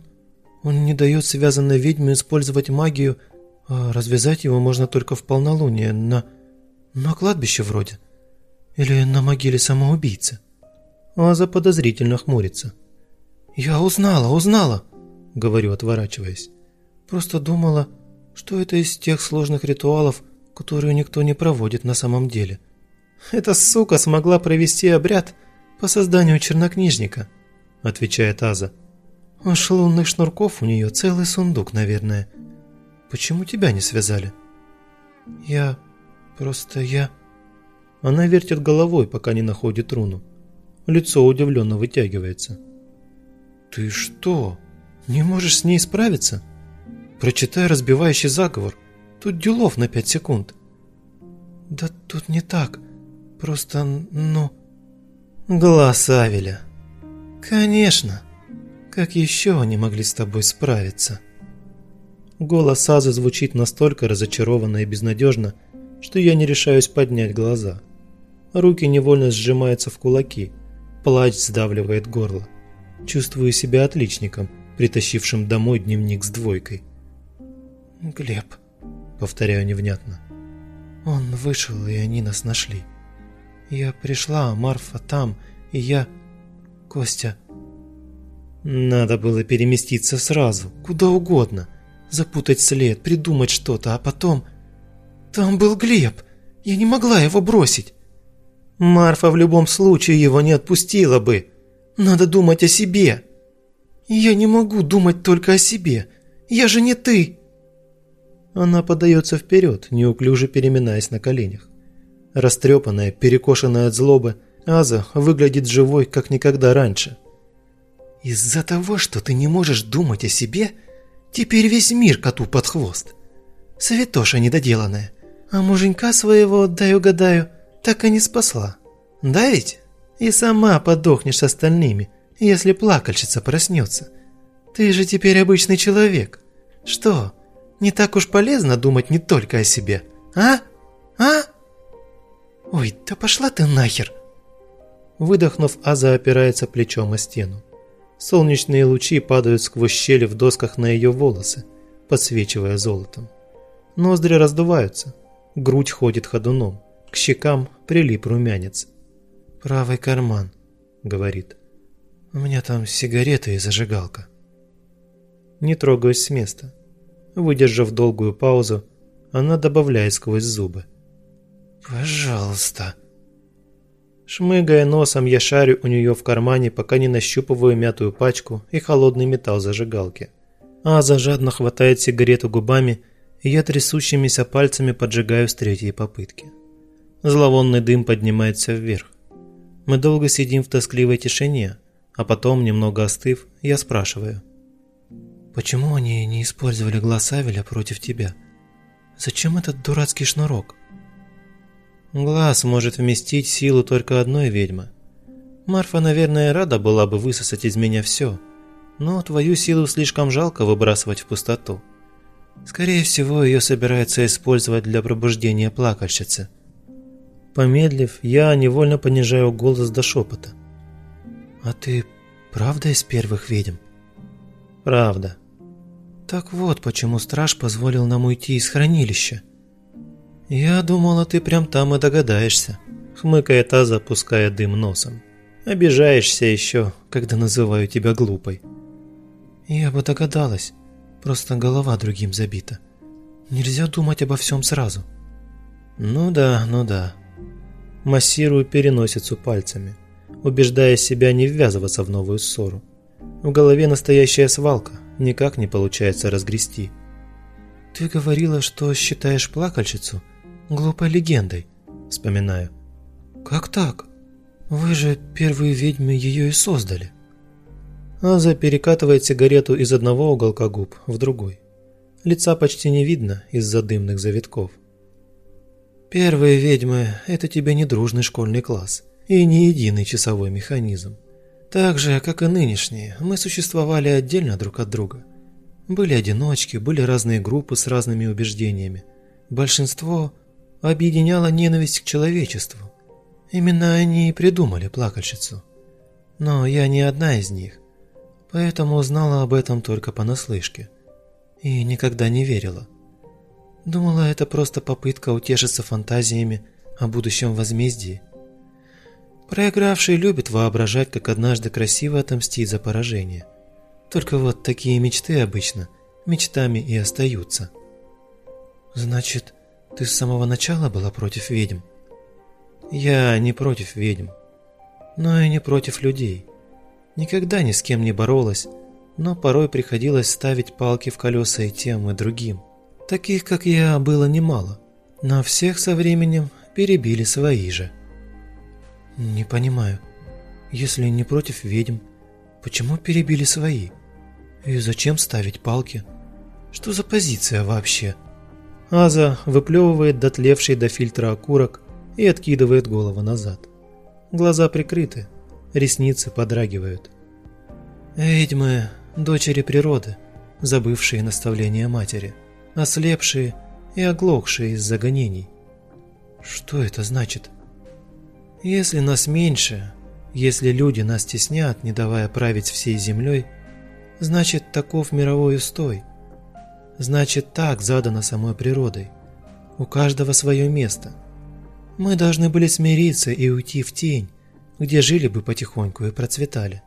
он не дает связанной ведьме использовать магию, а развязать его можно только в полнолуние, на... на кладбище вроде. Или на могиле самоубийцы. Аза подозрительно хмурится. «Я узнала, узнала!» — говорю, отворачиваясь. «Просто думала, что это из тех сложных ритуалов, которые никто не проводит на самом деле. Эта сука смогла провести обряд по созданию чернокнижника», — отвечает Аза. «Уж лунных шнурков у нее целый сундук, наверное. Почему тебя не связали?» «Я... просто я...» Она вертит головой, пока не находит руну. Лицо удивленно вытягивается. «Ты что, не можешь с ней справиться? Прочитай разбивающий заговор. Тут делов на пять секунд». «Да тут не так. Просто, ну...» «Глаз Авеля. Конечно. Как еще они могли с тобой справиться?» Голос Азы звучит настолько разочарованно и безнадежно, что я не решаюсь поднять глаза. Руки невольно сжимаются в кулаки. Плач сдавливает горло. Чувствую себя отличником, притащившим домой дневник с двойкой. «Глеб», — повторяю невнятно. «Он вышел, и они нас нашли. Я пришла, а Марфа там, и я... Костя...» Надо было переместиться сразу, куда угодно. Запутать след, придумать что-то, а потом... Там был Глеб. Я не могла его бросить. Марфа в любом случае его не отпустила бы. Надо думать о себе. Я не могу думать только о себе. Я же не ты. Она подается вперед, неуклюже переминаясь на коленях. Растрепанная, перекошенная от злобы, Аза выглядит живой, как никогда раньше. «Из-за того, что ты не можешь думать о себе, теперь весь мир коту под хвост. Святоша недоделанная. А муженька своего, дай угадаю, так и не спасла. Да ведь? И сама подохнешь с остальными, если плакальщица проснется. Ты же теперь обычный человек. Что, не так уж полезно думать не только о себе, а? А? Ой, да пошла ты нахер. Выдохнув, Аза опирается плечом о стену. Солнечные лучи падают сквозь щели в досках на ее волосы, подсвечивая золотом. Ноздри раздуваются, грудь ходит ходуном. К щекам прилип румянец. «Правый карман», — говорит. «У меня там сигареты и зажигалка». Не трогаюсь с места. Выдержав долгую паузу, она добавляет сквозь зубы. «Пожалуйста». Шмыгая носом, я шарю у нее в кармане, пока не нащупываю мятую пачку и холодный металл зажигалки. Аза жадно хватает сигарету губами, и я трясущимися пальцами поджигаю с третьей попытки. Зловонный дым поднимается вверх. Мы долго сидим в тоскливой тишине, а потом, немного остыв, я спрашиваю. «Почему они не использовали глаз Авеля против тебя? Зачем этот дурацкий шнурок?» «Глаз может вместить силу только одной ведьмы. Марфа, наверное, рада была бы высосать из меня все, но твою силу слишком жалко выбрасывать в пустоту. Скорее всего, ее собираются использовать для пробуждения плакальщицы». Помедлив, я невольно понижаю голос до шепота. «А ты правда из первых ведьм?» «Правда». «Так вот, почему страж позволил нам уйти из хранилища». «Я думала, ты прям там и догадаешься», — хмыкает та, запуская дым носом. «Обижаешься еще, когда называю тебя глупой». «Я бы догадалась, просто голова другим забита. Нельзя думать обо всем сразу». «Ну да, ну да», Массирую переносицу пальцами, убеждая себя не ввязываться в новую ссору. В голове настоящая свалка, никак не получается разгрести. «Ты говорила, что считаешь плакальщицу глупой легендой», – вспоминаю. «Как так? Вы же первые ведьмы ее и создали». Аза перекатывает сигарету из одного уголка губ в другой. Лица почти не видно из-за дымных завитков. Первые ведьмы – это тебе не дружный школьный класс и не единый часовой механизм. Так же, как и нынешние, мы существовали отдельно друг от друга. Были одиночки, были разные группы с разными убеждениями. Большинство объединяло ненависть к человечеству. Именно они и придумали плакальщицу. Но я не одна из них, поэтому узнала об этом только понаслышке и никогда не верила. Думала, это просто попытка утешиться фантазиями о будущем возмездии. Проигравший любит воображать, как однажды красиво отомстить за поражение. Только вот такие мечты обычно мечтами и остаются. Значит, ты с самого начала была против ведьм? Я не против ведьм, но и не против людей. Никогда ни с кем не боролась, но порой приходилось ставить палки в колеса и тем, и другим. Таких, как я, было немало, но всех со временем перебили свои же. Не понимаю, если не против ведьм, почему перебили свои? И зачем ставить палки? Что за позиция вообще? Аза выплевывает дотлевший до фильтра окурок и откидывает голову назад. Глаза прикрыты, ресницы подрагивают. Ведьмы дочери природы, забывшие наставления матери, ослепшие и оглохшие из-за гонений. Что это значит? Если нас меньше, если люди нас теснят, не давая править всей землей, значит таков мировой устой. Значит так задано самой природой. У каждого свое место. Мы должны были смириться и уйти в тень, где жили бы потихоньку и процветали.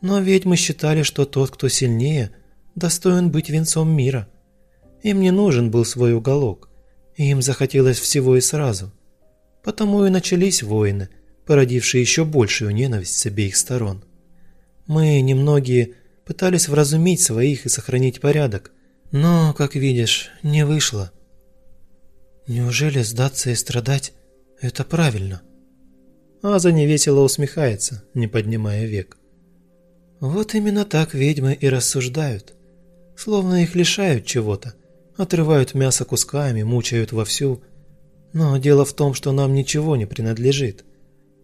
Но ведьмы считали, что тот, кто сильнее, достоин быть венцом мира. Им не нужен был свой уголок, им захотелось всего и сразу. Потому и начались войны, породившие еще большую ненависть с обеих сторон. Мы, немногие, пытались вразумить своих и сохранить порядок, но, как видишь, не вышло. Неужели сдаться и страдать – это правильно? Аза невесело усмехается, не поднимая век. Вот именно так ведьмы и рассуждают. Словно их лишают чего-то, отрывают мясо кусками, мучают вовсю. Но дело в том, что нам ничего не принадлежит.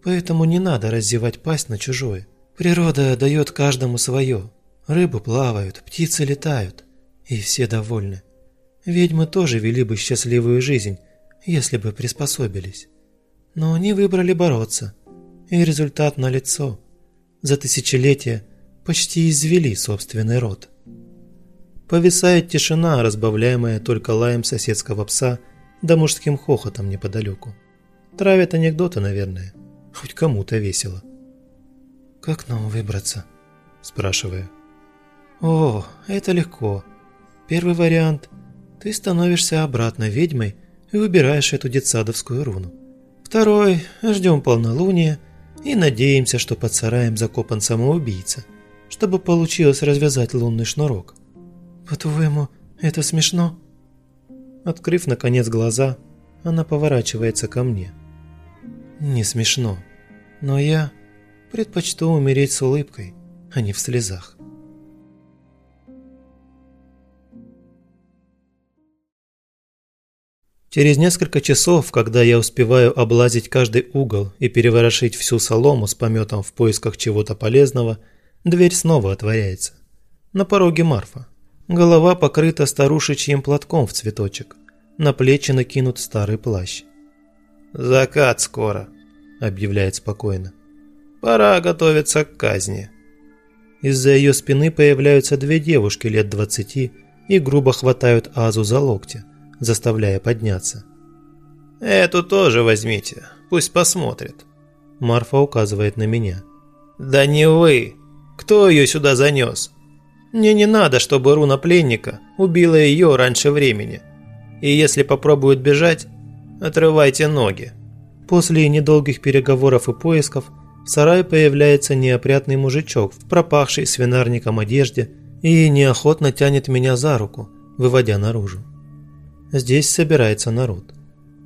Поэтому не надо раздевать пасть на чужое. Природа дает каждому свое. Рыбы плавают, птицы летают, и все довольны. Ведьмы тоже вели бы счастливую жизнь, если бы приспособились. Но они выбрали бороться, и результат налицо. За тысячелетия почти извели собственный род. Повисает тишина, разбавляемая только лаем соседского пса да мужским хохотом неподалеку. Травят анекдоты, наверное. Хоть кому-то весело. «Как нам выбраться?» – спрашиваю. «О, это легко. Первый вариант – ты становишься обратно ведьмой и выбираешь эту детсадовскую руну. Второй – ждем полнолуния и надеемся, что под сараем закопан самоубийца – чтобы получилось развязать лунный шнурок. По-твоему, это смешно? Открыв наконец глаза, она поворачивается ко мне. Не смешно, но я предпочту умереть с улыбкой, а не в слезах. Через несколько часов, когда я успеваю облазить каждый угол и переворошить всю солому с пометом в поисках чего-то полезного – Дверь снова отворяется. На пороге Марфа. Голова покрыта старушечьим платком в цветочек. На плечи накинут старый плащ. «Закат скоро», – объявляет спокойно. «Пора готовиться к казни». Из-за ее спины появляются две девушки лет двадцати и грубо хватают Азу за локти, заставляя подняться. «Эту тоже возьмите, пусть посмотрит». Марфа указывает на меня. «Да не вы!» Кто ее сюда занес? Мне не надо, чтобы руна пленника убила ее раньше времени. И если попробуют бежать, отрывайте ноги. После недолгих переговоров и поисков в сарае появляется неопрятный мужичок в пропахшей свинарником одежде и неохотно тянет меня за руку, выводя наружу. Здесь собирается народ.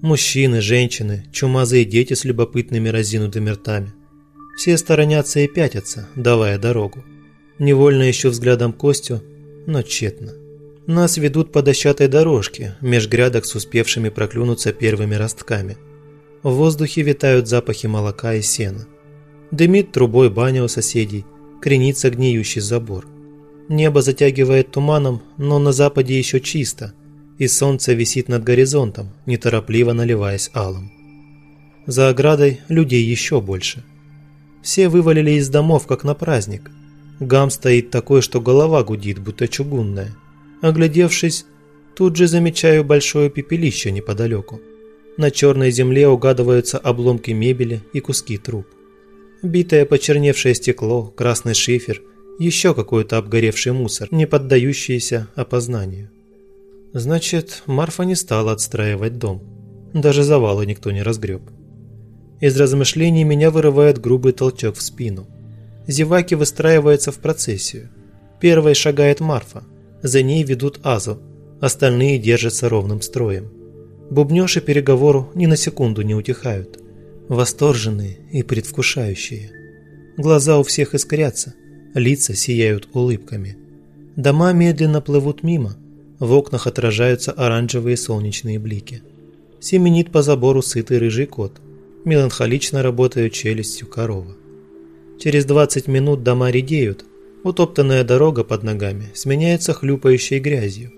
Мужчины, женщины, чумазые дети с любопытными разинутыми ртами. Все сторонятся и пятятся, давая дорогу. Невольно ищу взглядом Костю, но тщетно. Нас ведут по дощатой дорожке, меж грядок с успевшими проклюнуться первыми ростками. В воздухе витают запахи молока и сена. Дымит трубой баня у соседей, кренится гниющий забор. Небо затягивает туманом, но на западе еще чисто, и солнце висит над горизонтом, неторопливо наливаясь алым. За оградой людей еще больше. Все вывалили из домов, как на праздник. Гам стоит такой, что голова гудит, будто чугунная. Оглядевшись, тут же замечаю большое пепелище неподалеку. На черной земле угадываются обломки мебели и куски труб. Битое почерневшее стекло, красный шифер, еще какой-то обгоревший мусор, не поддающийся опознанию. Значит, Марфа не стала отстраивать дом. Даже завалы никто не разгреб. Из размышлений меня вырывает грубый толчок в спину. Зеваки выстраиваются в процессию. Первой шагает Марфа. За ней ведут Азу, остальные держатся ровным строем. Бубнёж и переговору ни на секунду не утихают. Восторженные и предвкушающие. Глаза у всех искрятся, лица сияют улыбками. Дома медленно плывут мимо, в окнах отражаются оранжевые солнечные блики. Семенит по забору сытый рыжий кот, меланхолично работает челюстью корова. Через 20 минут дома редеют, Утоптанная дорога под ногами сменяется хлюпающей грязью.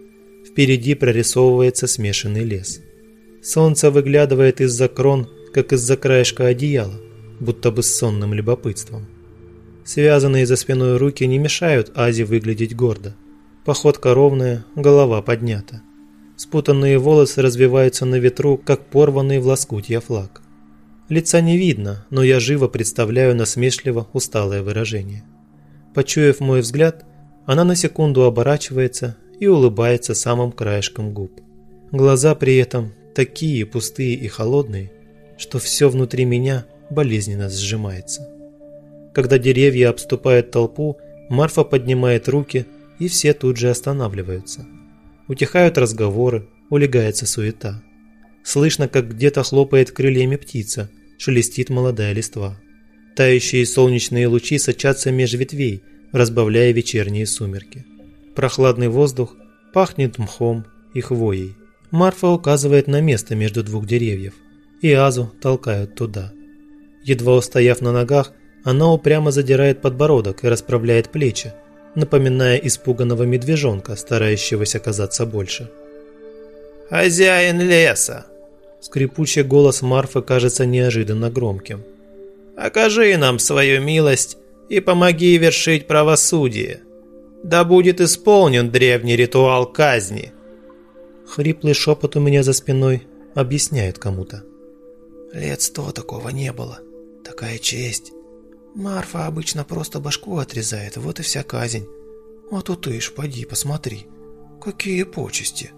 Впереди прорисовывается смешанный лес. Солнце выглядывает из-за крон, как из-за краешка одеяла, будто бы с сонным любопытством. Связанные за спиной руки не мешают Азе выглядеть гордо. Походка ровная, голова поднята. Спутанные волосы развиваются на ветру, как порванный в лоскутья флаг. Лица не видно, но я живо представляю насмешливо усталое выражение. Почуяв мой взгляд, она на секунду оборачивается и улыбается самым краешком губ. Глаза при этом такие пустые и холодные, что все внутри меня болезненно сжимается. Когда деревья обступают толпу, Марфа поднимает руки, и все тут же останавливаются. Утихают разговоры, улегается суета. Слышно, как где-то хлопает крыльями птица, шелестит молодая листва. Тающие солнечные лучи сочатся меж ветвей, разбавляя вечерние сумерки. Прохладный воздух пахнет мхом и хвоей. Марфа указывает на место между двух деревьев, и Азу толкают туда. Едва устояв на ногах, она упрямо задирает подбородок и расправляет плечи, напоминая испуганного медвежонка, старающегося казаться больше. «Хозяин леса!» Скрипучий голос Марфы кажется неожиданно громким. Окажи нам свою милость и помоги вершить правосудие. Да будет исполнен древний ритуал казни». Хриплый шепот у меня за спиной объясняет кому-то. «Лет сто такого не было. Такая честь. Марфа обычно просто башку отрезает, вот и вся казнь. А тут ты ж, поди, посмотри. Какие почести!»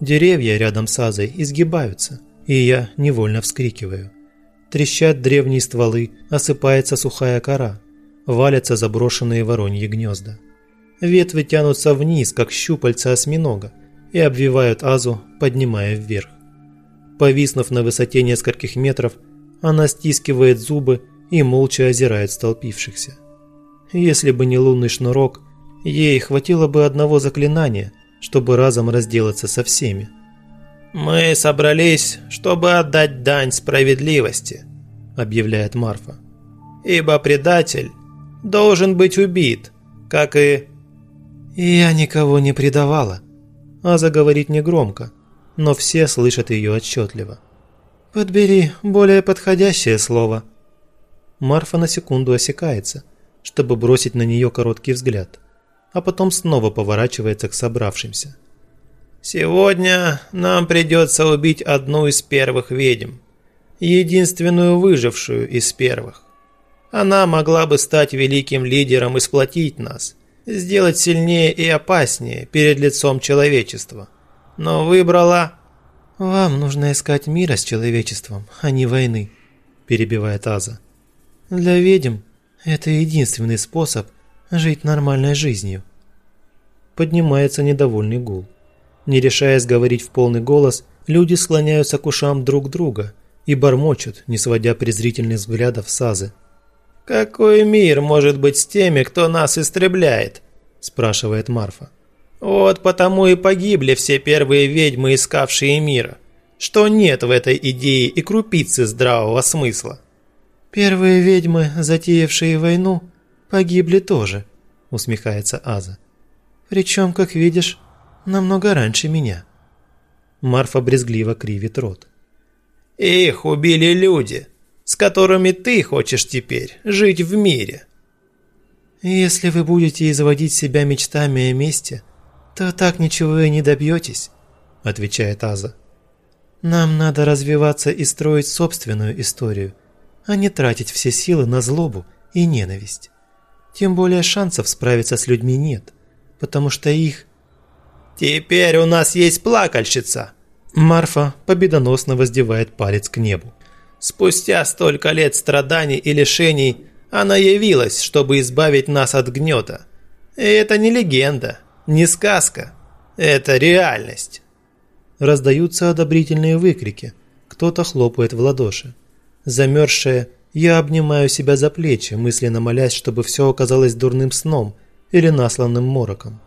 Деревья рядом с Азой изгибаются, и я невольно вскрикиваю. Трещат древние стволы, осыпается сухая кора, валятся заброшенные вороньи гнезда. Ветви тянутся вниз, как щупальца осьминога, и обвивают Азу, поднимая вверх. Повиснув на высоте нескольких метров, она стискивает зубы и молча озирает столпившихся. Если бы не лунный шнурок, ей хватило бы одного заклинания, чтобы разом разделаться со всеми. «Мы собрались, чтобы отдать дань справедливости», – объявляет Марфа. «Ибо предатель должен быть убит, как и...» «Я никого не предавала», – Аза говорит негромко, но все слышат ее отчетливо. «Подбери более подходящее слово». Марфа на секунду осекается, чтобы бросить на нее короткий взгляд, а потом снова поворачивается к собравшимся. Сегодня нам придется убить одну из первых ведьм, единственную выжившую из первых. Она могла бы стать великим лидером и сплотить нас, сделать сильнее и опаснее перед лицом человечества. Но выбрала... «Вам нужно искать мира с человечеством, а не войны», – перебивает Аза. «Для ведьм это единственный способ жить нормальной жизнью». Поднимается недовольный гул. Не решаясь говорить в полный голос, люди склоняются к ушам друг друга и бормочут, не сводя презрительных взглядов с Азы. «Какой мир может быть с теми, кто нас истребляет?» – спрашивает Марфа. «Вот потому и погибли все первые ведьмы, искавшие мира, что нет в этой идее и крупицы здравого смысла». «Первые ведьмы, затеявшие войну, погибли тоже», – усмехается Аза. «Причем, как видишь, намного раньше меня». Марфа брезгливо кривит рот. «Их убили люди, с которыми ты хочешь теперь жить в мире». «Если вы будете изводить себя мечтами о мести, то так ничего и не добьетесь», – отвечает Аза. «Нам надо развиваться и строить собственную историю, а не тратить все силы на злобу и ненависть. Тем более шансов справиться с людьми нет, потому что их...» «Теперь у нас есть плакальщица!» Марфа победоносно воздевает палец к небу. Спустя столько лет страданий и лишений она явилась, чтобы избавить нас от гнета. И это не легенда, не сказка, это реальность. Раздаются одобрительные выкрики, кто-то хлопает в ладоши. Замерзшая, я обнимаю себя за плечи, мысленно молясь, чтобы все оказалось дурным сном или насланным мороком.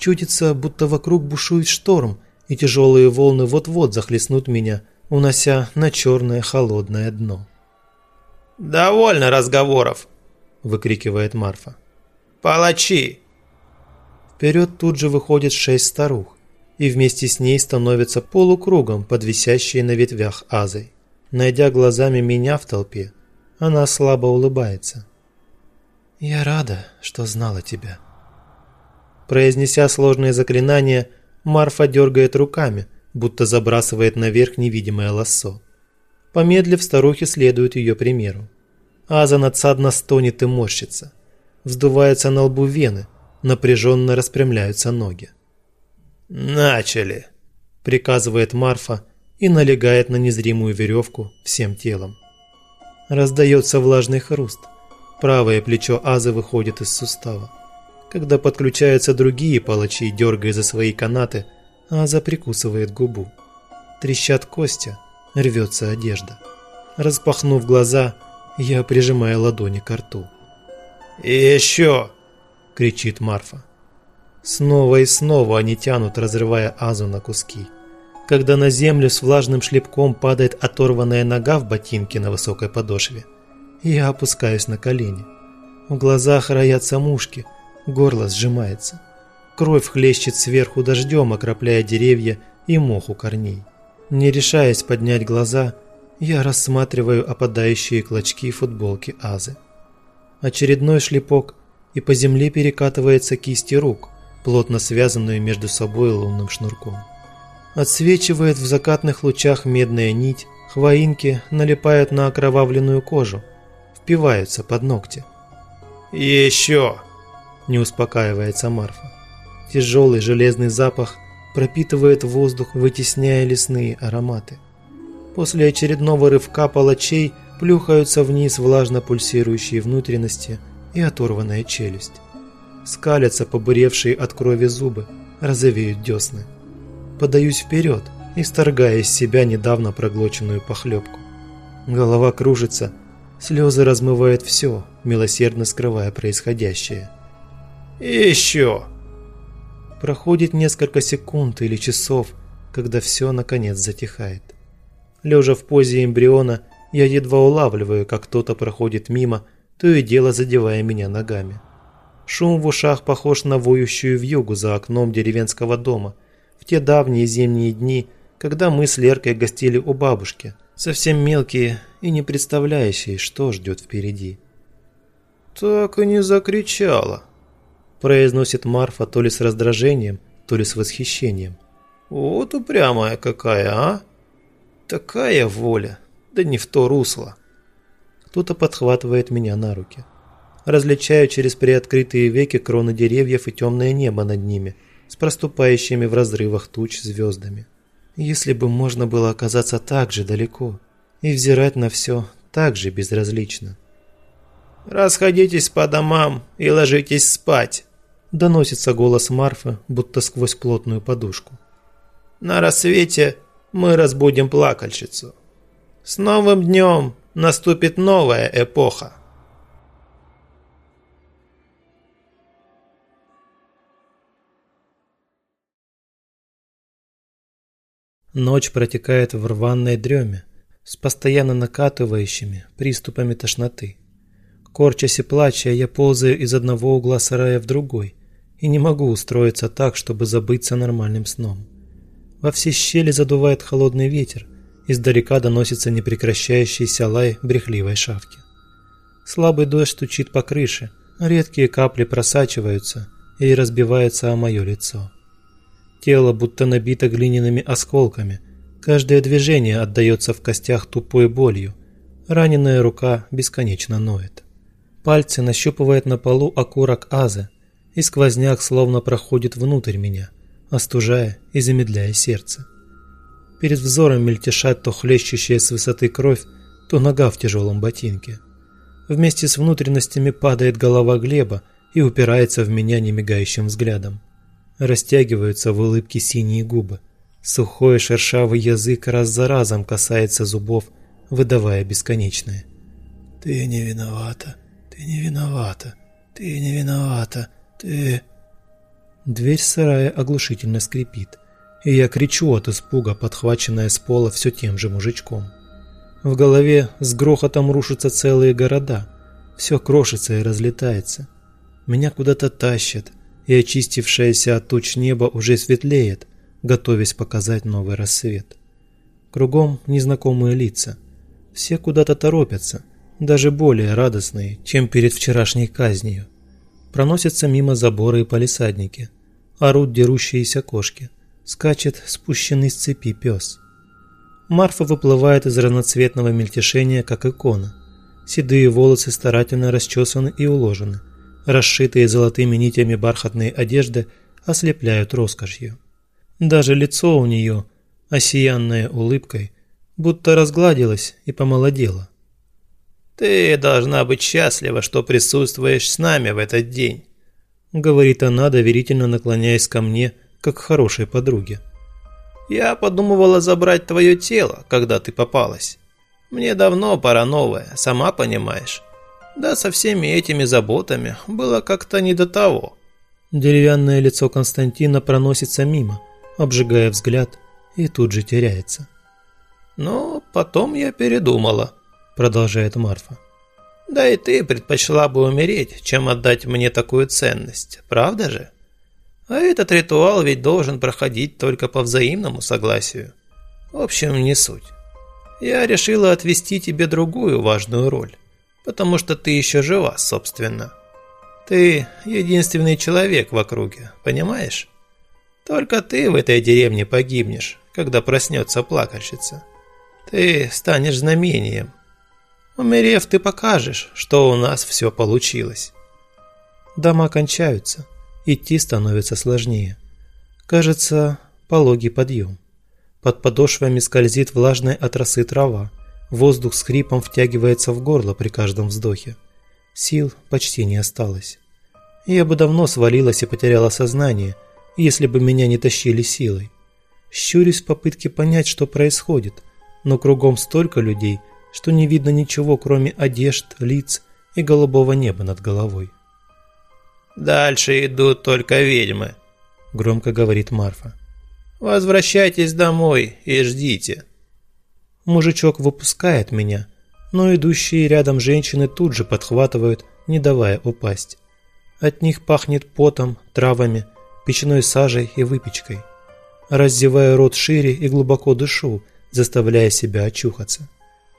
Чудится, будто вокруг бушует шторм, и тяжелые волны вот-вот захлестнут меня – унося на черное холодное дно. «Довольно разговоров!» – выкрикивает Марфа. «Палачи!» Вперед тут же выходит шесть старух, и вместе с ней становятся полукругом под висящей на ветвях азой. Найдя глазами меня в толпе, она слабо улыбается. «Я рада, что знала тебя». Произнеся сложные заклинания, Марфа дергает руками, будто забрасывает наверх невидимое лассо. Помедлив, старухи следуют ее примеру. Аза надсадно стонет и морщится. Вздуваются на лбу вены, напряженно распрямляются ноги. «Начали!» – приказывает Марфа и налегает на незримую веревку всем телом. Раздается влажный хруст. Правое плечо Азы выходит из сустава. Когда подключаются другие палачи, дергая за свои канаты, Аза прикусывает губу. Трещат кости, рвется одежда. Распахнув глаза, я прижимаю ладони к рту. «И еще!» – кричит Марфа. Снова и снова они тянут, разрывая Азу на куски. Когда на землю с влажным шлепком падает оторванная нога в ботинке на высокой подошве, я опускаюсь на колени. В глазах роятся мушки, горло сжимается. Кровь хлещет сверху дождем, окропляя деревья и мох у корней. Не решаясь поднять глаза, я рассматриваю опадающие клочки футболки Азы. Очередной шлепок, и по земле перекатывается кисти рук, плотно связанную между собой лунным шнурком. Отсвечивает в закатных лучах медная нить, хвоинки налипают на окровавленную кожу, впиваются под ногти. «Еще!» – не успокаивается Марфа. Тяжелый железный запах пропитывает воздух, вытесняя лесные ароматы. После очередного рывка палачей плюхаются вниз влажно пульсирующие внутренности и оторванная челюсть. Скалятся побуревшие от крови зубы, розовеют десны. Подаюсь вперед, исторгая из себя недавно проглоченную похлебку. Голова кружится, слезы размывают все, милосердно скрывая происходящее. «Еще!» Проходит несколько секунд или часов, когда все наконец затихает. Лежа в позе эмбриона, я едва улавливаю, как кто-то проходит мимо, то и дело задевая меня ногами. Шум в ушах похож на воющую вьюгу за окном деревенского дома, в те давние зимние дни, когда мы с Леркой гостили у бабушки, совсем мелкие и не представляющие, что ждет впереди. «Так и не закричала», произносит Марфа то ли с раздражением, то ли с восхищением. «Вот упрямая какая, а! Такая воля, да не в то русло!» Кто-то подхватывает меня на руки. Различаю через приоткрытые веки кроны деревьев и темное небо над ними, с проступающими в разрывах туч звездами. Если бы можно было оказаться так же далеко и взирать на все так же безразлично. «Расходитесь по домам и ложитесь спать», Доносится голос Марфы, будто сквозь плотную подушку. На рассвете мы разбудим плакальщицу. С новым днем наступит новая эпоха. Ночь протекает в рваной дреме, с постоянно накатывающими приступами тошноты. Корчась и плача, я ползаю из одного угла сарая в другой и не могу устроиться так, чтобы забыться нормальным сном. Во все щели задувает холодный ветер, издалека доносится непрекращающийся лай брехливой шавки. Слабый дождь стучит по крыше, редкие капли просачиваются и разбиваются о мое лицо. Тело будто набито глиняными осколками, каждое движение отдается в костях тупой болью, раненая рука бесконечно ноет. Пальцы нащупывают на полу окурок азы, и сквозняк словно проходит внутрь меня – остужая и замедляя сердце. Перед взором мельтешат то хлещущая с высоты кровь, то нога в тяжелом ботинке. Вместе с внутренностями падает голова Глеба и упирается в меня немигающим взглядом. Растягиваются в улыбке синие губы. Сухой шершавый язык раз за разом касается зубов, выдавая бесконечное. «Ты не виновата, ты не виновата, ты не виновата, ты...» Дверь сарая оглушительно скрипит, и я кричу от испуга, подхваченная с пола все тем же мужичком. В голове с грохотом рушатся целые города, все крошится и разлетается. Меня куда-то тащат, и очистившееся от туч небо уже светлеет, готовясь показать новый рассвет. Кругом незнакомые лица. Все куда-то торопятся, даже более радостные, чем перед вчерашней казнью. Проносятся мимо заборы и палисадники. Орут дерущиеся кошки. Скачет спущенный с цепи пес. Марфа выплывает из разноцветного мельтешения, как икона. Седые волосы старательно расчесаны и уложены. Расшитые золотыми нитями бархатные одежды ослепляют роскошью. Даже лицо у нее, осиянное улыбкой, будто разгладилось и помолодело. «Ты должна быть счастлива, что присутствуешь с нами в этот день», говорит она, доверительно наклоняясь ко мне, как к хорошей подруге. «Я подумывала забрать твое тело, когда ты попалась. Мне давно пора новое, сама понимаешь. Да со всеми этими заботами было как-то не до того». Деревянное лицо Константина проносится мимо, обжигая взгляд, и тут же теряется. «Но потом я передумала», продолжает Марфа. Да и ты предпочла бы умереть, чем отдать мне такую ценность, правда же? А этот ритуал ведь должен проходить только по взаимному согласию. В общем, не суть. Я решила отвести тебе другую важную роль, потому что ты еще жива, собственно. Ты единственный человек в округе, понимаешь? Только ты в этой деревне погибнешь, когда проснется плакальщица. Ты станешь знамением, Умерев, ты покажешь, что у нас все получилось. Дома кончаются, идти становится сложнее. Кажется, пологий подъем. Под подошвами скользит влажная от росы трава, воздух с хрипом втягивается в горло при каждом вздохе. Сил почти не осталось. Я бы давно свалилась и потеряла сознание, если бы меня не тащили силой. Щурюсь в попытке понять, что происходит, но кругом столько людей – что не видно ничего, кроме одежд, лиц и голубого неба над головой. «Дальше идут только ведьмы», – громко говорит Марфа. «Возвращайтесь домой и ждите». Мужичок выпускает меня, но идущие рядом женщины тут же подхватывают, не давая упасть. От них пахнет потом, травами, печной сажей и выпечкой. Раздевая рот шире и глубоко дышу, заставляя себя очухаться.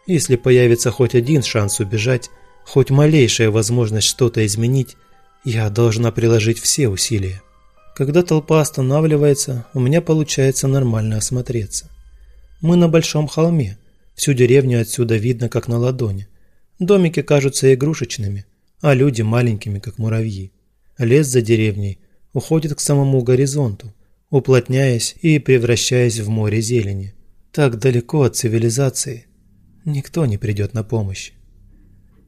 Если появится хоть один шанс убежать, хоть малейшая возможность что-то изменить, я должна приложить все усилия. Когда толпа останавливается, у меня получается нормально осмотреться. Мы на большом холме, всю деревню отсюда видно как на ладони. Домики кажутся игрушечными, а люди маленькими, как муравьи. Лес за деревней уходит к самому горизонту, уплотняясь и превращаясь в море зелени. Так далеко от цивилизации – никто не придет на помощь.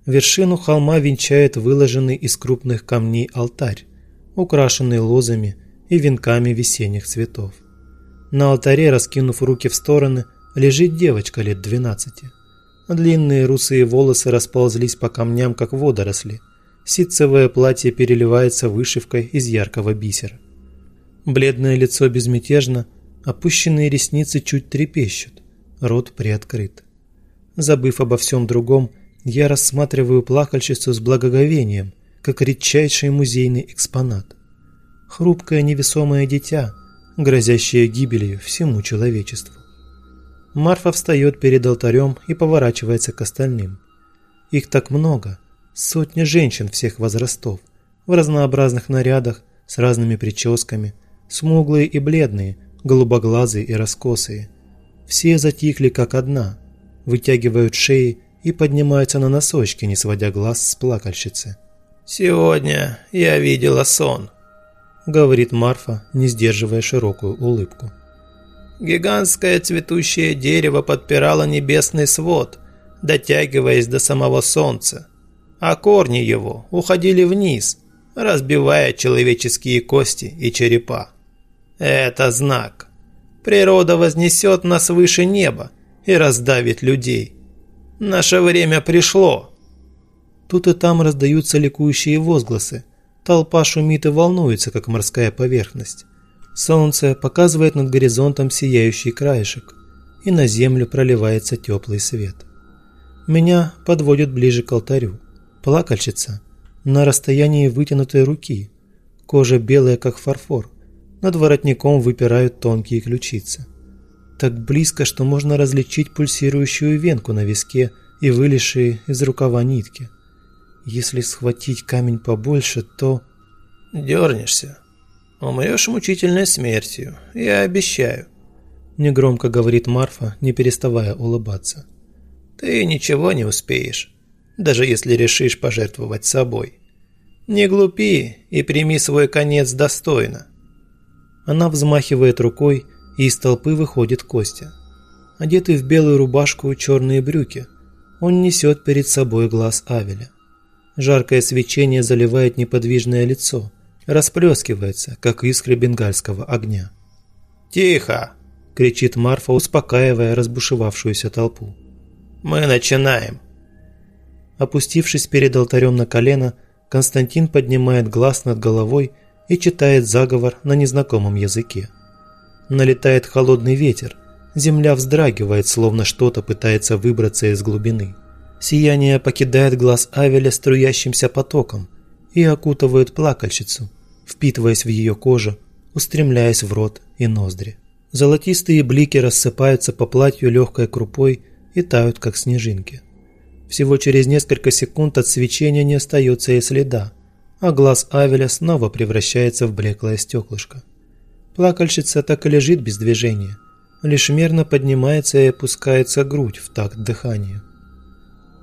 Вершину холма венчает выложенный из крупных камней алтарь, украшенный лозами и венками весенних цветов. На алтаре, раскинув руки в стороны, лежит девочка лет 12. Длинные русые волосы расползлись по камням, как водоросли. Ситцевое платье переливается вышивкой из яркого бисера. Бледное лицо безмятежно, опущенные ресницы чуть трепещут, рот приоткрыт. Забыв обо всем другом, я рассматриваю плакальщицу с благоговением, как редчайший музейный экспонат. Хрупкое невесомое дитя, грозящее гибелью всему человечеству. Марфа встает перед алтарем и поворачивается к остальным. Их так много, сотни женщин всех возрастов, в разнообразных нарядах, с разными прическами, смуглые и бледные, голубоглазые и раскосые. Все затихли как одна, вытягивают шеи и поднимаются на носочки, не сводя глаз с плакальщицы. «Сегодня я видела сон», — говорит Марфа, не сдерживая широкую улыбку. Гигантское цветущее дерево подпирало небесный свод, дотягиваясь до самого солнца, а корни его уходили вниз, разбивая человеческие кости и черепа. Это знак. Природа вознесет нас выше неба и раздавит людей. Наше время пришло. Тут и там раздаются ликующие возгласы. Толпа шумит и волнуется, как морская поверхность. Солнце показывает над горизонтом сияющий краешек, и на землю проливается теплый свет. Меня подводят ближе к алтарю. Плакальщица на расстоянии вытянутой руки. Кожа белая, как фарфор. Над воротником выпирают тонкие ключицы так близко, что можно различить пульсирующую венку на виске и вылезшие из рукава нитки. Если схватить камень побольше, то... «Дернешься. Умрешь мучительной смертью, я обещаю», — негромко говорит Марфа, не переставая улыбаться. «Ты ничего не успеешь, даже если решишь пожертвовать собой. Не глупи и прими свой конец достойно». Она взмахивает рукой, и из толпы выходит Костя. Одетый в белую рубашку и черные брюки, он несет перед собой глаз Авеля. Жаркое свечение заливает неподвижное лицо, расплескивается, как искры бенгальского огня. «Тихо!» – кричит Марфа, успокаивая разбушевавшуюся толпу. «Мы начинаем!» Опустившись перед алтарем на колено, Константин поднимает глаз над головой и читает заговор на незнакомом языке. Налетает холодный ветер. Земля вздрагивает, словно что-то пытается выбраться из глубины. Сияние покидает глаз Авеля струящимся потоком и окутывает плакальщицу, впитываясь в ее кожу, устремляясь в рот и ноздри. Золотистые блики рассыпаются по платью легкой крупой и тают, как снежинки. Всего через несколько секунд от свечения не остается и следа, а глаз Авеля снова превращается в блеклое стеклышко. Плакальщица так и лежит без движения. Лишь мерно поднимается и опускается грудь в такт дыханию.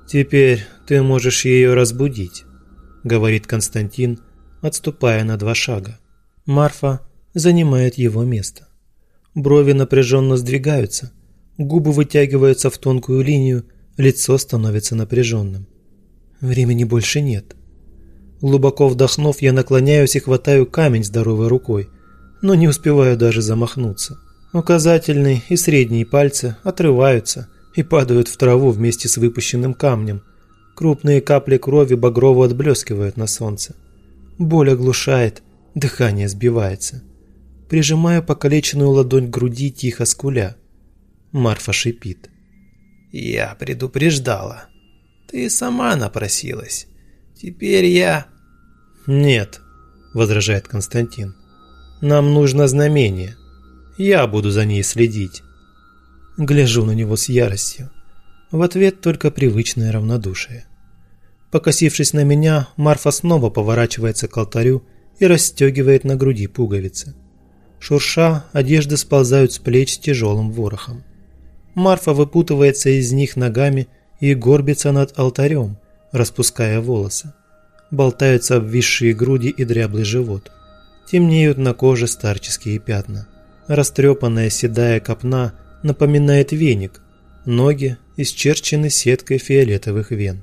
«Теперь ты можешь ее разбудить», — говорит Константин, отступая на два шага. Марфа занимает его место. Брови напряженно сдвигаются, губы вытягиваются в тонкую линию, лицо становится напряженным. Времени больше нет. Глубоко вдохнув, я наклоняюсь и хватаю камень здоровой рукой, но не успеваю даже замахнуться. Указательный и средний пальцы отрываются и падают в траву вместе с выпущенным камнем. Крупные капли крови багрово отблескивают на солнце. Боль оглушает, дыхание сбивается. Прижимаю покалеченную ладонь к груди, тихо скуля. Марфа шипит. «Я предупреждала. Ты сама напросилась. Теперь я...» «Нет», — возражает Константин. Нам нужно знамение. Я буду за ней следить. Гляжу на него с яростью. В ответ только привычное равнодушие. Покосившись на меня, Марфа снова поворачивается к алтарю и расстегивает на груди пуговицы. Шурша, одежды сползают с плеч тяжелым ворохом. Марфа выпутывается из них ногами и горбится над алтарем, распуская волосы. Болтаются обвисшие груди и дряблый живот. Темнеют на коже старческие пятна. Растрепанная седая копна напоминает веник. Ноги исчерчены сеткой фиолетовых вен.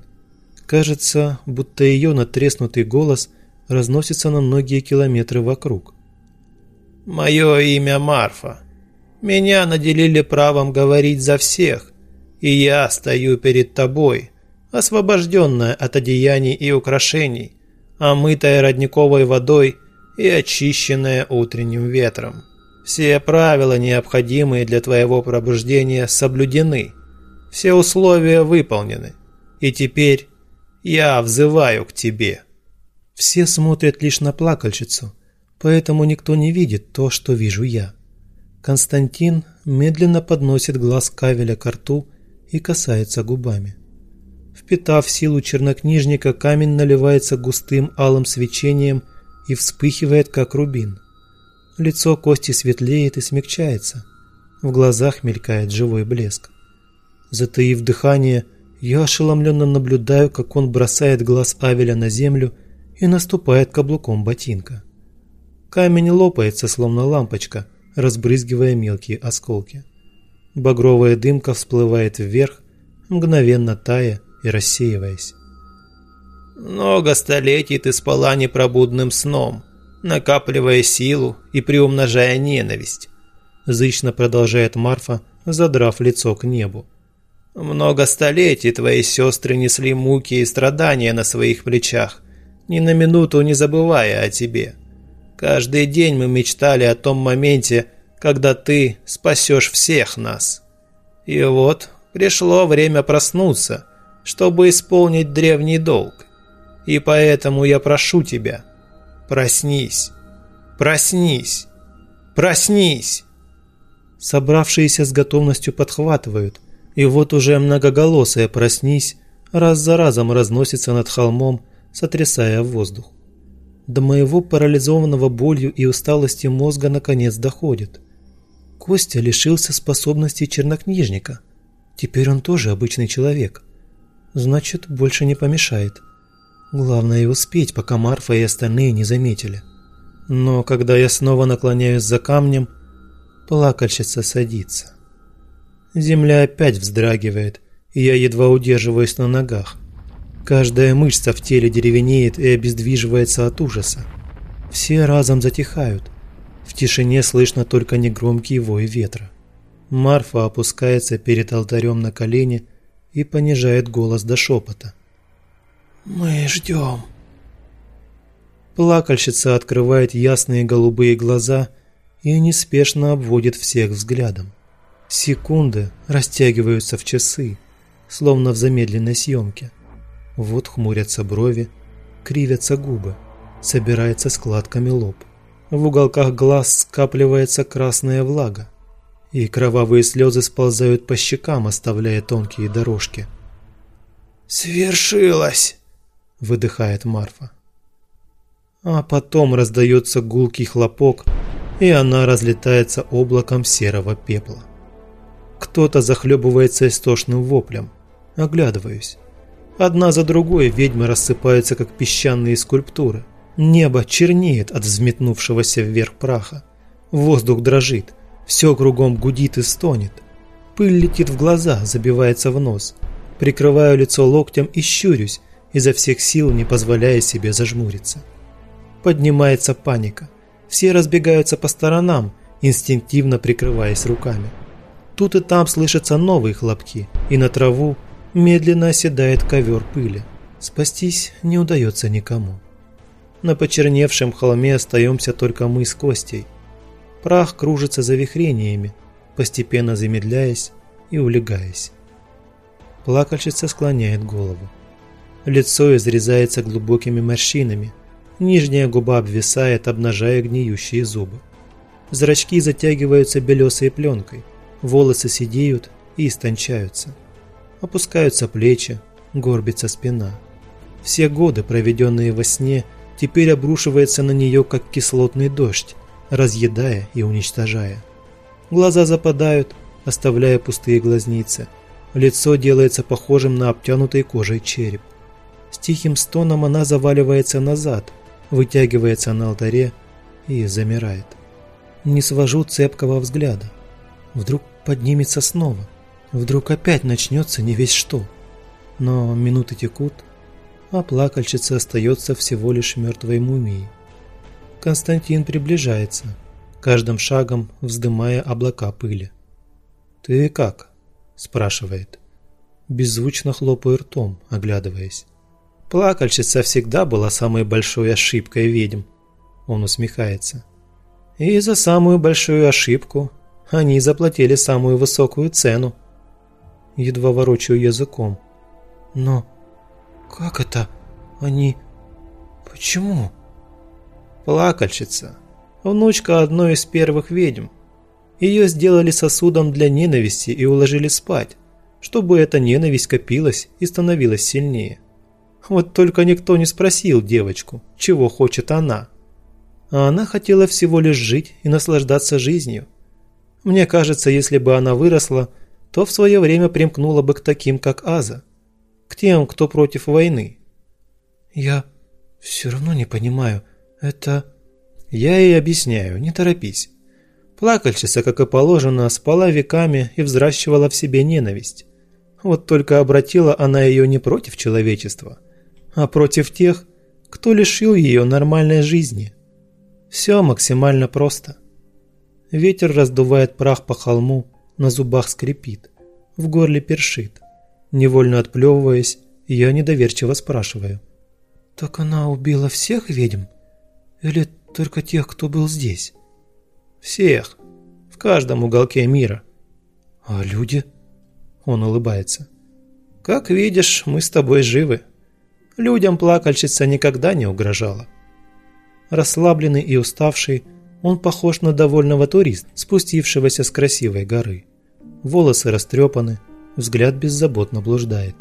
Кажется, будто ее натреснутый голос разносится на многие километры вокруг. «Мое имя Марфа. Меня наделили правом говорить за всех, и я стою перед тобой, освобожденная от одеяний и украшений, омытая родниковой водой и очищенная утренним ветром. Все правила, необходимые для твоего пробуждения, соблюдены. Все условия выполнены. И теперь я взываю к тебе». Все смотрят лишь на плакальщицу, поэтому никто не видит то, что вижу я. Константин медленно подносит глаз кавеля к рту и касается губами. Впитав силу чернокнижника, камень наливается густым алым свечением и вспыхивает, как рубин. Лицо Кости светлеет и смягчается. В глазах мелькает живой блеск. Затаив дыхание, я ошеломленно наблюдаю, как он бросает глаз Авеля на землю и наступает каблуком ботинка. Камень лопается, словно лампочка, разбрызгивая мелкие осколки. Багровая дымка всплывает вверх, мгновенно тая и рассеиваясь. «Много столетий ты спала непробудным сном», накапливая силу и приумножая ненависть. Зычно продолжает Марфа, задрав лицо к небу. Много столетий твои сестры несли муки и страдания на своих плечах, ни на минуту не забывая о тебе. Каждый день мы мечтали о том моменте, когда ты спасешь всех нас. И вот пришло время проснуться, чтобы исполнить древний долг. И поэтому я прошу тебя – Проснись! Проснись! Проснись!» Собравшиеся с готовностью подхватывают, и вот уже многоголосое «проснись» раз за разом разносится над холмом, сотрясая воздух. До моего парализованного болью и усталости мозга наконец доходит. Костя лишился способностей чернокнижника. Теперь он тоже обычный человек. Значит, больше не помешает. Главное успеть, пока Марфа и остальные не заметили. Но когда я снова наклоняюсь за камнем, плакальщица садится. Земля опять вздрагивает, и я едва удерживаюсь на ногах. Каждая мышца в теле деревенеет и обездвиживается от ужаса. Все разом затихают. В тишине слышно только негромкий вой ветра. Марфа опускается перед алтарем на колени и понижает голос до шепота. «Мы ждем». Плакальщица открывает ясные голубые глаза и неспешно обводит всех взглядом. Секунды растягиваются в часы, словно в замедленной съемке. Вот хмурятся брови, кривятся губы, собирается складками лоб. В уголках глаз скапливается красная влага, и кровавые слезы сползают по щекам, оставляя тонкие дорожки. «Свершилось!» Выдыхает Марфа. А потом раздается гулкий хлопок, и она разлетается облаком серого пепла. Кто-то захлебывается истошным воплем. Оглядываюсь. Одна за другой ведьмы рассыпаются, как песчаные скульптуры. Небо чернеет от взметнувшегося вверх праха. Воздух дрожит, все кругом гудит и стонет. Пыль летит в глаза, забивается в нос. Прикрываю лицо локтем и щурюсь, изо всех сил не позволяя себе зажмуриться. Поднимается паника. Все разбегаются по сторонам, инстинктивно прикрываясь руками. Тут и там слышатся новые хлопки, и на траву медленно оседает ковер пыли. Спастись не удается никому. На почерневшем холме остаемся только мы с Костей. Прах кружится за вихрениями, постепенно замедляясь и улегаясь. Плакальщица склоняет голову. Лицо изрезается глубокими морщинами. Нижняя губа обвисает, обнажая гниющие зубы. Зрачки затягиваются белесой пленкой. Волосы сидеют и истончаются. Опускаются плечи, горбится спина. Все годы, проведенные во сне, теперь обрушиваются на нее, как кислотный дождь, разъедая и уничтожая. Глаза западают, оставляя пустые глазницы. Лицо делается похожим на обтянутый кожей череп. С тихим стоном она заваливается назад, вытягивается на алтаре и замирает. Не свожу цепкого взгляда. Вдруг поднимется снова. Вдруг опять начнется не весь что. Но минуты текут, а плакальщица остается всего лишь мертвой мумией. Константин приближается. каждым шагом вздымая облака пыли. «Ты как?» – спрашивает. Беззвучно хлопаю ртом, оглядываясь. Плакальщица всегда была самой большой ошибкой ведьм. Он усмехается. И за самую большую ошибку они заплатили самую высокую цену. Едва ворочаю языком. Но как это? Они... Почему? Плакальщица. Внучка одной из первых ведьм. Ее сделали сосудом для ненависти и уложили спать, чтобы эта ненависть копилась и становилась сильнее. Вот только никто не спросил девочку, чего хочет она. А она хотела всего лишь жить и наслаждаться жизнью. Мне кажется, если бы она выросла, то в свое время примкнула бы к таким, как Аза. К тем, кто против войны. Я все равно не понимаю. Это... Я ей объясняю, не торопись. Плакальщица, как и положено, спала веками и взращивала в себе ненависть. Вот только обратила она ее не против человечества, а против тех, кто лишил ее нормальной жизни. Все максимально просто. Ветер раздувает прах по холму, на зубах скрипит, в горле першит. Невольно отплевываясь, я недоверчиво спрашиваю. «Так она убила всех ведьм? Или только тех, кто был здесь?» «Всех. В каждом уголке мира». «А люди?» Он улыбается. «Как видишь, мы с тобой живы. Людям плакальщица никогда не угрожала». Расслабленный и уставший, он похож на довольного туриста, спустившегося с красивой горы. Волосы растрепаны, взгляд беззаботно блуждает.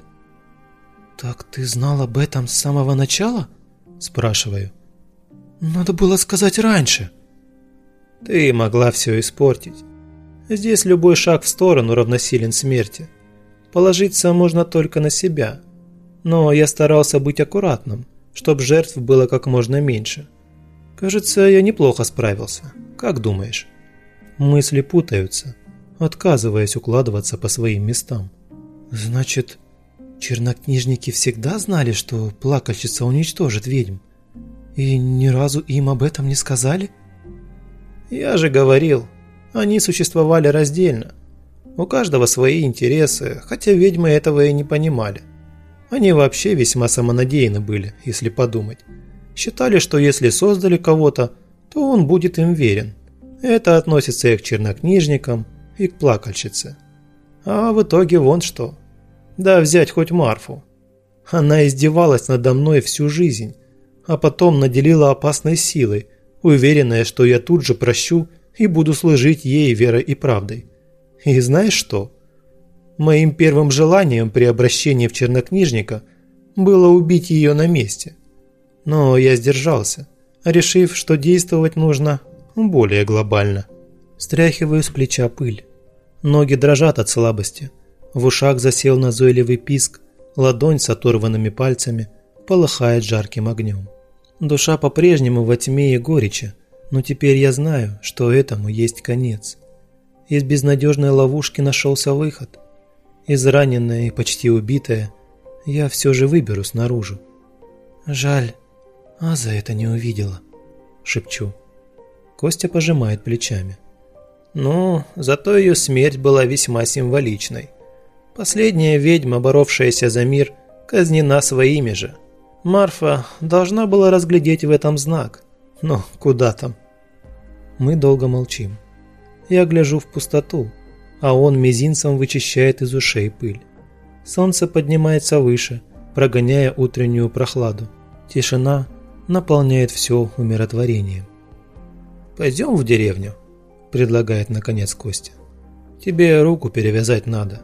«Так ты знал об этом с самого начала?» – спрашиваю. «Надо было сказать раньше». «Ты могла все испортить. Здесь любой шаг в сторону равносилен смерти. Положиться можно только на себя. Но я старался быть аккуратным, чтобы жертв было как можно меньше. Кажется, я неплохо справился. Как думаешь?» Мысли путаются, отказываясь укладываться по своим местам. «Значит, чернокнижники всегда знали, что плакальщица уничтожит ведьм? И ни разу им об этом не сказали?» «Я же говорил, они существовали раздельно. У каждого свои интересы, хотя ведьмы этого и не понимали. Они вообще весьма самонадеянны были, если подумать. Считали, что если создали кого-то, то он будет им верен. Это относится и к чернокнижникам, и к плакальщице. А в итоге вон что. Да взять хоть Марфу. Она издевалась надо мной всю жизнь, а потом наделила опасной силой, уверенная, что я тут же прощу и буду служить ей верой и правдой. И знаешь что? Моим первым желанием при обращении в чернокнижника было убить ее на месте. Но я сдержался, решив, что действовать нужно более глобально. Стряхиваю с плеча пыль. Ноги дрожат от слабости. В ушах засел назойливый писк, ладонь с оторванными пальцами полыхает жарким огнем. Душа по-прежнему во тьме и горечи, но теперь я знаю, что этому есть конец. Из безнадежной ловушки нашелся выход. Израненная и почти убитая, я все же выберусь наружу. Жаль, Аза это не увидела, шепчу. Костя пожимает плечами. Ну, зато ее смерть была весьма символичной. Последняя ведьма, боровшаяся за мир, казнена своими же. Марфа должна была разглядеть в этом знак. Но куда там? Мы долго молчим. Я гляжу в пустоту, а он мизинцем вычищает из ушей пыль. Солнце поднимается выше, прогоняя утреннюю прохладу. Тишина наполняет все умиротворением. «Пойдем в деревню», – предлагает наконец Костя. «Тебе руку перевязать надо.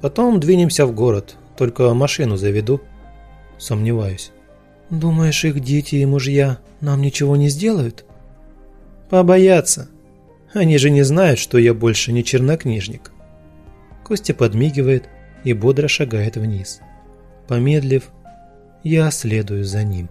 Потом двинемся в город, только машину заведу». Сомневаюсь. «Думаешь, их дети и мужья нам ничего не сделают?» Побояться. Они же не знают, что я больше не чернокнижник. Костя подмигивает и бодро шагает вниз. Помедлив, я следую за ним.